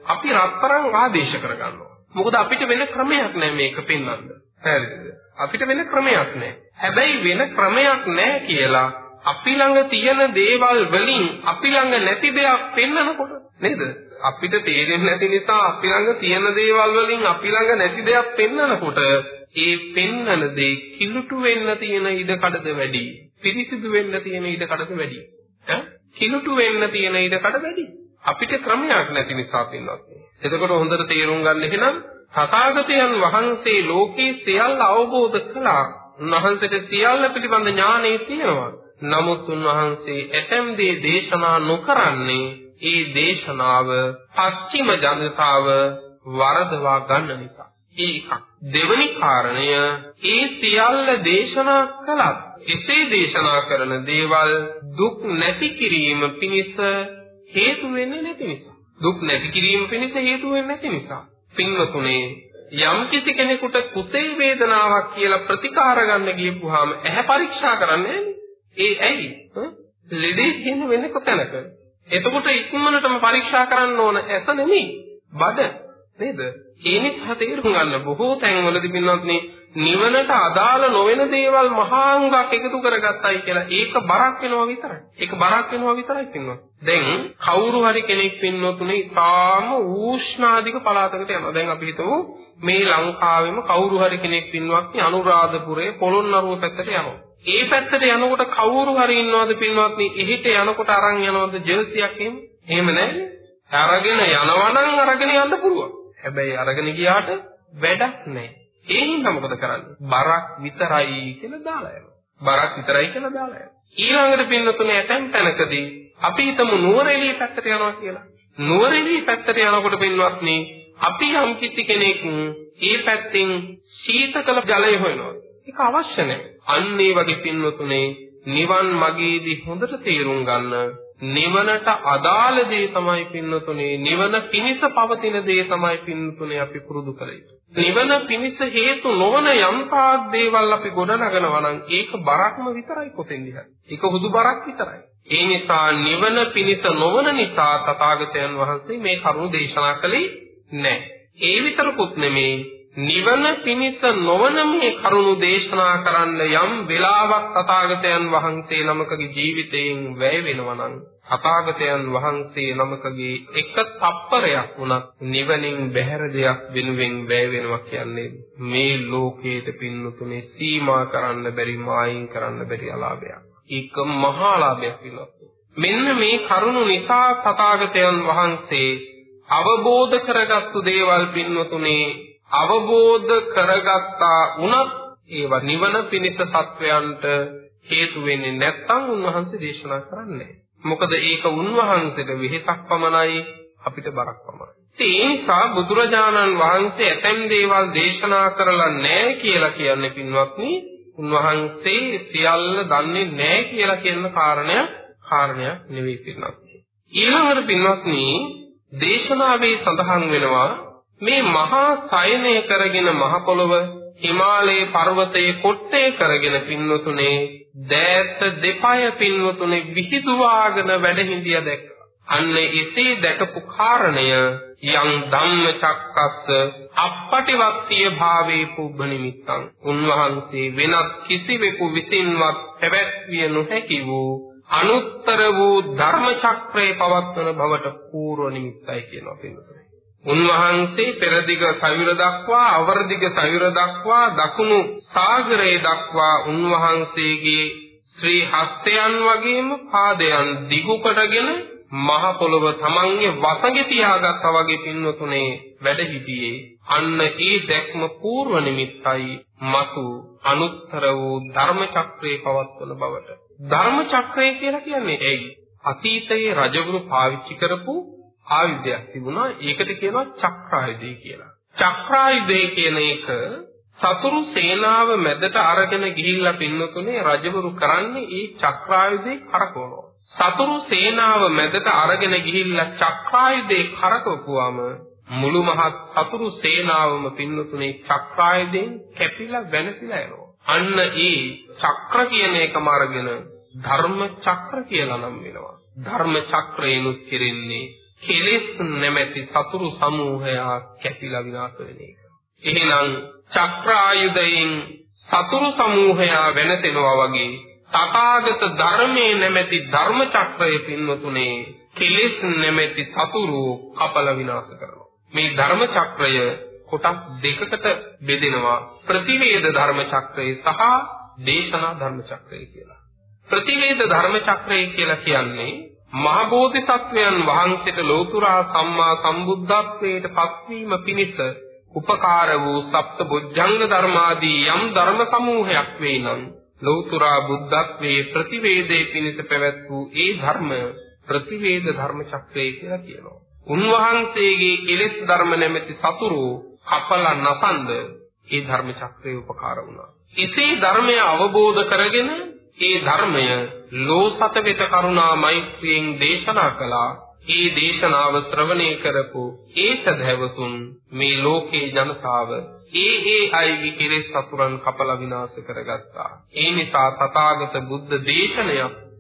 අපි රත්තරන් ආදේශ කරගන්නවා. මොකද අපිට වෙන ක්‍රමයක් නැහැ මේක පෙන්වන්න. හරිද? අපිට වෙන ක්‍රමයක් නැහැ. හැබැයි වෙන ක්‍රමයක් නැහැ කියලා අපි ළඟ තියෙන දේවල් වලින් අපි ළඟ නැති දෙයක් පෙන්වනකොට නේද? අපිට තේරෙන්නේ නැති නිසා අපි ළඟ තියෙන දේවල් වලින් අපි ළඟ නැති දෙයක් පෙන්වනකොට ඒ පෙන්වන දේ කිලුටු වෙන්න තියෙන ඉඩ කඩද වැඩි. පිරිසිදු වෙන්න තියෙන ඉඩ කඩද වැඩි. ඈ කිලුටු වෙන්න තියෙන ඉඩ කඩ වැඩි. අපිට ක්‍රමයක් නැති නිසා පින්වත්. එතකොට හොඳට තේරුම් ගන්න එහෙනම් තථාගතයන් වහන්සේ ලෝකේ සියල්ල අවබෝධ කළා. උන්වහන්සේට සියල්ල පිළිබඳ ඥානෙ තියෙනවා. නමුත් උන්වහන්සේ ඇතැම් දේ දේශනා නොකරන්නේ ඒ දේශනාව පස්චිම ජනතාව වරදවා ගන්න නිසා. ඒකක්. දෙවනි කාරණය ඒ සියල්ල දේශනා කළත් එසේ දේශනා කරන දේවල් දුක් නැති කිරීම පිණිස හේතු වෙන්නේ නැති නිසා. දුක් නැති කිරීම පිණිස හේතු වෙන්නේ නැති නිසා. පින්වතුනේ යම් කිසි කෙනෙකුට කුසේ වේදනාවක් කියලා ප්‍රතිකාර ගන්න ගියපුවාම ඇහැ පරීක්ෂා කරන්නේ ඒ ඇයි? ලෙඩේ කියන වෙන්නේ කොතැනක? එතකොට ඉක්මනටම පරීක්ෂා කරන්න ඕන ඇස නෙමෙයි බඩ නේද? ඒ නිසා තේරුම් ගන්න බොහෝ තැන්වලදී පින්වත්නි නිවනට අදාළ නොවන දේවල් මහා අංගක් එකතු කරගත්තයි කියලා ඒක බරක් වෙනවා විතරයි. ඒක බරක් වෙනවා විතරයි පින්වත්. දැන් කවුරු හරි කෙනෙක් පින්නොතුනේ තාම ඌෂ්ණාධික පළාතකට යනවා. දැන් අපි හිතමු මේ ලංකාවෙම කවුරු හරි කෙනෙක් පින්වත් අනුරාධපුරයේ පොළොන්නරුව පැත්තට යනවා. ඒ පැත්තට යනකොට කවුරු හරි ඉන්නවද පින්වත්නි? එහෙට යනකොට අරන් යනවද ජර්සියක් එහෙම? එහෙම නැහැ. අරගෙන යනවා නම් අරගෙන යන්න පුළුවන්. හැබැයි අරගෙන ගියාට වැඩක් නැහැ. ඒ හින්දා මොකද කරන්නේ? බරක් විතරයි කියලා දාලා යනවා. බරක් විතරයි කියලා දාලා යනවා. ඊළඟට පින්නතුනේ ඇතැම් තැනකදී අපි හිතමු නුවරඑළිය පැත්තට යනවා කියලා. නුවරඑළිය පැත්තට යනකොට පින්වත්නි අපි යම් කිසි කෙනෙක් ඒ පැත්තෙන් සීතකල ජලය හොයනවා. ඒක අවශ්‍ය නැහැ. අන්න ඒ වගේ පින්වතුනේ නිවන් මගේදී හොඳට තේරුම් ගන්න නිවනට අදාළ දේ තමයි පින්නතුනේ නිවන පිණිස පවතින දේ තමයි පින්නතුනේ අපි පුරුදු කළ යුතු. නිවන පිණිස හේතු නොවන යම්තාක් දේවල් අපි ගොඩනගනවා නම් ඒක බරක්ම විතරයි කොතෙන්ද ඒක හුදු බරක් විතරයි. ඒ නිසා නිවන පිණිස නොවන නිසා තථාගතයන් වහන්සේ මේ කරුණ දේශනා කළේ නැහැ. ඒ විතරකුත් නෙමේ නිවන පිණිස නොවන මේ කරුණු දේශනා කරන්න යම් වෙලාවක් තථාගතයන් වහන්සේ නමකගේ ජීවිතයෙන් වැය වෙනවා නම් තථාගතයන් වහන්සේ නමකගේ එක තප්පරයක් වුණත් නිවනින් බැහැර දෙයක් වෙනුවෙන් වැය වෙනවා කියන්නේ මේ ලෝකයට පින්නතුනේ සීමා කරන්න බැරි මායින් කරන්න බැරි අලාභයක්. ඒක මහා ලාභයක් වෙනවා. මෙන්න මේ කරුණු නිසා තථාගතයන් වහන්සේ අවබෝධ කරගත්තු දේවල් පින්නතුනේ අවබෝධ කරගත්තා වුණත් ඒවා නිවන පිණිස සත්වයන්ට හේතු වෙන්නේ නැත්නම් උන්වහන්සේ දේශනා කරන්නේ මොකද ඒක උන්වහන්සේට විහිසක් පමණයි අපිට බරක් පමණයි. ඒ නිසා බුදුරජාණන් වහන්සේ ඇතැම් දේවල් දේශනා කරලා නැහැ කියලා කියන්නේ පින්වත්නි උන්වහන්සේ සියල්ල දන්නේ නැහැ කියලා කියන කාරණය කාරණයක් නෙවෙයි පින්වත්නි. ඊළඟට පින්වත්නි දේශනාවේ සඳහන් වෙනවා මේ මහා සයනය කරගෙන මහ පොළව හිමාලයේ පර්වතයේ කොට්ටේ කරගෙන පින්වතුනේ දෑත දෙපය පින්වතුනේ විහිදුවාගෙන වැඩ හිඳිය දැක්ක. අන්න එසේ දැකපු කාරණය යම් ධම්මචක්කස්ස අපපටිවත්තිය භාවේ පුබ්බ නිමිත්තං උන්වහන්සේ වෙනත් කිසිවෙකු විසින්වත් පැවැත්විය නොහැකි වූ අනුත්තර වූ ධර්ම චක්‍රයේ පවත්වන බවට පූර්ව නිමිත්තයි කියනවා පින්වතුනි. උන්වහන්සේ පෙරදිග සයුර දක්වා අවරදිග සයුර දක්වා දකුණු සාගරයේ දක්වා උන්වහන්සේගේ ශ්‍රී හස්තයන් වගේම පාදයන් දිගු කොටගෙන මහ පොළව තමන්ගේ වසඟේ තියාගත්තා වගේ පින්වතුනේ වැඩ හිටියේ අන්න ඒ දැක්ම පූර්ව නිමිත්තයි මතු අනුත්තර වූ ධර්ම චක්‍රයේ පවත්වන බවට ධර්ම චක්‍රය කියලා කියන්නේ ඇයි? අතීතයේ රජවරු පාවිච්චි කරපු ආයුධයක් තිබුණා. ඒකට කියනවා චක්‍රායුධය කියලා. චක්‍රායුධය කියන එක සතුරු සේනාව මැදට අරගෙන ගිහිල්ලා පින්නතුනේ රජවරු කරන්නේ ඒ චක්‍රායුධේ කරකවනවා. සතුරු සේනාව මැදට අරගෙන ගිහිල්ලා චක්‍රායුධේ කරකවපුවාම මුළු මහත් සතුරු සේනාවම පින්නතුනේ චක්‍රායුධෙන් කැපිලා වෙනසිලා යනවා. අන්න ඒ චක්‍ර කියන එකම අරගෙන ධර්ම චක්‍ර කියලා නම් වෙනවා. ධර්ම චක්‍රයනුත් කෙරෙන්නේ කෙලෙස් නැමැති සතුරු සමූහයක් කැපිලා විනාශ වෙන එක. එහෙනම් චක්‍ර ආයුධයෙන් සතුරු සමූහයා වෙනසෙනවා වගේ තථාගත ධර්මයේ නැමැති ධර්ම චක්‍රය පින්වතුනේ කෙලෙස් නැමැති සතුරු කපල විනාශ කරනවා. මේ ධර්ම චක්‍රය කොටස් දෙකකට බෙදෙනවා ප්‍රතිවේද ධර්ම චක්‍රය සහ දේශනා ධර්ම චක්‍රය කියලා. ප්‍රතිවේද ධර්ම චක්‍රය කියලා කියන්නේ මහ බෝධිසත්වයන් වහන්සේට ලෝතුරා සම්මා සම්බුද්ධත්වයට පත්වීම පිණිස උපකාර වූ සප්ත බොජ්ජංග ධර්මාදී යම් ධර්ම සමූහයක් වේ නම් ලෞතුරා බුද්ධත්වයේ ප්‍රතිවේදයේ පිණිස පැවැත් වූ ඒ ධර්ම ප්‍රතිවේද ධර්ම චක්‍රය කියලා කියනවා. උන්වහන්සේගේ කෙලෙස් ධර්ම නැමැති සතුරු කපලා නසන්ද ඒ ධර්ම චක්‍රයේ උපකාර වුණා. එසේ ධර්මය අවබෝධ කරගෙන ඒ ධර්මය ලෝසත වෙත කරුණා මෛත්‍රියෙන් දේශනා කළා. ඒ දේශනාව ශ්‍රවණය කරපු ඒ සදහැවතුන් මේ ලෝකේ ජනතාව ඒ ඒ අයගේ කෙලෙස් සතුරන් කපලා විනාශ කරගත්තා. ඒ නිසා තථාගත බුද්ධ දේශනය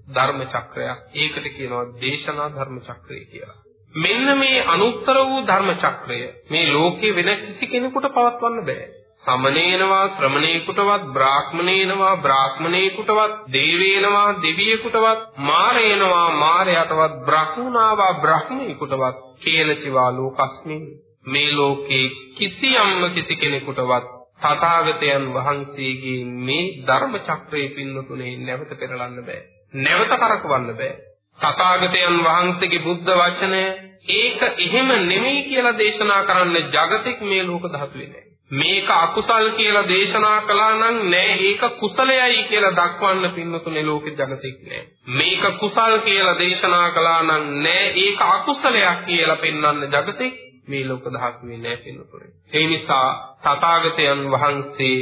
ධර්ම චක්‍රයක්. ඒකට කියනවා දේශනා ධර්ම චක්‍රය කියලා. මෙන්න මේ අනුත්තර වූ ධර්ම චක්‍රය මේ ලෝකේ වෙන කිසි කෙනෙකුට පවත්වන්න බෑ. සමනේනවා ශ්‍රමණේකුටවත් බ්‍රාහ්මණේනවා බ්‍රාහ්මණේකුටවත් දේවේනවා දෙවියෙකුටවත් මාරේනවා මාරයටවත් බ්‍රහ්මුණාවා බ්‍රහ්මණේකුටවත් කේලචිවා ලෝකස්මින් මේ ලෝකේ කිසියම්ම කිසි කෙනෙකුටවත් තථාගතයන් වහන්සේගේ මේ ධර්ම චක්‍රයේ පින්නතුනේ නැවත පෙරලන්න බෑ. නැවත කරකවන්න බෑ. තථාගතයන් වහන්සේගේ බුද්ධ වචනය ඒක එහෙම නෙමෙයි කියලා දේශනා කරන්න జగතික මේ ලෝක ධාතුවේ නෑ. මේක අකුසල් කියලා දේශනා කළා නම් නෑ ඒක කුසලයයි කියලා දක්වන්න පින්නතුනේ ලෝක ජනතෙක් නෑ. මේක කුසල් කියලා දේශනා කළා නම් නෑ ඒක අකුසලයක් කියලා පෙන්වන්න జగතෙක් මේ ලෝක දහක් වේ නෑ පින්නතුනේ. ඒ නිසා තථාගතයන් වහන්සේ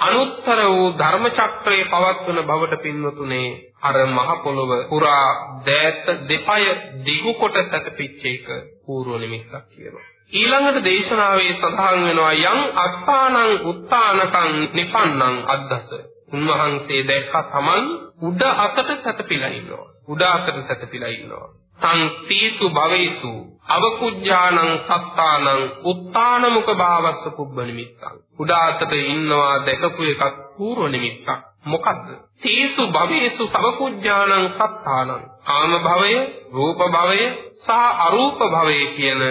අනුත්තර වූ ධර්ම චක්‍රයේ පවත්වන බවට පින්නතුනේ අර මහ පොළොව පුරා දෑත දෙපය දිගු කොට සැතපිච්ච එක පූර්ව නිමිත්තක් කියනවා. ඊළඟට දේශනාවේ සඳහන් වෙනවා යම් අත්තානං උත්තානකං නිපන්නං අද්දස. උන්වහන්සේ දැක්ක තමන් උඩ අතට සැතපීලා ඉන්නවා. උඩ අතට සැතපීලා ඉන්නවා. සංසීසු භවේසු අවකුජ්ජානං සත්තානං උත්තානමුඛ භාවස්ස පුබ්බ නිමිත්තං. උඩ අතට ඉන්නවා දැකපු එකක් පූර්ව නිමිත්තක්. මොකද්ද? තීසු භවේසු සවකුජ්ජානං සත්තානං. කාම භවය, රූප භවය, සහ අරූප භවයේ කියන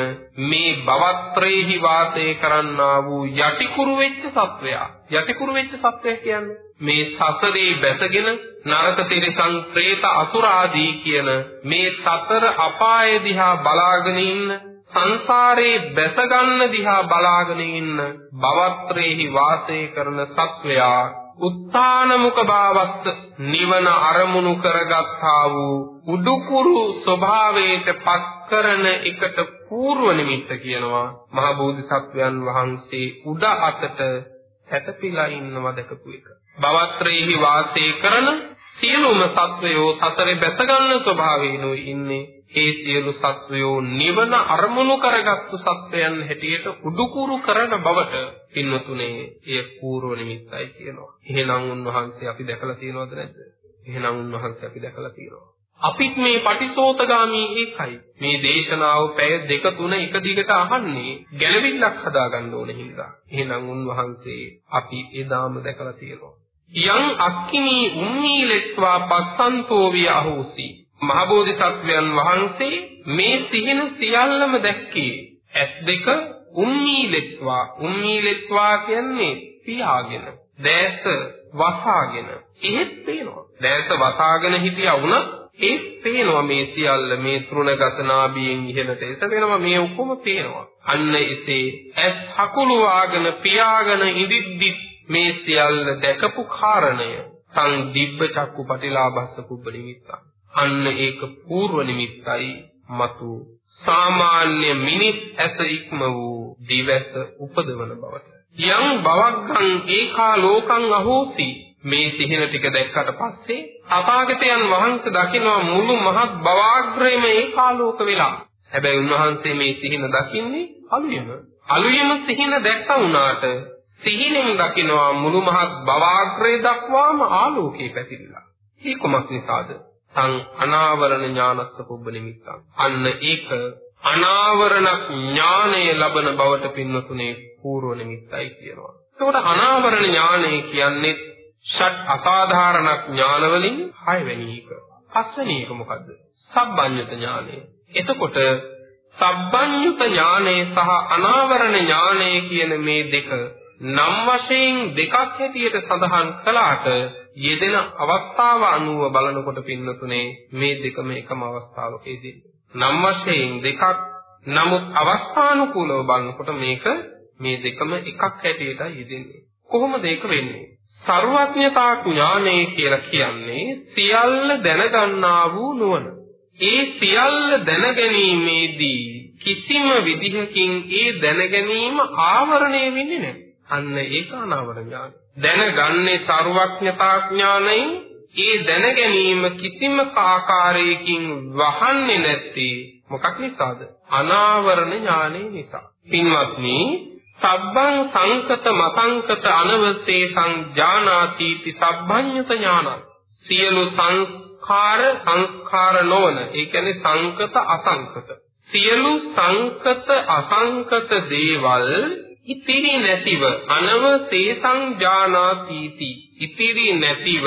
මේ භවත්‍රයේහි වාසය කරන්නා වූ යටිකුරු වෙච්ච සත්වයා. යටිකුරු වෙච්ච සත්වයා කියන්නේ මේ සසරේ බැසගෙන නරක තිරසං പ്രേත අසුරාදී කියන මේ සතර අපාය දිහා බලාගෙන ඉන්න සංසාරේ බැස ගන්න දිහා බලාගෙන ඉන්න භවත්‍රයේහි වාසය කරන සත්වයා උත්තානමුඛ භාවස්ස නිවන අරමුණු කරගත්තා වූ උඩුකුරු ස්වභාවයට පත් කරන එකට పూర్ව නිමිත්ත කියනවා මහා බෝධිසත්වයන් වහන්සේ උඩ අතට සැතපීලා ඉන්නව දැකපු එක. භවත්‍රයේහි වාසය කරන සියලුම සත්වයෝ සතරේ බැස ගන්න ස්වභාවයෙන්ුයි ඉන්නේ. ඒ සියලු සත්වයෝ නිවන අරමුණු කරගත්තු සත්වයන් හැටියට උඩුකුරු කරන බවට පින්වතුනේ එය పూర్ව නිමිත්තයි කියනවා. එහෙනම් උන්වහන්සේ අපි දැකලා තියෙනවද නැද්ද? එහෙනම් උන්වහන්සේ අපි දැකලා තියෙනවා. අපිත් මේ පටිසෝතගාමී ඒකයි. මේ දේශනාව පැය දෙක තුන එක දිගට අහන්නේ ගැළවිල්ලක් හදාගන්න ඕන හින්දා. එහෙනම් උන්වහන්සේ අපි එදාම දැකලා තියෙනවා. යං අක්කිනී උන්නීලෙත්වා පස්සන්තෝ විය අහෝසි මහබෝධිසත්වයන් වහන්සේ මේ සිහින සියල්ලම දැක්කේ ඇස් දෙක උන්නීලෙත්වා. උන්නීලෙත්වා කියන්නේ පියාගෙන දැස වසාගෙන. එහෙත් පේනවා. දැස වසාගෙන හිටියා වුණත් ඒ පේනවා මේ සියල්ල මේ තෘණගත නාභියෙන් ඉහළට එස වෙනවා මේ ඔක්කොම පේනවා. අන්න එසේ ඇස් හකුළු වාගෙන පියාගෙන ඉදිද්දි මේ සියල්ල දැකපු කාරණය. සං දිබ්බ චක්කු පටිලාභස්ස කුබ්බ නිමිත්තක් අන්න ඒක పూర్ව නිමිත්තයි మතු සාමාන්‍ය මිනිස් ඇස ඉක්ම වූ දිවස උපදවන බවට යම් බවක්ඛං ඒකා ලෝකං අහෝසි මේ සිහින ටික දැක්කට පස්සේ අපාගතයන් වහන්සේ දකිනවා මුළු මහත් බවාග්‍රේම ඒකාලෝක වෙලා. හැබැයි උන්වහන්සේ මේ සිහින දකින්නේ අලුයම. අලුයම සිහින දැක්කා වුණාට සිහිනෙන් දකිනවා මුළු මහත් බවාග්‍රේ දක්වාම ආලෝකේ පැතිරිලා. ඒ කොමක් නිසාද? තං අනාවරණ ඥානස්ස පුබ්බ නිමිත්තං. අන්න ඒක අනාවරණ ඥානය ලබන බවට පින්නතුනේ පූර්ව නිමිත්තයි කියනවා. එතකොට අනාවරණ ඥානය කියන්නේ ෂට් අසාධාරණ ඥාන වලින් හයවෙනි එක. පස්වෙනි එක මොකද්ද? සබ්බඤ්ඤත ඥානය. එතකොට සබ්බඤ්ඤත ඥානය සහ අනාවරණ ඥානය කියන මේ දෙක නම් වශයෙන් දෙකක් හැටියට සඳහන් කළාට යෙදෙන අවස්ථාව අනුව බලනකොට පින්නතුනේ මේ දෙකම එකම අවස්ථාවකදී. නම් වශයෙන් දෙකක් නමුත් අවස්ථානුකූලව බලනකොට මේක මේ දෙකම එකක් හැටියට යෙදෙන්නේ. කොහොමද ඒක වෙන්නේ? සර්වඥතා ඥානය කියලා කියන්නේ සියල්ල දැනගන්නා වූ නුවණ. ඒ සියල්ල දැනගැනීමේදී කිසිම විදිහකින් ඒ දැනගැනීම ආවරණය වෙන්නේ නැහැ. අන්න ඒක අනාවර ඥාන. දැනගන්නේ ਸਰවඥතා ඥානයෙන් ඒ දැන ගැනීම කිසිම ආකාරයකින් වහන්නේ නැති මොකක් නිසාද? අනාවරණ ඥානෙ නිසා. පින්වත්නි, සබ්බං සංකත මසංකත අනවසේ සංජානාති සබ්බඤ්ඤත ඥානං. සියලු සංස්කාර සංස්කාර නොවන, ඒ කියන්නේ සංකත අසංකත. සියලු සංකත අසංකත දේවල් ඉතිරි නැතිව අනව තේසං ජානාතිති ඉතිරි නැතිව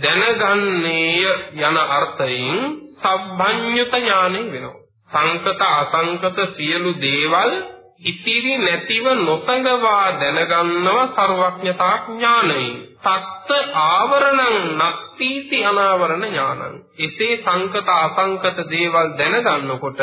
දැනගන්නේය යන අර්ථයෙන් සබ්බඤ්ඤත ඥානෙ වෙනවා සංකත අසංකත සියලු දේවල් ඉතිරි නැතිව නොසඟවා දැනගන්නවා සර්වඥතා ඥානයෙන්. සත්ත ආවරණං නක්තිති අනාවරණ ඥානං. එසේ සංකත අසංකත දේවල් දැනගන්නකොට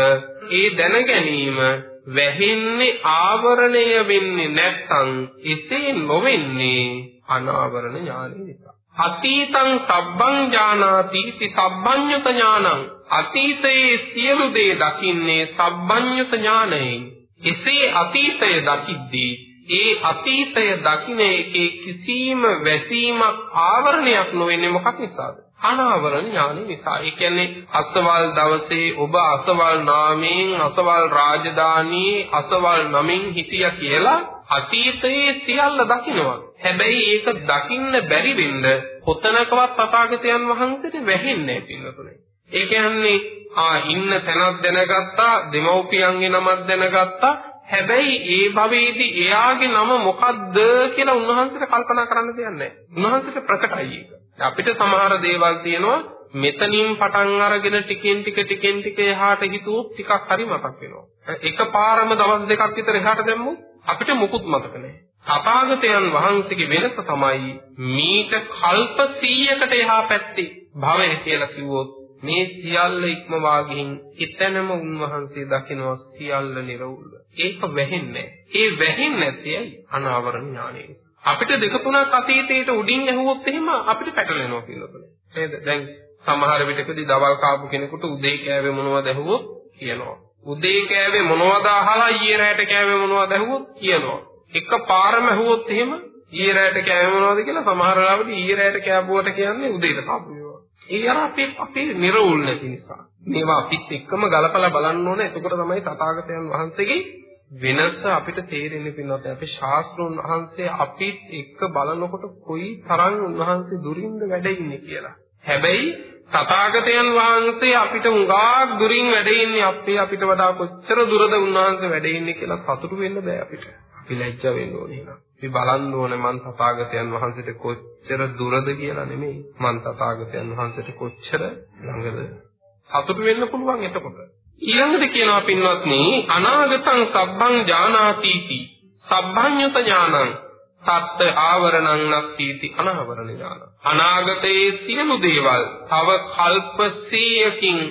ඒ දැන ගැනීම වැහෙන්නේ ආවරණය වෙන්නේ නැත්නම් එසේ නොවෙන්නේ අනාවරණ ඥානය නිසා. අතීතං සබ්බං ඥානාති සබ්බඤ්ඤත ඥානං. අතීතයේ සියලු දේ දකින්නේ සබ්බඤ්ඤත ඥානයෙන්. එසේ අතීතය දකිද්දී ඒ අතීතය දකින්න එකේ කිසිම වැසීමක් ආවරණයක් නොවෙන්නේ මොකක් නිසාද? අනාවරණ ඥානෙ නිසා. ඒ කියන්නේ අසවල් දවසේ ඔබ අසවල් නාමයෙන් අසවල් රාජධානියේ අසවල් නමින් හිටියා කියලා අතීතයේ සියල්ල දකින්නවා. හැබැයි ඒක දකින්න බැරි වෙන්න කොතනකවත් තථාගතයන් වහන්සේට වැහෙන්නේ නැහැ පින්නතුනේ. ඒ කියන්නේ ආ ඉන්න තැනක් දැනගත්තා, දෙමව්පියන්ගේ නමක් දැනගත්තා. හැබැයි ඒ භවයේදී එයාගේ නම මොකද්ද කියලා උන්වහන්සේට කල්පනා කරන්න දෙයක් නැහැ. උන්වහන්සේට ප්‍රකටයි ඒක. අපිට සමහර දේවල් තියෙනවා මෙතනින් පටන් අරගෙන ටිකෙන් ටික ටිකෙන් ටික එහාට හිතුවොත් ටිකක් හරි මතක් වෙනවා. එකපාරම දවස් දෙකක් විතර එහාට දැම්මොත් අපිට මුකුත් මතක නැහැ. තථාගතයන් වහන්සේගේ වෙනස තමයි මීට කල්ප 100කට එහා පැත්තේ භවය කියලා කිව්වොත් මේ සියල්ල ඉක්මවා ගින් එතනම උන්වහන්සේ දකිනවා සියල්ල නිර්වුල්ව. ඒක වැහෙන්නේ ඒ වැහෙන්නේ නැත්තේ අනාවරණ ඥානය. අපිට දෙක තුනක් අතීතයට උඩින් ඇහුවොත් එහෙම අපිට පැටලෙනවා කියනකොට. නේද? දැන් සමහර විටකදී දවල් කාපු කෙනෙකුට උදේ කෑවේ මොනවද ඇහුවොත් කියනවා. උදේ කෑවේ මොනවද අහලා ඊයේ රැට කෑවේ මොනවද ඇහුවොත් කියනවා. එක පාරම ඇහුවොත් එහෙම ඊයේ රැට කෑවේ මොනවද කියලා සමහර වෙලාවට ඊයේ රැට කෑපුවට කියන්නේ උදේට කාපු ඒවා. ඒ අර අපේ අපේ නිර්වුල් නැති නිසා. මේවා අපිත් එක්කම ගලපලා බලන්න ඕනේ. එතකොට තමයි තථාගතයන් වහන්සේගේ වෙනස අපිට තේරෙන්නේ පින්නත් අපේ ශාස්ත්‍රුන් වහන්සේ අපිත් එක්ක බලනකොට කොයි තරම් උන්වහන්සේ දුරින්ද වැඩ ඉන්නේ කියලා. හැබැයි තථාගතයන් වහන්සේ අපිට උඟාක් දුරින් වැඩ ඉන්නේ අපේ අපිට වඩා කොච්චර දුරද උන්වහන්සේ වැඩ ඉන්නේ කියලා සතුටු වෙන්න බෑ අපිට. අපි ලැජ්ජ වෙන්න ඕනේ නේද? අපි බලන්න ඕනේ මං තථාගතයන් වහන්සේට කොච්චර දුරද කියලා නෙමෙයි. මං තථාගතයන් වහන්සේට කොච්චර ළඟද? සතුටු වෙන්න පුළුවන් එතකොට. ඊළඟට කියනවා පින්වත්නි අනාගතං සබ්බං ඥානාතිති සබ්බඤ්ඤත ඥානං සත්ත ආවරණං නක්තිති අනාවරණ ඥාන අනාගතයේ සියලු දේවල් තව කල්ප 100කින්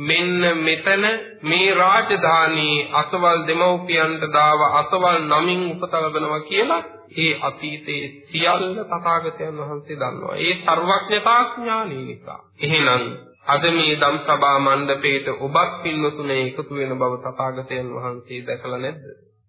මෙන්න මෙතන මේ රාජධානී අසවල් දෙමව්පියන්ට දාව අසවල් නමින් උපත ලැබෙනවා කියලා ඒ අතීතයේ සියල්ල තථාගතයන් වහන්සේ දන්නවා. ඒ සර්වඥතා ඥානී නිසා. එහෙනම් අද මේ ධම්සභා මණ්ඩපයේට ඔබත් පින්වතුනේ එකතු වෙන බව තථාගතයන් වහන්සේ දැකලා නැද්ද?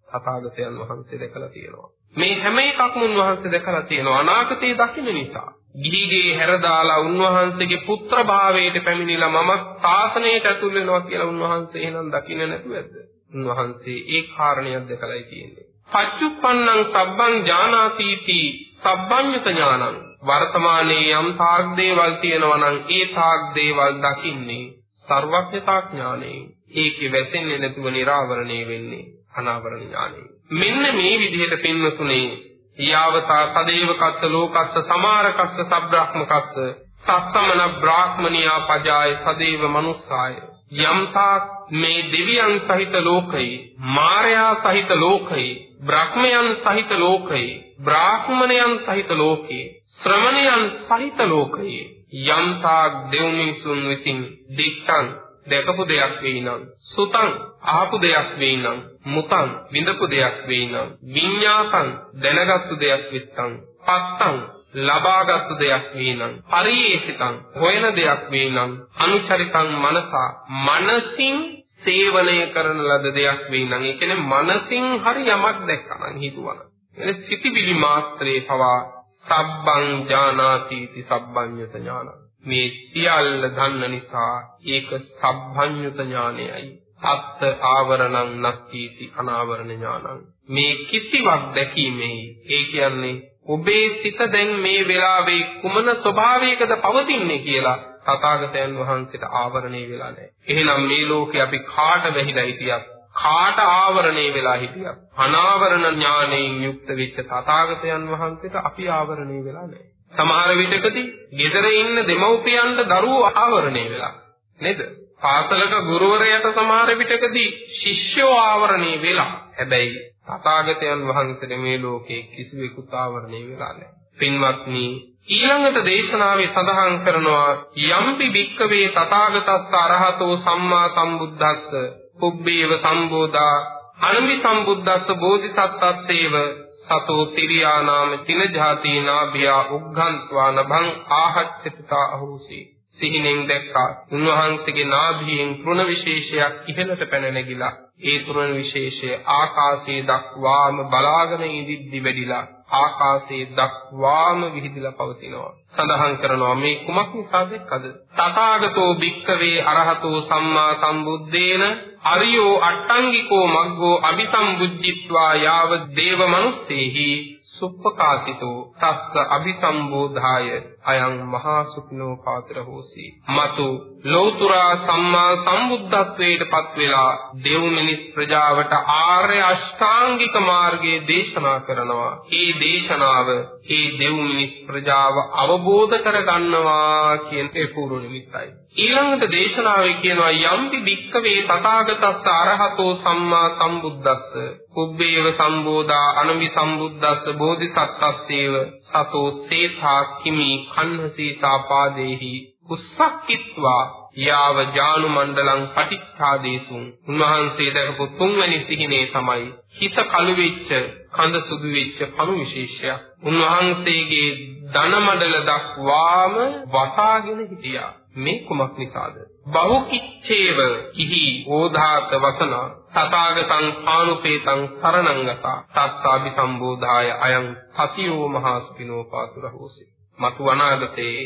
තථාගතයන් වහන්සේ දැකලා තියෙනවා. මේ හැම එකක්ම උන්වහන්සේ දැකලා තියෙනවා අනාගතයේ දකින්න නිසා. ගිහිගේ හැරදාලා උන්වහන්සේගේ පුත්‍ර භාවයට පැමිණිලා මම ශාසනයට ඇතුල් වෙනවා කියලා උන්වහන්සේ එහෙනම් දකින්න නැතුවද? උන්වහන්සේ ඒ කාරණයක් දැකලායි තියෙන්නේ. පච්චුප්පන්නං සබ්බං ඥානාතිති සබ්බඤ්ඤත ඥානං වර්තමානයේ යම් තාක් දේවල් තියෙනවා නම් ඒ තාක් දේවල් දකින්නේ සර්වඥතා ඥානයෙන්. ඒකේ වැසෙන්නේ නැතුව निराවරණය වෙන්නේ අනාවරණ ඥානයෙන්. මෙන්න මේ විදිහට පින්වතුනේ යාවතා සදේව කස්ස ලෝකස්ස සමාරකස්ස සබ්‍රාහ්මකස්ස සස්සමන බ්‍රාහ්මනියා පජාය සදේව මනුස්සාය යම්තා මේ දෙවියන් සහිත ලෝකයේ මාරයා සහිත ලෝකයේ බ්‍රහ්මයන් සහිත ලෝකයේ බ්‍රාහ්මණයන් සහිත ලෝකයේ ශ්‍රමණයන් සහිත ලෝකයේ යම්තාක් දෙව් මිනිසුන් විසින් දික්කන් දැකපු දෙයක් වෙයි නම් සුතං අහපු දෙයක් වෙයි නම් මුතං විඳපු දෙයක් වෙයි නම් විඤ්ඤාතං දැනගත්තු දෙයක් විත්තං පත්තං ලබාගත්තු දෙයක් වෙයි නම් පරියේසිතං හොයන දෙයක් වෙයි නම් අනුචරිතං මනසා මනසින් සේවනය කරන ලද දෙයක් වෙයි නම් ඒ කියන්නේ මනසින් හරි යමක් දැක්කනම් හිතුවනම් එනේ සිටිවිලි මාත්‍රේ පවා සබ්බං ඥානාති इति සබ්බඤ්ඤත ඥාන. මේ සියල්ල දන්න නිසා ඒක සබ්බඤ්ඤත ඥානයයි. අත්ත ආවරණං නක්කීති අනාවරණ ඥානං. මේ කිසිවක් දැකීමේ ඒ කියන්නේ ඔබේ සිත දැන් මේ වෙලාවේ කුමන ස්වභාවයකද පවතින්නේ කියලා තථාගතයන් වහන්සේට ආවරණය වෙලා නැහැ. එහෙනම් මේ ලෝකේ අපි කාට වැහිලා හිටියත් කාට ආවරණේ වෙලා හිටියත් අනාවරණ ඥාණයෙන් යුක්ත වෙච්ච තථාගතයන් වහන්සේට අපි ආවරණේ වෙලා නැහැ. සමහර විටකදී ගෙදර ඉන්න දෙමව්පියන්ට දරුවෝ ආවරණේ වෙලා නේද? පාසලක ගුරුවරයාට සමහර විටකදී ශිෂ්‍යෝ ආවරණය වෙලා. හැබැයි තථාගතයන් වහන්සේ මේ ලෝකේ කිසිවෙකුට ආවරණය වෙලා නැහැ. පින්වත්නි ඊළඟට දේශනාවේ සඳහන් කරනවා යම්පි භික්කවේ තථාගතස්ස අරහතෝ සම්මා සම්බුද්දස්ස පුබ්බේව සම්බෝධා අනමි සම්බුද්දස්ස බෝධිසත්ත්වස්සේව සතෝ තිරියානාම තින ජාතී නාභියා උග්ඝන්त्वा නභං ආහච්චිතා අහෝසි. සිහිනෙන් දැක්කා. උන්වහන්සේගේ නාභියෙන් තෘණ විශේෂයක් ඉහළට පැන නැගිලා ඒ තෘණ විශේෂය ආකාශයේ දක්වාම බලාගෙන ඉදිද්දි වැඩිලා ආකාශයේ දක්වාම විහිදලා පවතිනවා. සඳහන් කරනවා මේ කුමක් නිසාද? කද? තථාගතෝ භික්ඛවේ අරහතෝ සම්මා සම්බුද්දේන අරියෝ අට්ටංගිකෝ මග්ගෝ අபிසම්බුද්ධිත්වා යාව දේව මනුස්සේහි සුප්පකාසිතෝ තස්ස අபிසම්බෝධාය. අයං මහා සුඛිනෝ පාත්‍ර හෝසි මතු ලෞතුරා සම්මා සම්බුද්ධත්වයට පත් වෙලා දෙව් මිනිස් ප්‍රජාවට ආර්ය අෂ්ටාංගික මාර්ගයේ දේශනා කරනවා. මේ දේශනාව මේ දෙව් මිනිස් ප්‍රජාව අවබෝධ කරගන්නවා කියන ඒ පූර්ව නිමිත්තයි. ඊළඟට දේශනාවේ කියනවා යම්පි භික්කවේ තථාගතස්ස අරහතෝ සම්මා සම්බුද්දස්ස කුබ්බේව සම්බෝධා අනවි සම්බුද්දස්ස බෝධිසත්ත්වස්සේව සතෝ සේතා කිමි කන්නසීතා පාදේහි උස්සක්කිත්වා යාව ජානු මණ්ඩලං පටිච්ඡාදේසුන්. උන්වහන්සේ දැකපු තුන්වැනි සිහිනේ තමයි හිත කළු වෙච්ච කඳ සුදු වෙච්ච කණු විශේෂයක්. උන්වහන්සේගේ ධන මණ්ඩල දක්වාම වසාගෙන හිටියා. මේ කුමක් නිසාද? බහුකිච්ඡේව කිහි ඕධාත වසන තථාගතං පානුපේතං සරණං ගතා තත්සාභි සම්බෝධාය අයං සතියෝ මහා සුඛිනෝ පාතුර හෝසි මතු අනාගතේ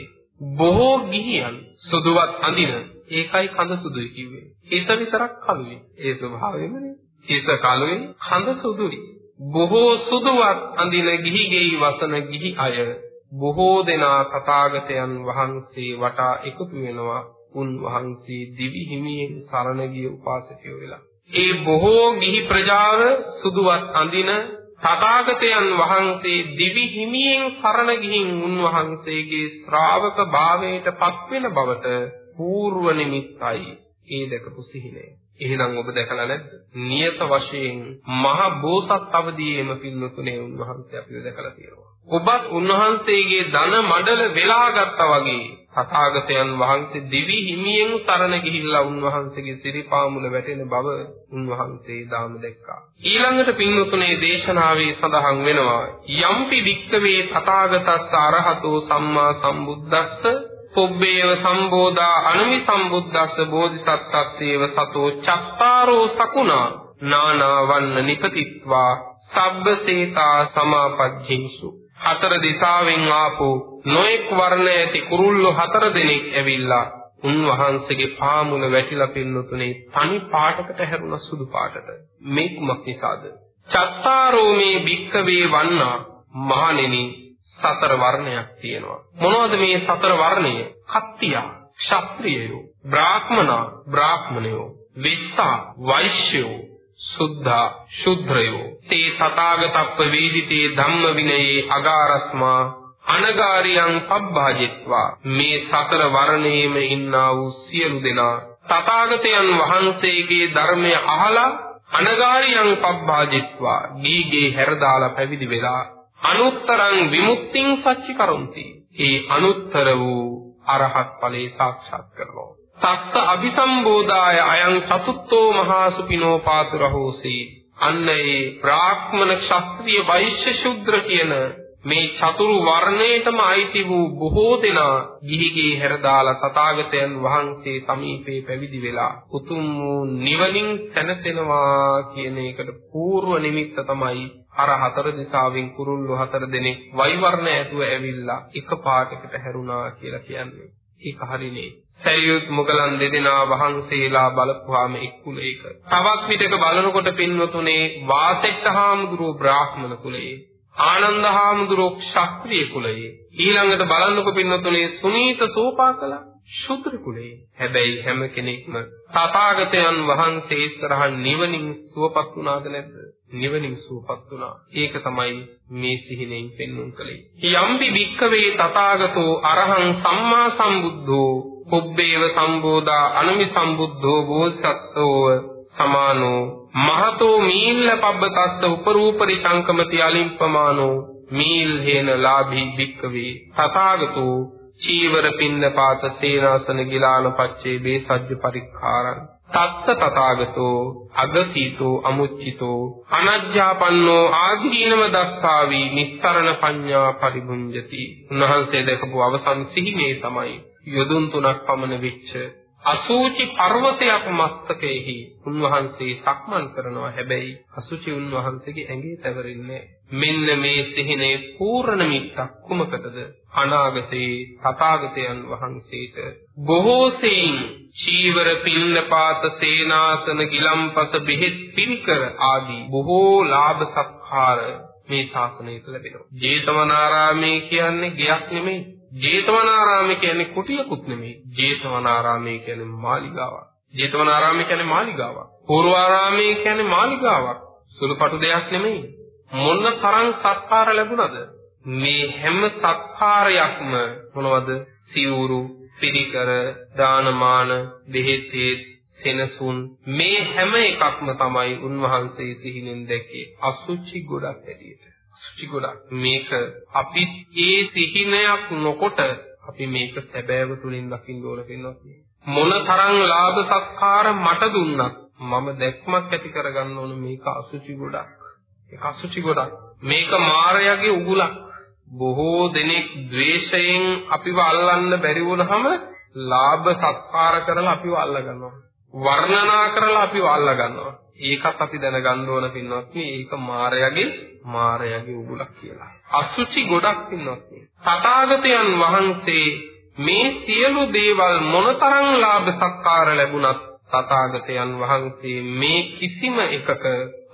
බොහෝ ගිහියන් සුදුවත් අඳින ඒකයි කඳ සුදුයි කිව්වේ. හිත විතරක් කළුයි ඒ ස්වභාවයමනේ හිත කළුයි කඳ සුදුයි. බොහෝ සුදුවත් අඳින ගිහි ගෙයි වසන ගිහි අය බොහෝ දෙනා තථාගතයන් වහන්සේ වටා එකතු වෙනවා. උන් වහන්සේ දිවි හිමියෙන් සරණ ගිය උපාසකයෝ වෙලා. ඒ බොහෝ ගිහි ප්‍රජාව සුදුවත් අඳින තථාගතයන් වහන්සේ දිවි හිමියෙන් සරණ ගිහින් උන්වහන්සේගේ ශ්‍රාවක භාවයට පත්වෙන බවට పూర్ව නිමිත්තයි ඒ දැකපු සිහිනය. එහෙනම් ඔබ දැකලා නැද්ද? නියත වශයෙන් මහ බෝසත් අවදීයේම පින්නතුනේ උන්වහන්සේ අපිව දැකලා තියෙනවා. ඔබත් උන්වහන්සේගේ ධන මඩල වෙලා ගත්තා වගේ තථාගතයන් වහන්සේ දිවි හිමියෙන් සරණ ගිහිල්ලා උන්වහන්සේගේ සිරිපාමුල වැටෙන බව උන්වහන්සේ දාම දැක්කා. ඊළඟට පින්වතුනේ දේශනාවේ සඳහන් වෙනවා යම්පි වික්කවේ තථාගතස්ස අරහතෝ සම්මා සම්බුද්දස්ස පොබ්බේව සම්බෝධා අනමි සම්බුද්දස්ස බෝධිසත්ත්වස්සේව සතෝ චත්තාරෝ සකුණා නානාවන්න නිපතිත්වා සබ්බසේතා සමාපජ්ජින්සු හතර දිසාවෙන් ආපු නොඑක් වර්ණ ඇති කුරුල්ලෝ හතර දෙනෙක් ඇවිල්ලා උන්වහන්සේගේ පාමුල වැටිලා පින්නතුනේ තනි පාටකට හැරුණ සුදු පාටට. මේ කුමක් නිසාද? චත්තාරෝ මේ භික්කවේ වන්නා මහණෙනි සතර වර්ණයක් තියෙනවා. මොනවද මේ සතර වර්ණය? කත්තියා ක්ෂත්‍රියයෝ බ්‍රාහ්මනා බ්‍රාහ්මණයෝ විස්සා වෛශ්‍යෝ සුද්ධා ශුද්‍රයෝ තේ තථාගතප්ප වේදිතේ ධම්ම විනයේ අගාරස්මා අනගාරියං පබ්බාජිත්වා. මේ සතර වර්ණයේම ඉන්නා වූ සියලු දෙනා තථාගතයන් වහන්සේගේ ධර්මය අහලා අනගාරියං පබ්බාජිත්වා. ගීගේ හැරදාලා පැවිදි වෙලා අනුත්තරං විමුක්තිං සච්චි කරොන්ති. ඒ අනුත්තර වූ අරහත් ඵලේ සාක්ෂාත් කරනවා. තස්ස අபிසම්බෝධාය අයං චතුත්ථෝ මහා සුපිනෝ පාතුරහෝසී අන්න ඒ බ්‍රාහ්මණ ක්ෂත්‍රීය වෛශ්‍ය ශුද්‍ර කියන මේ චතුරු වර්ණයටම අයිති වූ බොහෝ දෙනා ගිහිගේ හැරදාලා තථාගතයන් වහන්සේ සමීපේ පැවිදි වෙලා උතුම් වූ නිවනින් සැනසෙනවා කියන එකට పూర్ව නිමිත්ත තමයි අර හතර දිසාවෙන් කුරුල්ලෝ හතර දෙනෙක් වෛවර්ණ ඇතුව ඇවිල්ලා එක පාටකට හැරුණා කියලා කියන්නේ. ඒක හරිනේ. සරියුත් මුගලන් දෙදෙනා වහන්සේලා බලපුවාම එක් කුලයක. තවත් විටක බලනකොට පින්වතුනේ වාසෙට්ටහාමුදුරුවෝ බ්‍රාහ්මණ කුලයේ. ආනන්දහාමුදුරුවෝ ක්ෂත්‍රීය කුලයේ. ඊළඟට බලන්නකො පින්වතුනේ සුනීත සෝපාකල ශුද්‍ර කුලයේ. හැබැයි හැම කෙනෙක්ම තථාගතයන් වහන්සේ ඉස්සරහ නිවනින් සුවපත් වුණාද නැද්ද? නිවනින් සුවපත් වුණා. ඒක තමයි මේ සිහිනෙන් පෙන්වුම් කළේ. යම්පි භික්කවේ තථාගතෝ අරහං සම්මා සම්බුද්ධෝ පුබ්බේව සම්බෝධා අනමි සම්බුද්ධෝ බෝසත්ත්වෝ සමානෝ මහතෝ මීල්ල පබ්බතස්ස උපරූපරි සංකමති අලිම්පමානෝ මීල් හේන ලාභී භික්කවේ තථාගතෝ චීවර පින්න පාත සේනාසන ගිලාන පච්චේ බේසජ්ජ පරික්ඛාරං තත්ත තථාගතෝ අගසීතෝ අමුච්චිතෝ අනජ්ජාපන්නෝ ආදීනව දස්සාවි නිස්තරණ පඤ්ඤා පරිභුඤ්ජති. උන්වහන්සේ දැකපු අවසන් සිහිනේ තමයි යොදුන් තුනක් පමණ වෙච්ච අසූචි පර්වතයක් මස්තකයේහි උන්වහන්සේ සක්මන් කරනවා. හැබැයි අසුචි උන්වහන්සේගේ ඇඟේ තැවරෙන්නේ මෙන්න මේ සිහිනේ පූර්ණ මිත්තක් කුමකටද අනාගතේ තථාගතයන් වහන්සේට බොහෝ සෙයින් චීවර පින්නපාත සේනාසන ගිලම්පස බෙහෙත් පින්කර ආදී බොහෝ ලාභ සත්කාර මේ ශාසනයට ලැබෙනවා. ජේතවනාරාමේ කියන්නේ ගයක් නෙමෙයි. ජේතවනාරාමේ කියන්නේ කුටියකුත් නෙමෙයි. ජේතවනාරාමේ කියන්නේ මාලිගාවක්. ජේතවනාරාමේ කියන්නේ මාලිගාවක්. පූර්වාරාමේ කියන්නේ මාලිගාවක්. සුළුපටු දෙයක් නෙමෙයි. මොන තරම් සත්කාර ලැබුණද? මේ හැම සත්කාරයක්ම මොනවද? සිවුරු, පිරිකර, දානමාන, බෙහෙත් සෙනසුන් මේ හැම එකක්ම තමයි උන්වහන්සේ සිහිනෙන් දැක්කේ අසුචි ගොඩක් ඇටියට. අසුචි ගොඩක්. මේක අපි ඒ සිහිනයක් නොකොට අපි මේක සැබෑව තුලින් දකින්න ඕන වෙනවා. මොන තරම් ලාභ සත්කාර මට දුන්නත් මම දැක්මක් ඇති කරගන්න ඕන මේක අසුචි ගොඩක්. ඒක අසුචි ගොඩක්. මේක මායගේ උගුලක්. බොහෝ දෙනෙක් ද්වේෂයෙන් අපිව අල්ලන්න බැරි වුණාම ලාභ සත්කාර කරලා අපිව අල්ල ගන්නවා. වර්ණනා කරලා අපිව අල්ල ගන්නවා. ඒකත් අපි දැනගන්න ඕන පින්වත් මේක මායගේ මායගේ උගුලක් කියලා. අසුචි ගොඩක් පින්වත් තථාගතයන් වහන්සේ මේ සියලු දේවල් මොනතරම් ලාභ සත්කාර ලැබුණත් තථාගතයන් වහන්සේ මේ කිසිම එකක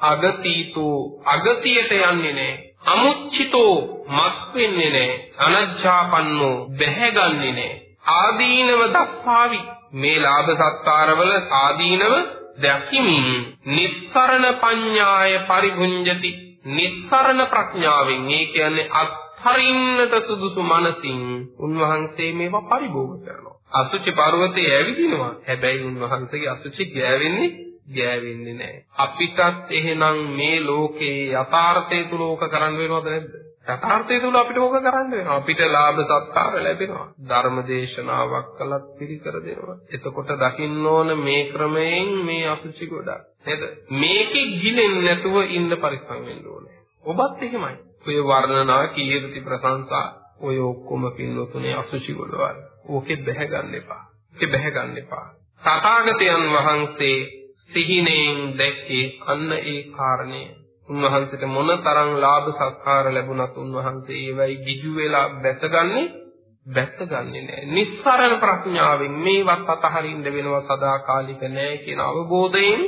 අගතීතෝ අගතියට යන්නේ නැහැ. අමුච්චිතෝ මත් වෙන්නේ නැහැ. අනජ්ජාපන්නෝ බැහැගන්නේ නැහැ. ආදීනව දස්සාවි මේ ලාභ සත්කාරවල ආදීනව දැකිමින් නිස්සරණ පඤ්ඤාය පරිභුඤ්ජති නිස්සරණ ප්‍රඥාවෙන් ඒ කියන්නේ අත්හරින්නට සුදුසු මනසින් උන්වහන්සේ මේවා පරිභෝග කරනවා අසුචි පර්වතයේ ඇවිදිනවා හැබැයි උන්වහන්සේගේ අසුචි ගෑවෙන්නේ ගෑවෙන්නේ නැහැ අපිටත් එහෙනම් මේ ලෝකේ යථාර්ථය තුල ඕක කරන්න වෙනවද නැද්ද යථාර්ථය තුල අපිට මොකද කරන්න වෙනවා? අපිට ලාභ සත්කාර ලැබෙනවා. ධර්ම දේශනාවක් කළත් පිළිකර දෙනවා. එතකොට දකින්න ඕන මේ ක්‍රමයෙන් මේ අසුචි ගොඩක්. නේද? මේකේ ගිලෙන්නේ නැතුව ඉන්න පරිස්සම් වෙන්න ඕනේ. ඔබත් එහෙමයි. ඔය වර්ණනා කීර්ති ප්‍රශංසා ඔය ඔක්කොම පින්නතුනේ අසුචි ගොඩවල්. ඕකේ බැහැ ගන්න එපා. ඒකේ බැහැ ගන්න එපා. තථාගතයන් වහන්සේ සිහිනෙන් දැක්කේ අන්න ඒ කාරණේ උන්වහන්සේට මොන තරම් ලාභ සත්කාර ලැබුණත් උන්වහන්සේ ඒවයි ගිජු වෙලා බැසගන්නේ බැසගන්නේ නැහැ. නිස්සරණ ප්‍රඥාවෙන් මේවත් අතහරින්න වෙනවා සදාකාලික නැහැ කියන අවබෝධයෙන්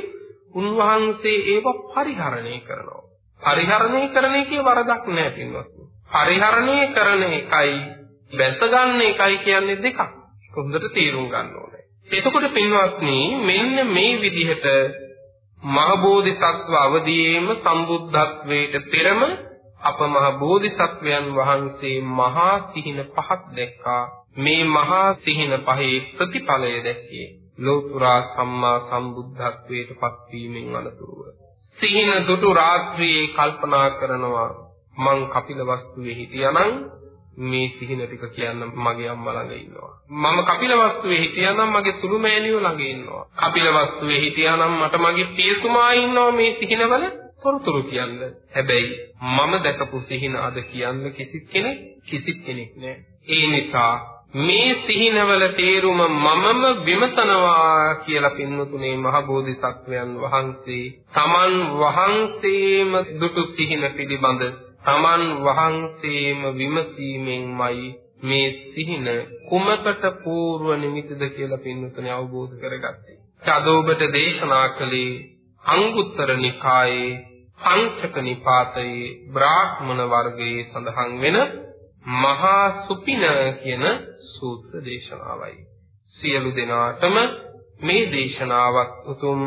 උන්වහන්සේ ඒව පරිහරණය කරනවා. පරිහරණය කරන එකේ වරදක් නැහැ පින්වත්නි. පරිහරණය කරන එකයි බැසගන්න එකයි කියන්නේ දෙකක්. හොඳට තේරුම් ගන්න ඕනේ. එතකොට පින්වත්නි මෙන්න මේ විදිහට මහ බෝධිසත්ව අවදීයේම සම්බුද්ධත්වයට පෙරම අප මහ බෝධිසත්වයන් වහන්සේ මහා සිහින පහක් දැක්කා. මේ මහා සිහින පහේ ප්‍රතිඵලය දැක්කේ ලෝතුරා සම්මා සම්බුද්ධත්වයට පත්වීමෙන් අනතුරුව. සිහින දුටු රාත්‍රියේ කල්පනා කරනවා මං කපිල වස්තුවේ හිටියානම් මේ සිහින ටික කියන්න මගේ අම්මා ළඟ ඉන්නවා. මම කපිලවස්තුවේ හිටියානම් මගේ සුළු මෑණියෝ ළඟ ඉන්නවා. කපිලවස්තුවේ හිටියානම් මට මගේ පියතුමා ඉන්නවා මේ සිහිනවල තොරතුරු කියන්න. හැබැයි මම දැකපු සිහින අද කියන්න කිසිත් කෙනෙක් කිසිත් කෙනෙක් නෑ. ඒ නිසා මේ සිහිනවල තේරුම මමම විමසනවා කියලා පින්වතුනේ මහ බෝධිසත්වයන් වහන්සේ තමන් වහන්සේම දුටු සිහින පිළිබඳ තමන් වහන්සේම විමසීමෙන්මයි මේ සිහින කුමකට పూర్ව නිමිතිද කියලා පින්නතුනේ අවබෝධ කරගත්තේ. අද ඔබට දේශනා කළේ අංගුත්තර නිකායේ පංචක නිපාතයේ බ්‍රාහ්මණ වර්ගයේ සඳහන් වෙන මහා සුපින කියන සූත්‍ර දේශනාවයි. සියලු දෙනාටම මේ දේශනාවත් උතුම්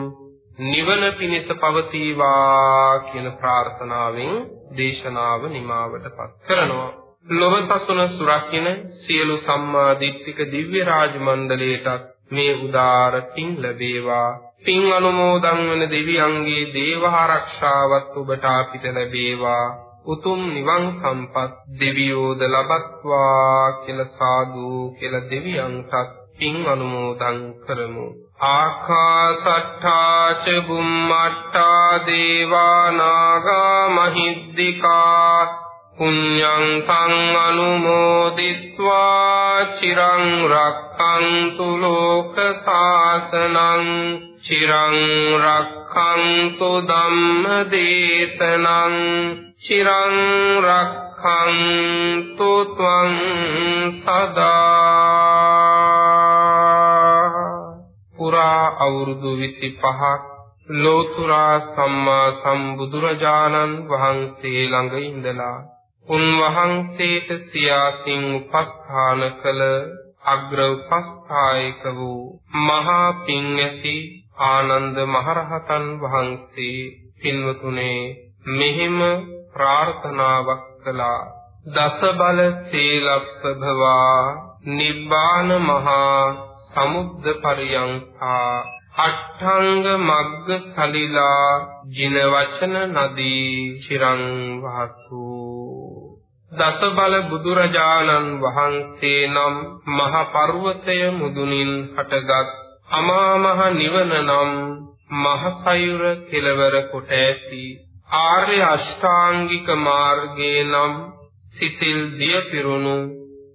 නිවන පිණිස පවතිවා කියන ප්‍රාර්ථනාවෙන් දේශනාව නිමාවටපත් කරනවා. ලොව සසුන සුරකින්න සියලු සම්මා දිට්ඨික දිව්‍ය රාජ මණ්ඩලයටත් මේ උදාර පින් ලැබේවා. පින් අනුමෝදන් වන දෙවියන්ගේ දේව ආරක්ෂාවත් ඔබට අපිට ලැබේවා. උතුම් නිවන් සම්පත් දෙවියෝද ලබත්වා කියලා සාදු කියලා දෙවියන්ටත් පින් අනුමෝදන් කරමු. ආකාසට්ඨා ච බුම්මට්ඨා දේවා නාග මහිද්దికා පුඤ්ඤං තං අනුමෝදිත්වා චිරං රක්ඛන්තු ලෝක සාසනං චිරං රක්ඛන්තු ධම්ම දේශනං චිරං රක්ඛන්තු ත්වං සදා පුරා අවුරුදු 25ක් ලෝතුරා සම්මා සම්බුදුරජාණන් වහන්සේ ළඟ ඉඳලා උන්වහන්සේට සියාසින් උපස්ථාන කළ අග්‍ර උපස්ථායක වූ මහා පිං ඇති ආනන්ද මහරහතන් වහන්සේ පින්වතුනේ මෙහිම ප්‍රාර්ථනාවක් කළා. දස බල සීලප්පභවා නිබ්බාන මහා සමුද්ද පරියංඛා අට්ඨංග මග්ග සලිලා ජින වචන නදී චිරං වහතු. දස බල බුදුරජාණන් වහන්සේ නම් මහ පර්වතය මුදුනින් හටගත් අමා මහ නිවන නම් මහ සයුර කෙලවර කොට ඇති ආර්ය අෂ්ටාංගික මාර්ගේ නම් සිතිල් දිය පිරුණු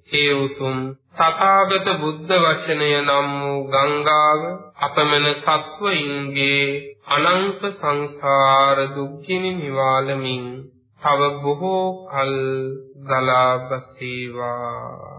හේ උතුම් තථාගත බුද්ධ වචනය නම් වූ ගංගාව අපමණ සත්වයින්ගේ අනන්ත සංසාර දුක්ඛිනි නිවාලමින් තව බොහෝ කල් ගලා බසීවා